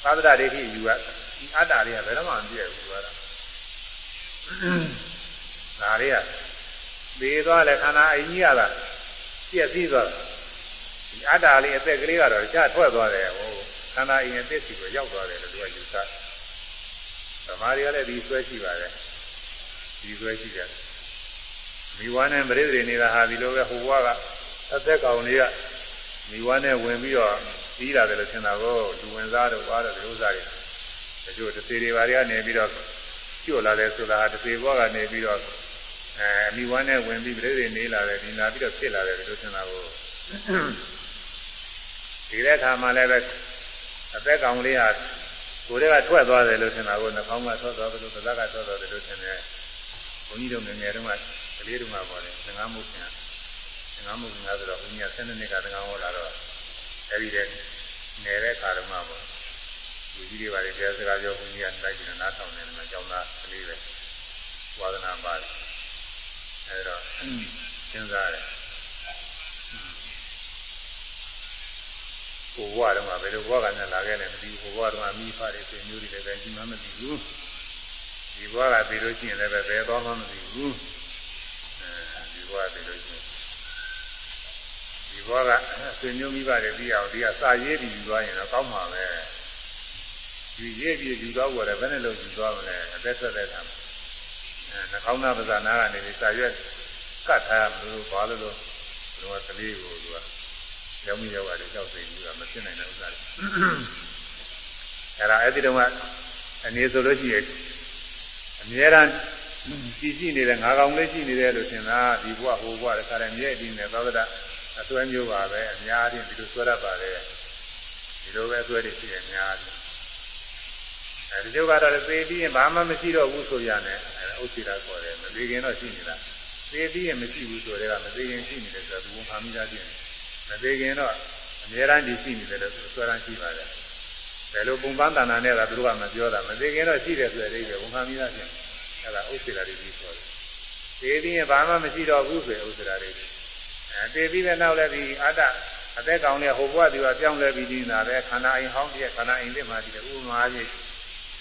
Speaker 1: သဗ္ဗရာဒိဋ္ဌိယူကဒီအတ္တတွေကဘယ်တော့မှမပြည့်ဘူးကွာဒါတွေကသေသွားလဲခန္ဓာအင်းကြီးရတာပြည့်စည်သွားဒီအတ္တလေးအသက်ကလေးကတော့ချထွက်သွားတယ်ဟိုခန္ဓာအင်းရဲ့သစ်စီကိုရောက်သွားတယ်လို့သူကယူဆတယ် သမားတွေကလည်းဒီဆွဲရှိပါတယ်ဒီဆွဲရှိတယ်မိဝါနဲ့ပရိသေနေတာဟာဒီလိုပဲဟိုဘကအသက်ကောင်လေးကမိဝါနဲ့ဝင်ပြီးတော့ပြီးလာတယ်လို့ထင်တာကိုလူဝင်စားတော့ပါတော့ဒီဥစ္စာတွေတချို့တစ်သေးတွေပါတွေကနေပြီးတော့ကျွတ်လာတယ်ဆိုတာတစ်သေးဘောကနေပြီးတော့အဲအမိဝမ်းနဲ့ဝင်ပြီးပြိတွေနေလာတယ်ဒီလာပြီးတော့ဖြစ်လာတယ်ဒီလိုထင်တာကိုဒီတဲ့အခါမှလည်းပဲအသက်ကောင်လေးဟာ ကိုယ်တည်းကထွက်သွားတယ်လို့ထင်တာကိုနှာခေါင်းကထွက်သွားတယ်လို့သက်ကထွက်သွားတယ်လို့ထင်တယ်ဘုန်းကြီးတို့ငယ်ငယ်တုန်းကကလေးတုန်းကပေါ်တယ်ငငါမှုခင်ငငါမှုခင်ဆိုတော့ဘုန်းကြီးက7နှစ်ကငငါဟောလာတော့အဲဒီတဲ့နေတဲ့ခါတုန်းကပေါ့လူကြီးတွေပါလေတရားစကားပြောဘုန်းကြီးကလိုက်ပြီးနားထောင်နေတယ်မှာကျောင်းသားကလေးပဲဝါဒနာပါတယ်အဲဒါစဉ်းစားတယ် ဟိုဘဝတုန်းကဘယ်လိုဘဝကနဲ့လာခဲ့လဲမသိဘူးဟိုဘဝတုန်းကမိဖတွေဆွေမျိုးတွေလည်းပဲကြီးမှမသိဘူးဒီဘဝကပြီးလို့ရှိရင်လည်းပဲဘယ်တော့မှမသိဘူးအဲဒီဘဝပြီးလို့ရှိရင်ဒီဘဝကဆွေမျိုးမိဘတွေပြီးအောင်ဒီကစာရေးပြီးယူသွားရင်တော့ကောင်းမှာပဲဒီရေးပြီးယူသွားဖို့လည်းဘယ်နဲ့လို့ယူသွားမလဲအသက်ဆက်တဲ့အခါအဲနှာခေါင်းသားပါးစနာကနေပြီးစာရွက်ကတ်ထားမလို့ဘာလို့လို့ဘုရားကလေးကိုသူက ရောက်မိရောက်ရတယ်ကြောက်စိတ်ကြီးကမဖြစ်နိုင်တဲ့ဥစ္စာတွေအဲ့ဒါအဲ့ဒီတော့ကအနေဆိုလို့ရှိရင်အများရန်ကြည်ကြည့်နေတဲ့ငါကောင်လေးရှိနေတယ်လို့ထင်တာဒီဘဝဟိုဘဝတခါတည်းမြဲအင်းနဲ့သောတာအစွဲမျိုးပါပဲအများကြီးဒီလိုဆွဲရပါတယ်ဒီလိုပဲအစွဲတွေရှိတယ်အများကြီးအဲဒီကျုပ်ကတော့သေပြီးရင်ဘာမှမရှိတော့ဘူးဆိုရတယ်အဲဥစ္စေတာခေါ်တယ်မသေးခင်တော့ရှိနေတာသေပြီးရင်မရှိဘူးဆိုတဲ့ကမသေးခင်ရှိနေတယ်ဆိုတော့ဘုံဖာမိသားပြင် မသေးခင်တော့အများအားဒီရှိနေတယ်လို့ဆွဲရန်ရှိပါတယ်ဘယ်လိုပုံပန်းတဏ္ဍာနဲ့ကသူတို့ကမပြောတာမသေးခင်တော့ရှိတယ်ဆိုတဲ့အိဗယ်ဘုံဖာမိသားပြင်အဲဒါဥစ္စေတာတွေပြီးဆိုတယ်သေပြီးရင်ဘာမှမရှိတော့ဘူးဆိုရင်ဥစ္စေတာတွေအဲသေပြီးတဲ့နောက်လည်းဒီအတ္တအသက်ကောင်နဲ့ဟိုဘဝဒီကပြောင်းလဲပြီးနေတာပဲခန္ဓာအိမ်ဟောင်းပြည့်ခန္ဓာအိမ်လေးမှာဒီဥပမာကြီး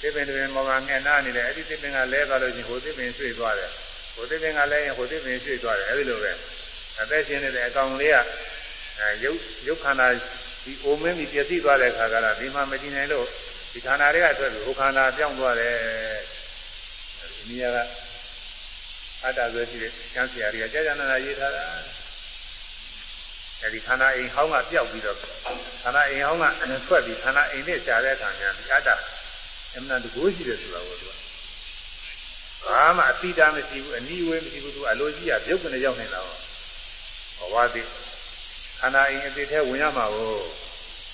Speaker 1: သစ်ပင်တွေမောကငှက်နာနေတယ်အဲ့ဒီသစ်ပင်ကလဲသွားလို့ချင်းဟိုသစ်ပင်ဆွေ့သွားတယ်ဟိုသစ်ပင်ကလဲရင်ဟိုသစ်ပင်ဆွေ့သွားတယ်အဲ့ဒီလိုပဲအသက်ရှင်နေတဲ့အကောင်လေးက အဲရုပ်ရုပ်ခန္ဓာဒီအိုမင်းပြီးပြည့်စည်သွားတဲ့ခါကလာဒီမှာမကြည့်နိုင်လို့ဒီခန္ဓာတွေကထွက်ပြီးဟိုခန္ဓာပြောင်းသွားတယ်ဒီနေရာကအတ္တဆိုရှိတဲ့ကျမ်းစရာတွေကကြာကြာနာနာရေးထားတာအဲဒီခန္ဓာအိမ်ဟောင်းကပျောက်ပြီးတော့ခန္ဓာအိမ်ဟောင်းကထွက်ပြီးခန္ဓာအိမ်နဲ့ရှားတဲ့အခါကျဒီအတ္တအမှန်တကူရှိတယ်ဆိုတာကိုသူကဘာမှအတိတာမရှိဘူးအနိဝေးမရှိဘူးသူအလိုကြီးကပြုတ်ကနေရောက်နေတာဟောဘဝတိ ခန္ဓာအိမ်အသေးထဲဝင်ရမှာကို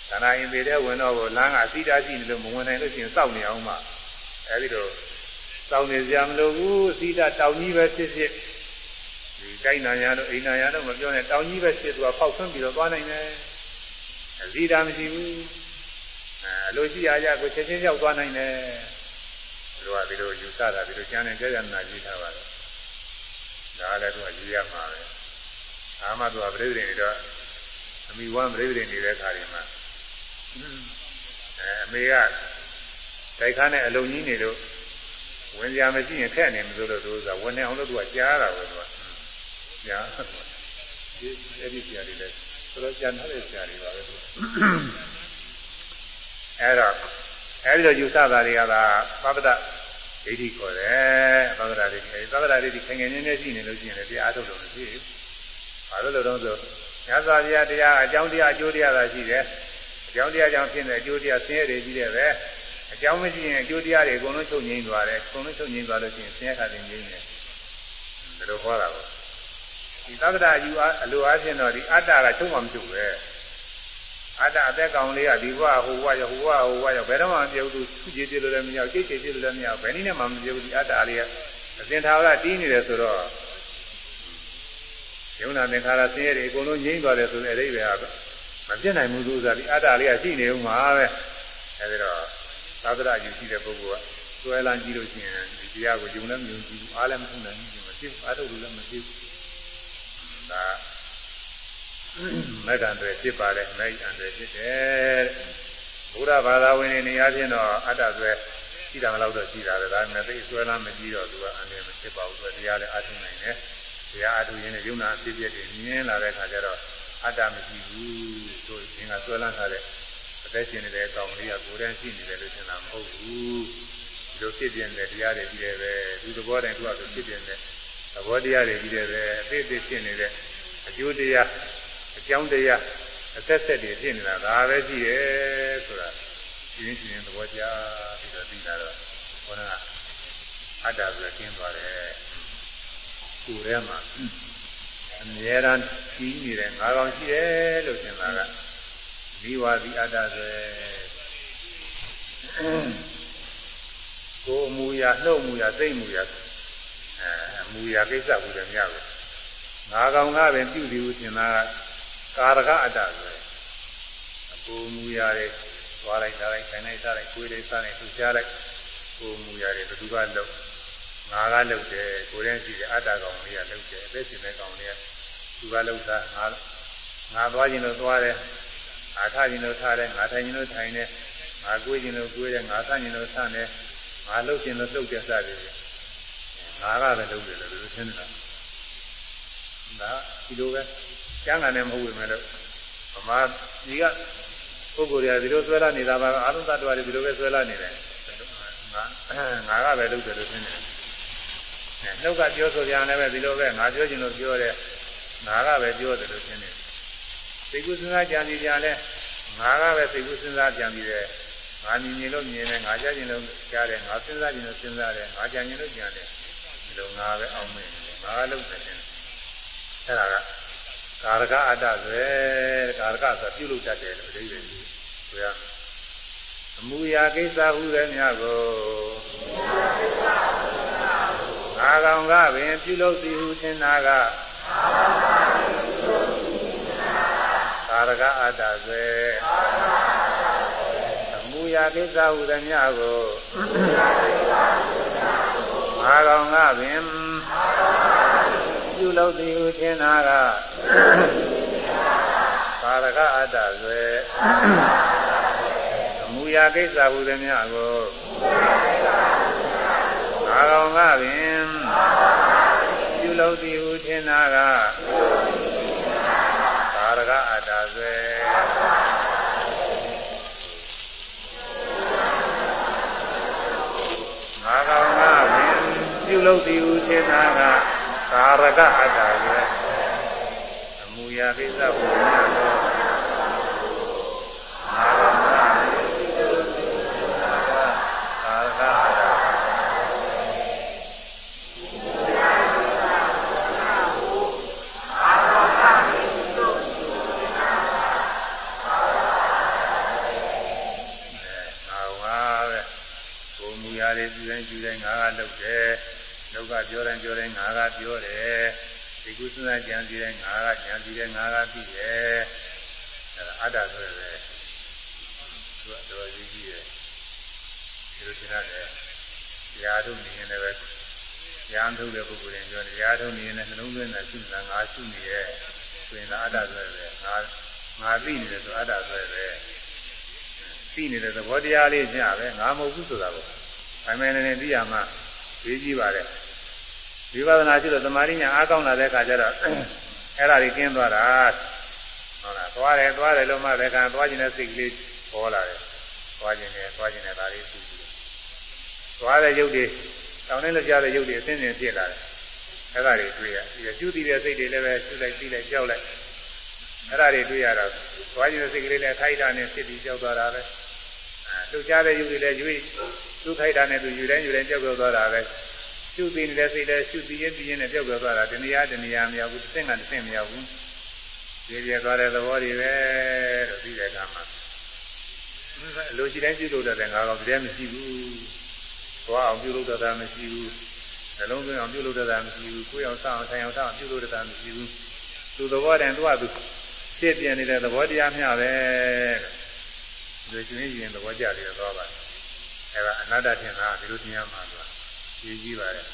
Speaker 1: ခန္ဓာအိမ်သေးထဲဝင်တော့ကိုလမ်းကအတိတာရှိနေလို့မဝင်နိုင်လို့ရှိရင်စောင့်နေအောင်မှအဲဒီတော့စောင့်နေကြမလို့ဘူးအတိတာတောင်ကြီးပဲဖြစ်ဖြစ်ဒီကိုင်းနာရတို့အိမ်နာရတို့မပြောနဲ့တောင်ကြီးပဲဖြစ်သူကဖောက်ဆွန်းပြီးတော့သွားနိုင်တယ်အတိတာမရှိဘူးအလိုရှိအားရကိုချက်ချင်းရောက်သွားနိုင်တယ်ဘုရားဒီလိုယူဆတာဒီလိုကျမ်းနဲ့ကြာကြာနာရေးထားပါတယ်ဒါလည်းသူကရေးရမှာပဲအာမသူကပြိဋိတွေတော့ အမိဝမ်းပြိဋိနေတဲ့ခါတွေမှာအဲအမေကတိုက်ခါနဲ့အလုံးကြီးနေလို့ဝင်ကြမရှိရင်ထက်နေမလို့လို့သူကဝင်နေအောင်လို့သူကကြားတာပဲသူကကြားဒီအဲ့ဒီကြားတွေလည်းဆိုတော့ကြားထားတဲ့ကြားတွေပါပဲသူအဲ့တော့အဲ့ဒီလိုယူဆတာတွေကသာသဗ္ဗတဒိဋ္ဌိခေါ်တယ်သဗ္ဗတဒိဋ္ဌိသဗ္ဗတဒိဋ္ဌိခင်ခင်ချင်းချင်းရှိနေလို့ရှိရင်လည်းတရားထုတ်လို့မရှိဘူး။ဘာလို့လဲတော့ဆို ညဇာပြတရားအကြောင်းတရားအကျိုးတရားသာရှိတယ်။အကြောင်းတရားကြောင့်ဖြစ်တဲ့အကျိုးတရားဆင်းရဲတွေကြီးတယ်ပဲ။အကြောင်းမရှိရင်အကျိုးတရားတွေအကုန်လုံးချုပ်ငြိမ်းသွားတယ်။အကုန်လုံးချုပ်ငြိမ်းသွားလို့ရှိရင်ဆင်းရဲခါတင်ငြိမ်းတယ်။ဒါလိုဟောတာပေါ့။ဒီသဗ္ဗတယူအားအလိုအားဖြင့်တော့ဒီအတ္တကချုပ်မှမချုပ်ပဲ။အတ္တအသက်ကောင်လေးကဒီဘဝဟိုဘဝရောဟိုဘဝဟိုဘဝရောဘယ်တော့မှမပြုတ်ဘူးသူကြည်ကြည်လို့လည်းမရဘူးကြိတ်ကြည်ကြည်လို့လည်းမရဘူးဘယ်နည်းနဲ့မှမပြုတ်ဘူးဒီအတ္တလေးကအစဉ်ထာဝရတီးနေတယ်ဆိုတော့ ယုံနာသင်္ခါရဆင်းရဲတွေအကုန်လုံးငြိမ့်သွားတယ်ဆိုတဲ့အရိပ်ပဲဟာမပြတ်နိုင်ဘူးသူဆိုတာဒီအတ္တလေးကရှိနေဦးမှာပဲအဲဒီတော့သာသနာယူရှိတဲ့ပုဂ္ဂိုလ်ကဆွဲလန်းကြည့်လို့ရှိရင်ဒီတရားကိုယုံလည်းမယုံကြည်ဘူးအားလည်းမဟုတ်နိုင်ဘူးမဖြစ်ဘူးအားထုတ်လို့လည်းမဖြစ်ဘူးဒါမက္ကံတွေဖြစ်ပါတယ်မက္ကံတွေဖြစ်တယ်ဘုရားဘာသာဝင်တွေနေရာချင်းတော့အတ္တဆွဲရှိတာတော့တော့ရှိတာပဲဒါပေမဲ့သိဆွဲလမ်းမကြည့်တော့သူကအန္တရာယ်မဖြစ်ပါဘူးသူတရားလည်းအထုနိုင်တယ် တရားအထုရင်းနဲ့ယုံနာအဖြစ်ဖြစ်တွေမြင်လာတဲ့အခါကျတော့အတ္တမရှိဘူးသူသင်္ကဆွဲလမ်းထားတဲ့အသက်ရှင်နေတဲ့အကောင်လေးကကိုယ်တည်းရှိနေတယ်လို့ထင်တာမဟုတ်ဘူးဒီလိုဖြစ်ပြတဲ့တရားတွေကြီးတယ်ပဲဒီသဘောတိုင်းသူကဆိုဖြစ်ပြတဲ့သဘောတရားတွေကြီးတယ်ပဲအသေးသေးဖြစ်နေတဲ့အကျိုးတရားအကြောင်းတရားအသက်ဆက်တွေဖြစ်နေတာဒါပဲရှိတယ်ဆိုတာရှင်းရှင်းသဘောကျပြီးတော့သိလာတော့ဘုရားအတ္တဆိုကျင်းသွားတယ် ကိုယ်ထဲမှာအမြဲတမ်းကြီးနေတဲ့ငါးကောင်ရှိတယ်လို့ထင်တာကမိဝါဒီအတ္တဆိုကိုယ်မူရာနှုတ်မူရာစိတ်မူရာအဲမူရာကိစ္စဘူးတယ်မြတ်ကိုငါးကောင်ကပဲပြုစီဘူးထင်တာကကာရကအတ္တဆိုအပူမူရာတွေသွားလိုက်လာလိုက်ခိုင်လိုက်စားလိုက်ကိုယ်လေးစားလိုက်သူရှားလိုက်ကိုယ်မူရာတွေဘယ်သူကလုပ် ငါကလုပ်တယ်ကိုယ်တည်းရှိတယ်အတ္တကောင်လေးကလုပ်တယ်အသက်ရှင်တဲ့ကောင်လေးကသူကလုပ်တာငါငါသွားခြင်းလို့သွားတယ်ငါထခြင်းလို့ထားတယ်ငါထိုင်ခြင်းလို့ထိုင်တယ်ငါကိုယ်ခြင်းလို့ကိုယ်တယ်ငါဆန့်ခြင်းလို့ဆန့်တယ်ငါလှုပ်ခြင်းလို့လှုပ်တယ်စသည်ဖြင့်ငါကပဲလုပ်တယ်လို့သူထင်တယ်ဒါဒီလိုပဲကျမ်းဂန်နဲ့မဟုတ်ဘူးမယ်လို့ဗမာဒီကပုဂ္ဂိုလ်တွေကဒီလိုဆွဲလာနေတာပါအာရုံတ attva တွေဒီလိုပဲဆွဲလာနေတယ်ငါငါကပဲလုပ်တယ်လို့ထင်တယ်အဲ နှုတ်ကပြောဆိုကြတယ်ပဲဒီလိုပဲငါပြောချင်လို့ပြောတယ်ငါကပဲပြောတယ်လို့ထင်တယ်စိတ်ကူးစဉ်းစားကြံစီကြလဲငါကပဲစိတ်ကူးစဉ်းစားကြံစီတယ်ငါမြင်မြင်လို့မြင်တယ်ငါကြားချင်လို့ကြားတယ်ငါစဉ်းစားချင်လို့စဉ်းစားတယ်ငါကြံချင်လို့ကြံတယ်ဒီလိုငါပဲအောင်မင်းငါလုပ်တယ်ထင်တယ်အဲ့ဒါကကာရကအတ္တပဲကာရကဆိုပြုလုပ်တတ်တယ်လို့အဓိပ္ပာယ်ဆိုရအမှုရာကိစ္စဟုသည်များကို ငါကောင်ကပင်ပြုလုပ်သည်ဟုသင်နာကကာရကအတ္တပဲအမှုရာကိစ္စဟုသည်များကိုငါကောင်ကပင်ပြုလုပ်သည်ဟုသင်နာကကာရကအတ္တဆွဲအမူအရာကိစ္စဟုသည်များကို ငါကောင်ကပင်ပြုလုပ်သည်ဟုထင်နာကကာရကအတ္တဆွဲငါကောင်ကပင်ပြုလုပ်သည်ဟုထင်နာကကာရကအတ္တဆွဲရာကိစ္စကိုများတော့အာရမအာရ တွေပြုတိုင်းပြုတိုင်းငါကလုပ်တယ်။လောကပြောတိုင်းပြောတိုင်းငါကပြောတယ်ဒီကုသနာကြံစီတဲ့ငါကကြံစီတဲ့ငါကသိတယ်အဲဒါအတ္တဆိုရယ်သူကတော်ကြီးကြီးရဲ့ဒီလိုရှင်းရတယ်တရားထုတ်နေရင်လည်းတရားထုတ်တဲ့ပုဂ္ဂိုလ်တွေပြောတရားထုတ်နေရင်လည်းနှလုံးသွင်းတာရှိနေတာငါရှိနေရဲ့ဆိုရင်လည်းအတ္တဆိုရယ်ငါငါသိနေတယ်ဆိုအတ္တဆိုရယ်သိနေတဲ့သဘောတရားလေးညပဲငါမဟုတ်ဘူးဆိုတာ ကိုအမှန်တည်းသိရမှသိကြည့်ပါလေဝိပဿနာရှိလို့သမာဓိညာအားကောင်းလာတဲ့အခါကျတော့အဲ့ဒါတွေကျင်းသွားတာဟုတ်လားသွားတယ်သွားတယ်လို့မှပဲကံသွားခြင်းတဲ့စိတ်ကလေးပေါ်လာတယ်သွားခြင်းနဲ့သွားခြင်းနဲ့ဒါလေးရှိပြီးသွားတဲ့ရုပ်တွေတောင်းနေလို့ကြားတဲ့ရုပ်တွေအစဉ်စဉ်ဖြစ်လာတယ်အဲ့ဒါတွေတွေ့ရပြီးကျူးတည်တဲ့စိတ်တွေလည်းပဲကျူးလိုက်ပြီးလိုက်ကြောက်လိုက်အဲ့ဒါတွေတွေ့ရတော့သွားခြင်းတဲ့စိတ်ကလေးလည်းထိုက်တာနဲ့ဖြစ်ပြီးကြောက်သွားတာပဲအဲ လှုပ်ရှားတဲ့ရုပ်တွေလည်းရွေးသူ့ထိုက်တာနဲ့သူယူတိုင်းယူတိုင်းကြောက်ကြောက်သွားတာပဲရှုသိနေတဲ့စိတ်လည်းရှုသိရင်သိရင်နဲ့ပြောက်ပြောက်သွားတာတဏှာတဏှာမရောက်ဘူးတစ်ဆင့်ကတစ်ဆင့်မရောက်ဘူးဒီပြသွားတဲ့သဘောတွေပဲလို့ပြီးတဲ့အခါမှာလူရှိတိုင်းပြုလုပ်တဲ့ငါတော့တည်းမရှိဘူးသွားအောင်ပြုလုပ်တာမရှိဘူးနှလုံးသွင်းအောင်ပြုလုပ်တာမရှိဘူးကိုယ်အောင်စအောင်ထိုင်အောင်စအောင်ပြုလုပ်တာမရှိဘူးသူသဘောတည်းသူကသူဖြစ်ပြနေတဲ့သဘောတရားမျှပဲလူ ရှင်ရင်သဘောကြတယ်တော့ပါအဲဒါအနတ္တထင်တာဒီလိုသင်ရမှာဆိုတာရည်ကြီးပါတယ်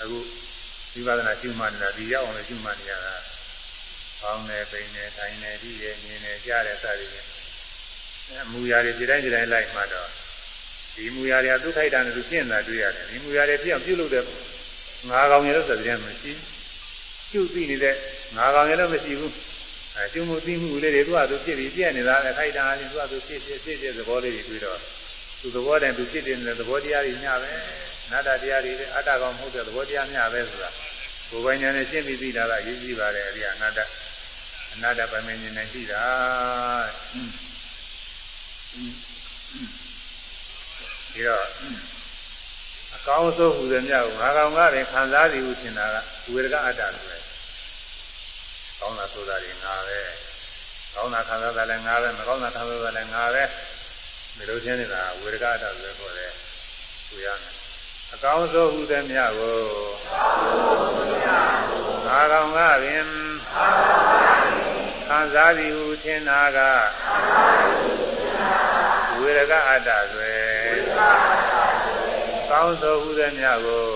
Speaker 1: အခုဝိပဿနာရှုမှတ်နေတာဒီရောက်အောင်လည်းရှုမှတ်နေရတာပေါင်းတယ်ပိန်တယ်ထိုင်တယ်ဒီရဲ့မြင်တယ်ကြားတယ်စသည်ဖြင့်အမူအရာတွေဒီတိုင်းဒီတိုင်းလိုက်မှတော့ဒီမူအရာတွေကသူ့ခိုက်တာနဲ့သူပြင့်တာတွေ့ရတယ်ဒီမူအရာတွေပြအောင်ပြုလုပ်တဲ့ငါးကောင်ရလို့ဆိုတဲ့မရှိကျုပ်သိနေတဲ့ငါးကောင်ရလို့မရှိဘူး အဲကျုံမှုသိမှုလေးတွေသူ့ဟာသူဖြစ်ပြီးပြည့်နေတာလေခိုက်တာချင်းသူ့ဟာသူဖြစ်ဖြစ်ဖြစ်ဖြစ်သဘောလေးတွေတွေ့တော့သူသဘောတည်းသူဖြစ်နေတဲ့သဘောတရားတွေညပဲနတ္တတရားတွေအတ္တကောင်မဟုတ်တဲ့သဘောတရားများပဲဆိုတာကိုယ်ပိုင်ဉာဏ်နဲ့ရှင်းပြီးသိတာကအရေးကြီးပါတယ်အရိယာအနတ္တအနတ္တဗမင်းဉာဏ်နဲ့ရှိတာပြီးတော့အကောင်းဆုံးဟူသည်များကိုငါကောင်ကပင်ခံစားသည်ဟုထင်တာကဝေဒကအတ္တဆိုပဲ ကောင်းတာဆိုတာတွေငါပဲကောင်းတာခံစားတာလည်းငါပဲမကောင်းတာခံစားတာလည်းငါပဲဒီလိုချင်းနေတာဝေဒကအတ္တဆိုပဲခေါ်တယ်သူရမယ်အကောင်းဆုံးဟူသည်များကိုငါကောင်ကပင်ခံစားသည်ဟုထင်တာကဝေဒကအတ္တဆိုကောင်းသောဟုသည်များကို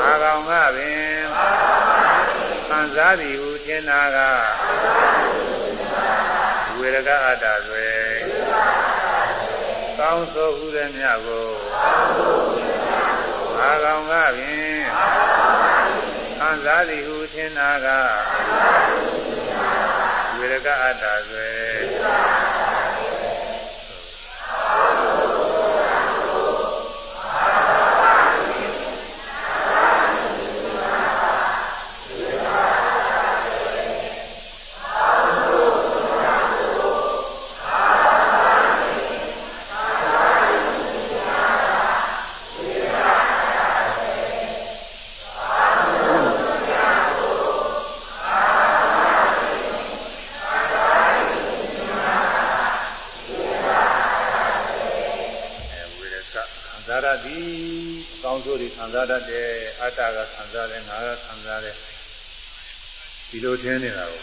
Speaker 1: အာကောင်ကပင် ခံစားသည်ဟုထင်နာကဝေရကအတ္တဆွေကောင်းသောဟုသည်များကိုအာကောင်ကပင်ခံစားသည်ဟုထင်နာကဝေရကအတ္တဆွေ စားတတ်တယ်အတ္တကခံစားတယ်ငါကခံစားတယ်ဒီလိုထင်းနေတာကို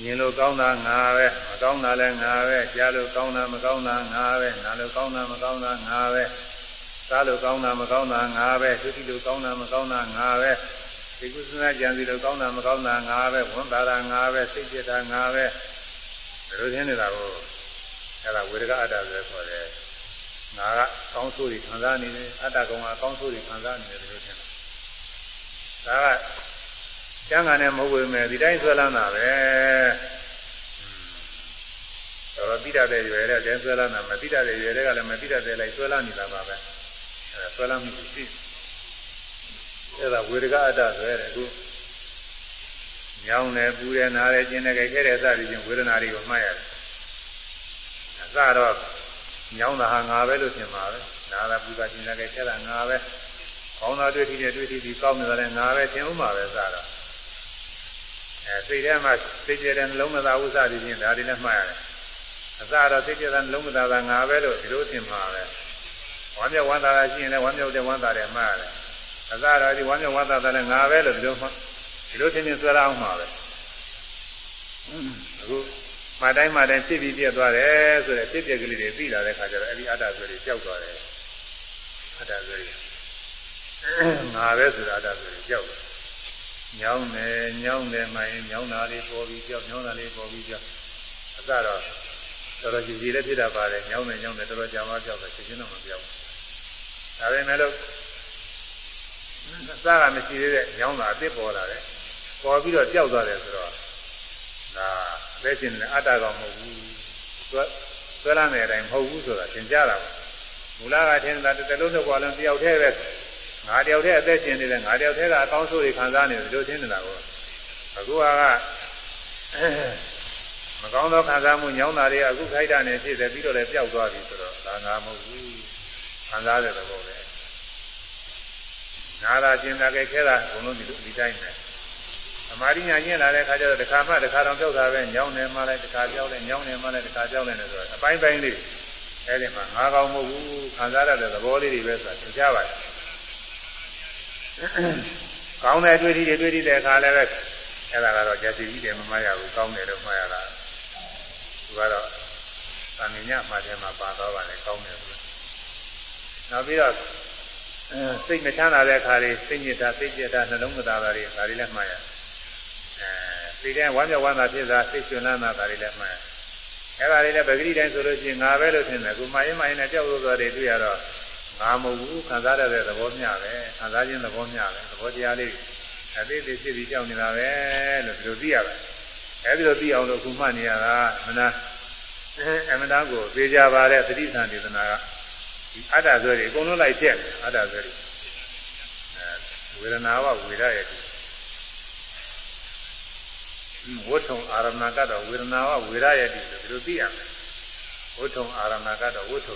Speaker 1: မြင်လို့ကောင်းတာငါပဲမကောင်းတာလည်းငါပဲကြားလို့ကောင်းတာမကောင်းတာငါပဲနားလို့ကောင်းတာမကောင်းတာငါပဲစားလို့ကောင်းတာမကောင်းတာငါပဲသုတိလို့ကောင်းတာမကောင်းတာငါပဲဒီကုသနာကြံစီလို့ကောင်းတာမကောင်းတာငါပဲဝန်တာတာငါပဲစိတ်ပြတာငါပဲဒီလိုထင်းနေတာကိုအဲ့ဒါဝေဒကအတ္တဆိုခေါ်တယ် ငါကကောင်းဆိုးတွေခံစားနေတယ်အတ္တကောင်ကကောင်းဆိုးတွေခံစားနေတယ်လို့ထင်တာဒါကကျမ်းဂန်နဲ့မဟုတ်ဝင်မယ်ဒီတိုင်းဆွဲလန်းတာပဲတော်တော်သိတတ်တဲ့ရွယ်တဲ့ကျန်ဆွဲလန်းတာမသိတတ်တဲ့ရွယ်တဲ့ကလည်းမသိတတ်တဲ့လိုက်ဆွဲလန်းနေတာပါပဲအဲဆွဲလန်းမှုရှိအဲ့ဒါဝေဒကအတ္တဆိုရဲအခုညောင်းတယ်ပူတယ်နားတယ်ကျင်တယ်ကြိုက်ခဲ့တဲ့စသည်ဖြင့်ဝေဒနာတွေကိုမှတ်ရတယ်အစတော့ ညောင်းတာဟာငါပဲလို့ထင်ပါပဲနာတာပူတာကျင်လာခဲ့တဲ့ငါပဲကောင်းတာတွေ့ထိတယ်တွေ့ထိပြီးကောင်းနေတာလည်းငါပဲထင်ဥမှာပဲစတာအဲစိတ်ထဲမှာစိတ်ကြတဲ့နှလုံးမသားဥစ္စာတွေချင်းဒါတွေလည်းမှားရတယ်အစတော့စိတ်ကြတဲ့နှလုံးမသားကငါပဲလို့ဒီလိုထင်မှာပဲဝမ်းမြောက်ဝမ်းသာတာရှိရင်လည်းဝမ်းမြောက်တဲ့ဝမ်းသာတယ်မှားရတယ်အစတော့ဒီဝမ်းမြောက်ဝမ်းသာတာလည်းငါပဲလို့ဒီလိုမှဒီလိုထင်မြင်ဆွဲရအောင်မှာပဲအခု မှတိုင်းမှတိုင်းဖြစ်ပြီးပြတ်သွားတယ်ဆိုတဲ့ဖြစ်ပြက်ကလေးတွေပြီးလာတဲ့ခါကျတော့အဲ့ဒီအတ္တဆိုတွေကြောက်သွားတယ်အတ္တဆိုတွေငါပဲဆိုတာအတ္တဆိုတွေကြောက်တယ်ညောင်းတယ်ညောင်းတယ်မှရင်ညောင်းတာလေးပေါ်ပြီးကြောက်ညောင်းတာလေးပေါ်ပြီးကြောက်အစတော့တော်တော်ကြီးကြီးလည်းဖြစ်တာပါတယ်ညောင်းတယ်ညောင်းတယ်တော်တော်ကြာမှကြောက်တယ်ချက်ချင်းတော့မပြောင်းဘူးဒါပေမဲ့လို့အစကမရှိသေးတဲ့ညောင်းတာအစ်စ်ပေါ်လာတယ်ပေါ်ပြီးတော့ကြောက်သွားတယ်ဆိုတော့ ဒါပဲရှင်တယ်အတ္တကောင်မဟုတ်ဘူးသွဲသွဲလာတဲ့အတိုင်းမဟုတ်ဘူးဆိုတာသင်ကြားတာပါမူလကထင်တာတစ်လုံးတစ်ပွားလုံးတယောက်တည်းပဲငါတယောက်တည်းအသက်ရှင်နေတယ်ငါတယောက်တည်းကအကောင်းဆိုးတွေခံစားနေတယ်လို့ထင်နေတာကိုအခုကမကောင်းသောခံစားမှုညောင်းတာတွေအခုခိုက်တာနေဖြစ်တယ်ပြီးတော့လည်းပျောက်သွားပြီဆိုတော့ဒါငါမဟုတ်ဘူးခံစားတဲ့သဘောပဲနာတာကျင်တာကြဲခဲတာဘုံလုံးဒီဒီတိုင်းပဲ အမာရိညာညင်လာတဲ့ခါကျတော့တစ်ခါမှတစ်ခါတော့ပြောက်တာပဲညောင်းနေမှလည်းတစ်ခါပြောက်လဲညောင်းနေမှလည်းတစ်ခါပြောက်နေတယ်ဆိုတော့အပိုင်းပိုင်းလေးအဲဒီမှာငါကောင်းမဟုတ်ဘူးခံစားရတဲ့သဘောလေးတွေပဲဆိုတာသင်ကြားပါတယ်ကောင်းတဲ့တွေ့ထိတွေတွေ့ထိတဲ့အခါလည်းပဲအဲဒါကတော့ကြာစီကြီးတယ်မမရဘူးကောင်းတယ်လို့မှတ်ရတာသူကတော့သာမညမှထဲမှာပါတော့ပါလေကောင်းတယ်ဆိုနောက်ပြီးတော့စိတ်မချမ်းသာတဲ့အခါလေးစိတ်ညစ်တာစိတ်ကြက်တာနှလုံးမသားတာတွေဒါတွေလည်းမှတ်ရတယ် စိတ်ထဲဝမ်းမြောက်ဝမ်းသာဖြစ်တာစိတ်ရှင်လန်းတာဒါတွေလည်းမှန်အဲ့ဒါတွေလည်းပဂရိတိုင်းဆိုလို့ရှိရင်ငါပဲလို့ထင်တယ်ခုမှရင်မှရင်နဲ့ကြောက်လို့ဆိုတွေတွေ့ရတော့ငါမဟုတ်ဘူးခံစားရတဲ့သဘောမျှပဲခံစားခြင်းသဘောမျှပဲသဘောတရားလေးအသေးသေးဖြစ်ပြီးကြောက်နေတာပဲလို့ဒီလိုသိရတယ်အဲ့ဒီလိုသိအောင်လို့ခုမှတ်နေရတာမနာအမနာကိုသိကြပါတဲ့သတိသံဒေသနာကဒီအတ္တဆွဲတွေအကုန်လုံးလိုက်ချက်အတ္တဆွဲတွေအဲဝေဒနာဝဝေဒရဲ့ ဝဋ္ထုံအာရမဏကတော့ဝေဒနာဝဝေရယတိဆိုဒီလိုသိရမယ်ဝဋ္ထုံအာရမဏကတော့ဝဋ္ထု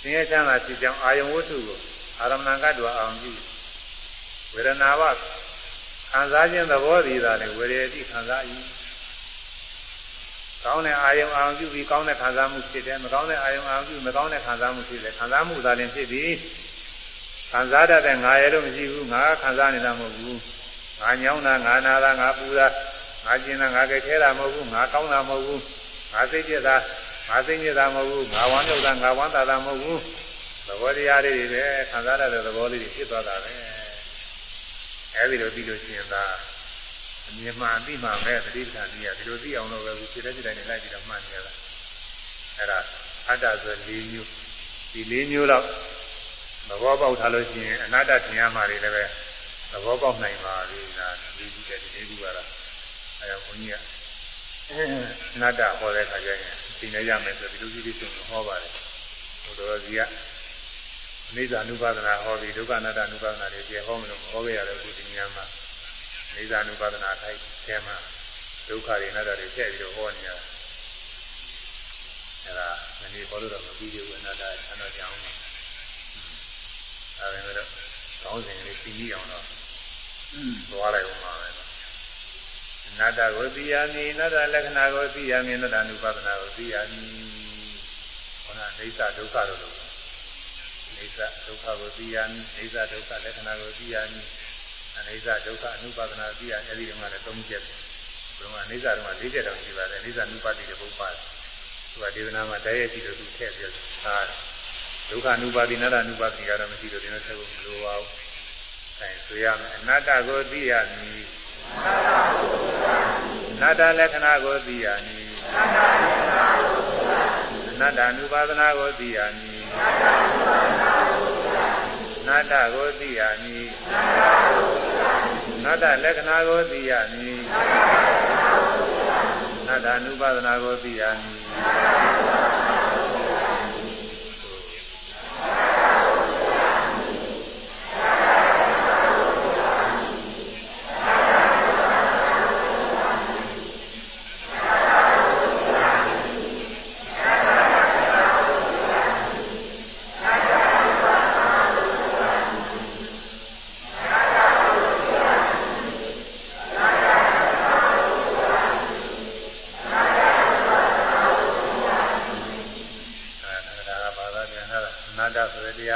Speaker 1: ဆင်းရဲချမ်းသာဖြစ်ကြောင်းအာယုံဝဋ္ထုကိုအာရမဏကတော့အောင်ကြည့်ဝေဒနာဝခံစားခြင်းသဘောတည်တာလေဝေရေတိခံစား၏ကောင်းတဲ့အာယုံအောင်ပြုပြီးကောင်းတဲ့ခံစားမှုဖြစ်တယ်မကောင်းတဲ့အာယုံအောင်ပြုမကောင်းတဲ့ခံစားမှုဖြစ်တယ်ခံစားမှုသာလျှင်ဖြစ်ပြီးခံစားတတ်တဲ့ငါရဲ့လို့မရှိဘူးငါခံစားနေတာမဟုတ်ဘူး ငါညောင်းတာငါနာတာငါပူတာငါကျင်တာငါကြဲခဲတာမဟုတ်ဘူးငါကောင်းတာမဟုတ်ဘူးငါစိတ်ပြက်တာငါစိတ်ညစ်တာမဟုတ်ဘူးငါဝမ်းမြောက်တာငါဝမ်းသာတာမဟုတ်ဘူးသဘောတရားလေးတွေပဲခံစားရတဲ့သဘောလေးတွေဖြစ်သွားတာပဲအဲဒီလိုပြီးလို့ရှိရင်သာအမြင်မှန်အသိမှန်ပဲသတိပဋ္ဌာန်ကြီးကဒီလိုသိအောင်လို့ပဲဒီတဲ့စိတ်တိုင်းလိုက်ပြီးတော့မှတ်နေရတာအဲဒါအတ္တဆို၄မျိုးဒီ၄မျိုးတော့သဘောပေါက်ထားလို့ရှိရင်အနတ္တထင်ရမှာတွေလည်းပဲ သဘောပေါက်နိုင်ပါပြီဒါဒီဒီတဲ့ဒီလေးခုကတော့အဲဒါဘုန်းကြီးကအနတ္တဟောတဲ့ခါကျရင်သိနေရမယ်ဆိုဒီလိုကြီးလေးဆိုဟောပါတယ်ဘုရားကြီးကအနိစ္စ ानु ပါဒနာဟောပြီးဒုက္ခအနတ္တ ानु ပါဒနာတွေပြေဟောမလို့ဟောခဲ့ရတယ်အခုဒီညမှာအိဇာနုပါဒနာထိုက်အဲမှာဒုက္ခတွေနဲ့တွေထည့်ပြီးတော့ဟောနေရတာအဲဒါမနေ့ဘောလို့တော့မပြီးသေးဘူးအနာတ္တဆန္ဒကြောင်းအဲဒါပဲတော့ ကောင်းစဉ်လေးသိမိအောင်တော့သွားလိုက်ဦးမှာပဲအနာတ္တကိုသိရမည်အနာတ္တလက္ခဏာကိုသိရမည်အနာတ္တနုပါဒနာကိုသိရမည်ဟောတာအိဇာဒုက္ခတို့လို့အိဇာဒုက္ခကိုသိရမည်အိဇာဒုက္ခလက္ခဏာကိုသိရမည်အနိစ္စဒုက္ခအနုပါဒနာသိရအဲဒီကမှလည်းသုံးချက်ဘုရားအနိစ္စတော့၄ချက်တောင်ရှိပါတယ်အနိစ္စအနုပါတိတဲ့ဘုရားသူကဒေသနာမှာတည်းရဲ့ကြည့်လို့သူထည့်ပြီးဟာ ဒုက္ခအနုပါတိနာတအနုပါတိကတော့မရှိလို့ဒီလိုထည့်ဖို့မလိုပါဘူးအဲဆိုရမယ်အနတ္တကိုသိရမည်အနတ္တလက္ခဏာကိုသိရမည်အနတ္တအနုပါဒနာကိုသိရမည်အနတ္တကိုသိရမည်နတ္တလက္ခဏာကိုသိရမည်နတ္တ ानु ပါဒနာကိုသိရမည်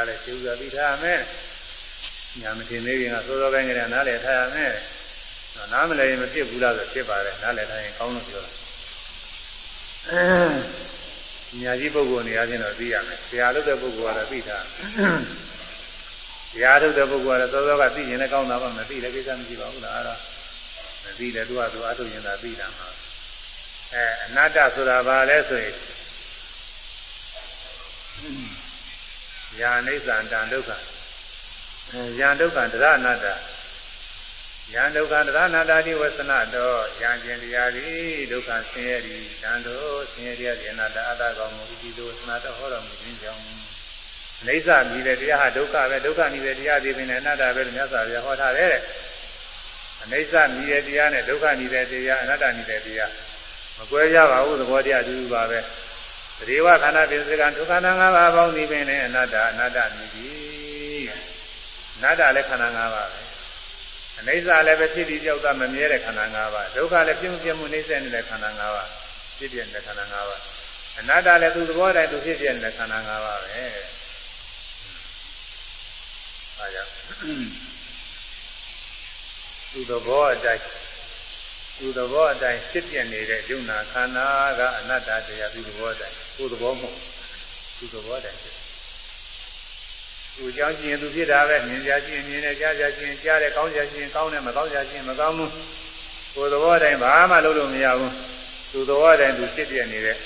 Speaker 1: တရားလဲသိဥစွာသိထားမယ်ညာမထင်သေးခင်ကသိုးသောပိုင်းကလေးနားလည်ထားရမယ်နားမလည်ရင်မဖြစ်ဘူးလားဆိုဖြစ်ပါတယ်နားလည်ထားရင်ကောင်းလို့ပြောတာညာကြီးပုဂ္ဂိုလ်နေရာချင်းတော့သိရမယ်ဆရာလုပ်တဲ့ပုဂ္ဂိုလ်ကတော့သိတာဆရာထုတ်တဲ့ပုဂ္ဂိုလ်ကတော့သောသောကသိရင်လည်းကောင်းတာပါမသိလည်းကိစ္စမရှိပါဘူးလားအဲ့ဒါမသိတယ်သူကသူအထုတ်ရင်သာသိတာမှာအဲအနတ္တဆိုတာဘာလဲဆိုရင် ယာနိစ္စံတန်ဒုက္ခယံဒုက္ခတရအနတ္တယံဒုက္ခတရအနတ္တတိဝသနတော်ယံကျင်တရားသည်ဒုက္ခဆင်းရဲသည်တန်တော်ဆင်းရဲတရားဒီအနတ္တအတ္တကောင်မူဒီလိုသနတော်ဟောတော်မူခြင်းကြောင့်အိဋ္ဌမြည်တဲ့တရားဟာဒုက္ခပဲဒုက္ခမြည်တဲ့တရားဒီပင်နဲ့အနတ္တပဲလို့မြတ်စွာဘုရားဟောထားတယ်တဲ့အနိစ္စမြည်တဲ့တရားနဲ့ဒုက္ခမြည်တဲ့တရားအနတ္တမြည်တဲ့တရားမကွဲကြပါဘူးသဘောတရားအတူတူပါပဲ ရေဝခန္ဓာပိစကံဒုက္ခနာ၅ပါးပေါင်းဒီပင်နဲ့အနတ္တအနတ္တမြည်သည်အနတ္တလည်းခန္ဓာ၅ပါးပဲအနိစ္စလည်းပဲဖြစ်ပြီးကြောက်တာမမြဲတဲ့ခန္ဓာ၅ပါးဒုက္ခလည်းပြင်းပြမှုနှိမ့်ဆက်နေတဲ့ခန္ဓာ၅ပါးဖြစ်ပြနေတဲ့ခန္ဓာ၅ပါးအနတ္တလည်းသူသဘောတိုင်းသူဖြစ်ပြနေတဲ့ခန္ဓာ၅ပါးပဲအားကြောင့်သူသဘောအတိုင်း သူသဘောအတိုင်းဖြစ်ပြနေတဲ့ယုံနာခန္ဓာကအနတ္တတရားသူသဘောအတိုင်းကိုယ်သဘောမဟုတ်သူသဘောအတိုင်းဖြစ်သူကြောင့်ကျင်သူဖြစ်တာပဲမြင်ကြချင်းမြင်နေကြားကြချင်းကြားတယ်ကောင်းကြချင်းကောင်းတယ်မကောင်းကြချင်းမကောင်းဘူးကိုယ်သဘောအတိုင်းဘာမှလုပ်လို့မရဘူးသူသဘောအတိုင်းသူဖြစ်ပြနေတဲ့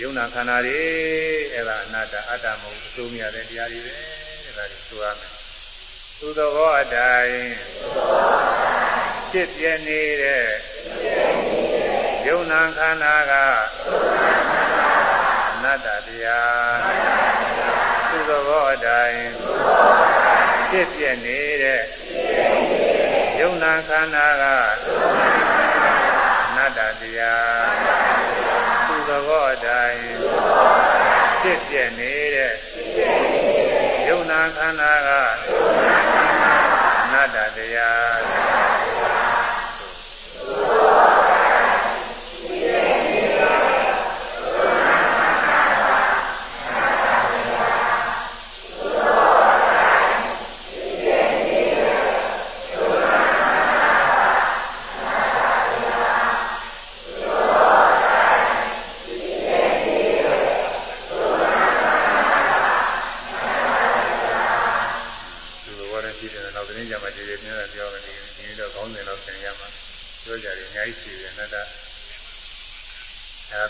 Speaker 1: ယုံနာခန္ဓာတွေအဲ့ဒါအနတ္တအတ္တမဟုတ်အဆုံးမြတဲ့တရားတွေပဲတဲ့ဒါတွေဆိုရမယ်သူသဘောအတိုင်း ဖြစ်ပြနေတဲ့ယုံနာခန္ဓာကအနတ္တတရားသူသဘောအတိုင်းဖြစ်ပြနေတဲ့ယုံနာခန္ဓာကအနတ္တတရားသူသဘောအတိုင်းဖြစ်ပြနေတဲ့ယုံနာခန္ဓာကအနတ္တတရား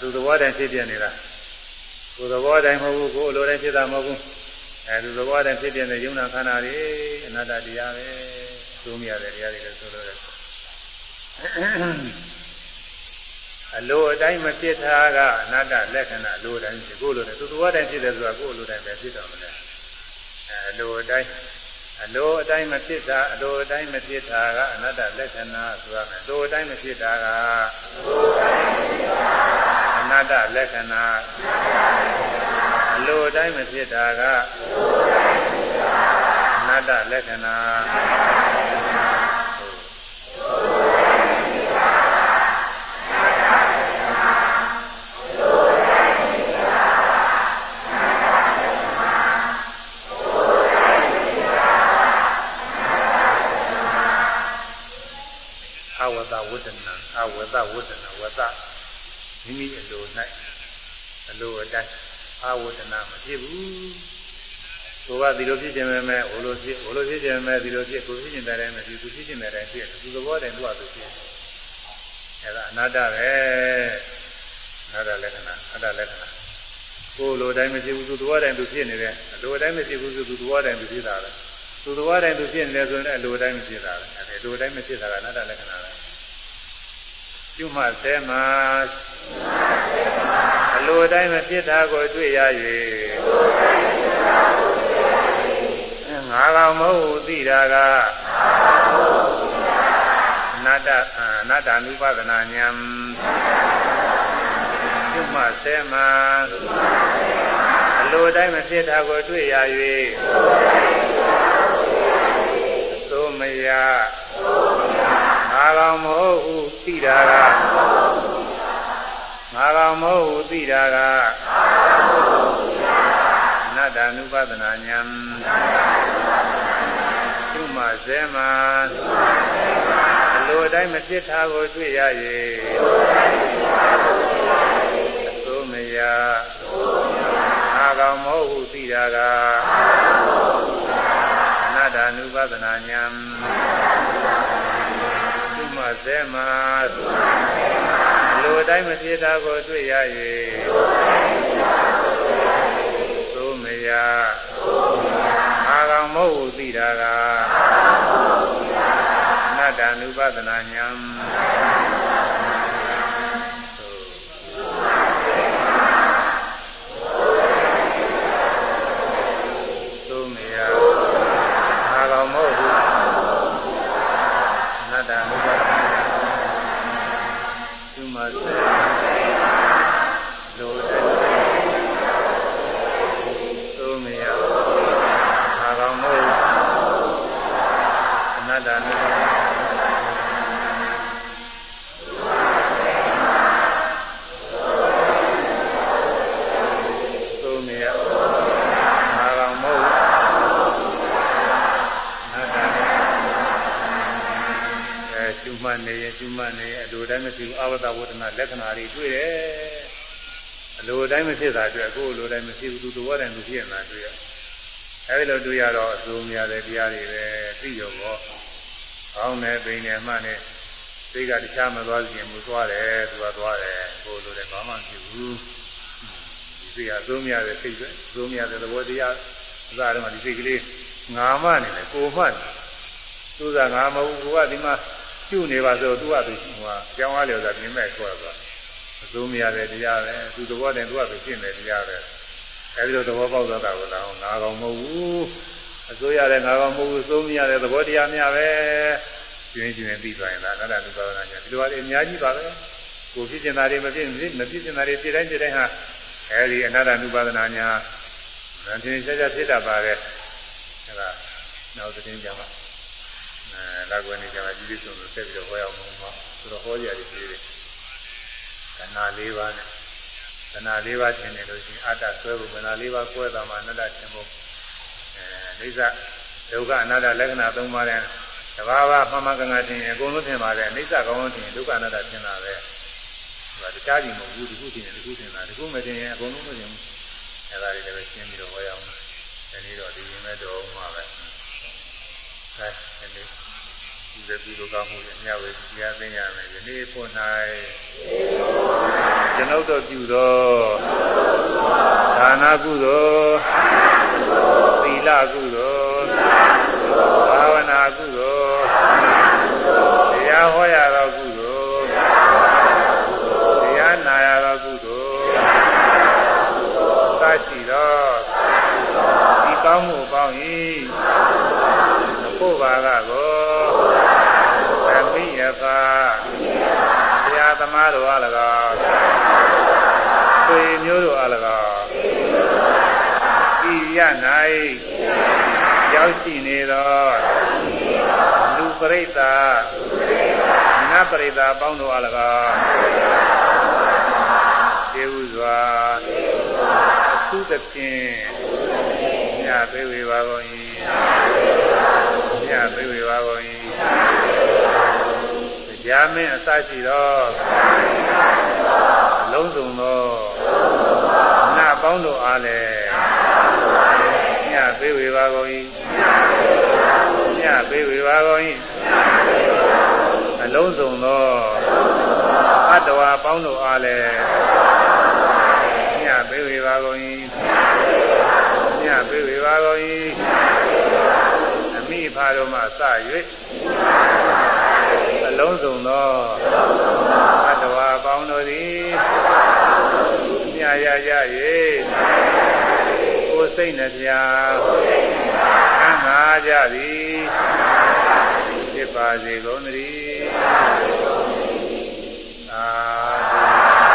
Speaker 1: သူသဘောတိုင်းဖြစ်ပြနေတာကိုယ်သဘောတိုင်းမဟုတ်ဘူးကိုယ်လိုတိုင်းဖြစ်တာမဟုတ်ဘူးအဲသူသဘောတိုင်းဖြစ်ပြတဲ့ယုံနာခန္ဓာတွေအနတ္တတရားပဲသုံးမြတဲ့တရားတွေလည်းဆိုလို့ရတယ်အလိုအတိုင်းမဖြစ်တာကအနတ္တလက္ခဏာလိုတိုင်းဖြစ်ကိုယ်လိုတယ်သူသဘောတိုင်းဖြစ်တယ်ဆိုတာကိုယ်လိုတိုင်းပဲဖြစ်တော်မလဲအဲအလိုအတိုင်း အလိုအတိုင်းမဖြစ်တာအလိုအတိုင်းမဖြစ်တာကအနတ္တလက္ခဏာဆိုရမယ်အလိုအတိုင်းမဖြစ်တာကအလိုအတိုင်းမဖြစ်တာအနတ္တလက္ခဏာအလိုတိုင်းမဖြစ်တာကအနတ္တလက္ခဏာ ဝတဝတ္တနာဝတ္တမိမိအလို၌အလိုအတိုင်းအာဝဒနာမဖြစ်ဘူးကိုကဒီလိုဖြစ်ခြင်းပဲမဲ့ဟိုလိုဖြစ်ဟိုလိုဖြစ်ခြင်းပဲဒီလိုဖြစ်ကိုဖြစ်ခြင်းတိုင်းပဲဒီသူဖြစ်ခြင်းတိုင်းဖြစ်သူသဘောတိုင်းသူ့အတူဖြစ်အဲဒါအနာတ္တပဲအနာတ္တလက္ခဏာအတ္တလက္ခဏာကိုလိုတိုင်းမဖြစ်ဘူးသူသဘောတိုင်းသူဖြစ်နေတယ်အလိုတိုင်းမဖြစ်ဘူးသူသဘောတိုင်းသူဖြစ်တာပဲသူသဘောတိုင်းသူဖြစ်နေတယ်ဆိုရင်အလိုတိုင်းမဖြစ်တာပဲအဲလိုတိုင်းမဖြစ်တာကအနာတ္တလက္ခဏာပဲ ကျွမှတ်သေးမှာအလိုတိုင်းမဖြစ်တာကိုတွေ့ရ၍ငါကောင်မဟုတ်သိတာကအနတ္တအနတ္တ ानु ပဒနာဉာဏ်ကျွမှတ်သေးမှာအလိုတိုင်းမဖြစ်တာကိုတွေ့ရ၍သို့မယငါ ကောင်မဟုတ်ဟုသိတာကငါကောင်မဟုတ်ဟုသိတာကအနတ္တ ानु ပဒနာဉာဏ်သူမှဇဲမှာအလိုတိုင်းမဖြစ်တာကိုတွေ့ရ၍သို့မယငါကောင်မဟုတ်ဟုသိတာကအနတ္တ ानु ပဒနာဉာ ဏ်သဲမှာလူတိုင်းမဖြစ်တာကိုတွေ့ရ၍သို့မယအာကောင်မဟုတ်ဘူးသိတာကအနတ္တ ानु ပဒနာညာသို့မယအာကောင်မဟုတ်ဘူးအနတ္တ ानु ပဒနာမစေလိုတဲ့သို့မရအာကောင်မို့အန တ္တနိဗ္ဗာန်မှတ်နေရင်ရှုမှတ်နေအလိုတိုင်းမရှိဘူးအဝတ္တဝတ္တနာလက္ခဏာတွေတွေ့တယ်အလိုတိုင်းမဖြစ်တာတွေ့အခုအလိုတိုင်းမရှိဘူးသူသဘောတိုင်းသူဖြစ်နေတာတွေ့ရအဲဒီလိုတွေ့ရတော့အစိုးများတဲ့တရားတွေပဲသိရောပေါ့ ကောင်းတယ်ပိန်တယ်မှနဲ့စိတ်ကတခြားမသွားခြင်းမူသွားတယ်သူကသွားတယ်ကိုလိုတယ်ဘာမှမဖြစ်ဘူးဒီစိတ်ကအစိုးများတဲ့စိတ်ပဲအစိုးများတဲ့သဘောတရားအစားတော့ဒီစိတ်ကလေးငါမှနေတယ်ကိုမှနေသူကငါမဟုတ်ဘူးကိုကဒီမှာကျุနေပါဆိုသူကသူဟိုကကြောင်းအားလျော်တာပြင်းမဲ့ထွက်သွားအစိုးမရတဲ့တရားပဲသူသဘောတည်းသူကသူရှင်းတယ်တရားပဲအဲဒီလိုသဘောပေါက်သွားတာကိုတော့ငါကောင်မဟုတ်ဘူး အစိုးရတဲ့ငါကောင်မဟုတ်ဘူးစိုးမရတဲ့သဘောတရားများပဲကျွင်းကျွင်းပြီးသွားရင်လားအဲ့ဒါလူသာနာညာဒီလိုပါလေအများကြီးပါပဲကိုဖြစ်ကျင်တာတွေမဖြစ်မဖြစ်ကျင်တာတွေဖြစ်တိုင်းဖြစ်တိုင်းဟာအဲဒီအနာတ္တနုပါဒနာညာသင်္တင်ဆက်ဆက်ဖြစ်တတ်ပါတယ်အဲဒါနောက်သတင်းကြမှာအဲလာကွယ်နေကြမှာကြီးကြီးဆုံးလို့ဆက်ပြီးတော့ဟောရအောင်မှာဆိုတော့ဟောကြရတယ်ပြည်တယ်ခန္ဓာ၄ပါးနဲ့ခန္ဓာ၄ပါးထင်တယ်လို့ရှိရင်အတ္တဆွဲဖို့ခန္ဓာ၄ပါးကွဲတာမှအနတ္တထင်ဖို့ အဲအိဋ္ဌဒုက္ခအနတ္တလက္ခဏာ၃ပါးတဲ့တဘာဝမှန်မှန်ကန်ကန်ထင်ရင်အကုန်လုံးထင်ပါတယ်အိဋ္ဌကောင်းလုံးထင်ရင်ဒုက္ခအနတ္တထင်တာပဲဒါတခြားကြီးမဟုတ်ဘူးဒီခုထင်ရင်ဒီခုထင်တာဒီခုမထင်ရင်အကုန်လုံးမထင်ဘူးအဲဒါတွေလည်းရှင်းပြီးတော့ဟောရအောင်ဒီနေ့တော့ဒီရင်မဲ့တော့မှပဲအဲဒီနေ့ ဒီလိုပြုလို့ကောင်းမှုညဝေတရားသိရမယ်ယနေ့ဖို့၌ကျွန်ုပ်တို့ပြုသောဒါနကုသိုလ်သီလကုသိုလ်ဘာဝနာကုသိုလ်တရားဟောရသောကုသိုလ်တရားနာရသောကုသိုလ်သရှိသောဒီကောင်းမှုပေါင်း၏ဖို့ပါကကိုမိယပါဘုရားသမားတို့အား၎င်း ဆွေမျိုးတို့အား၎င်းဤရ၌ရောက်ရှိနေသောလူပရိသတ်နတ်ပရိသတ်ပေါင်းတို့အား၎င်းကျေဥစွာသုသဖြင့်ညပေးဝေပါကုန်၏ညပေးဝေပါကုန်၏ရာမင်းအစရှိသော လုံးစုံသောနာပေါင်းတို့အားလည်းညပေးဝေပါကုန်၏ညပေးဝေပါကုန်၏အလုံးစုံသောအတ္တဝါပေါင်းတို့အားလည်းညပေးဝေပါကုန်၏ညပေးဝေပါကုန်၏အမိဖာတို့မှစ၍အလုံးစုံသောအတ္တဝါပေါ င်းတို့သည်မြတ်ရကြ၍ကိုယ်စိတ်နှပြသံဃာကြသည်ဖြစ်ပါစေကုန်သတည်းသာ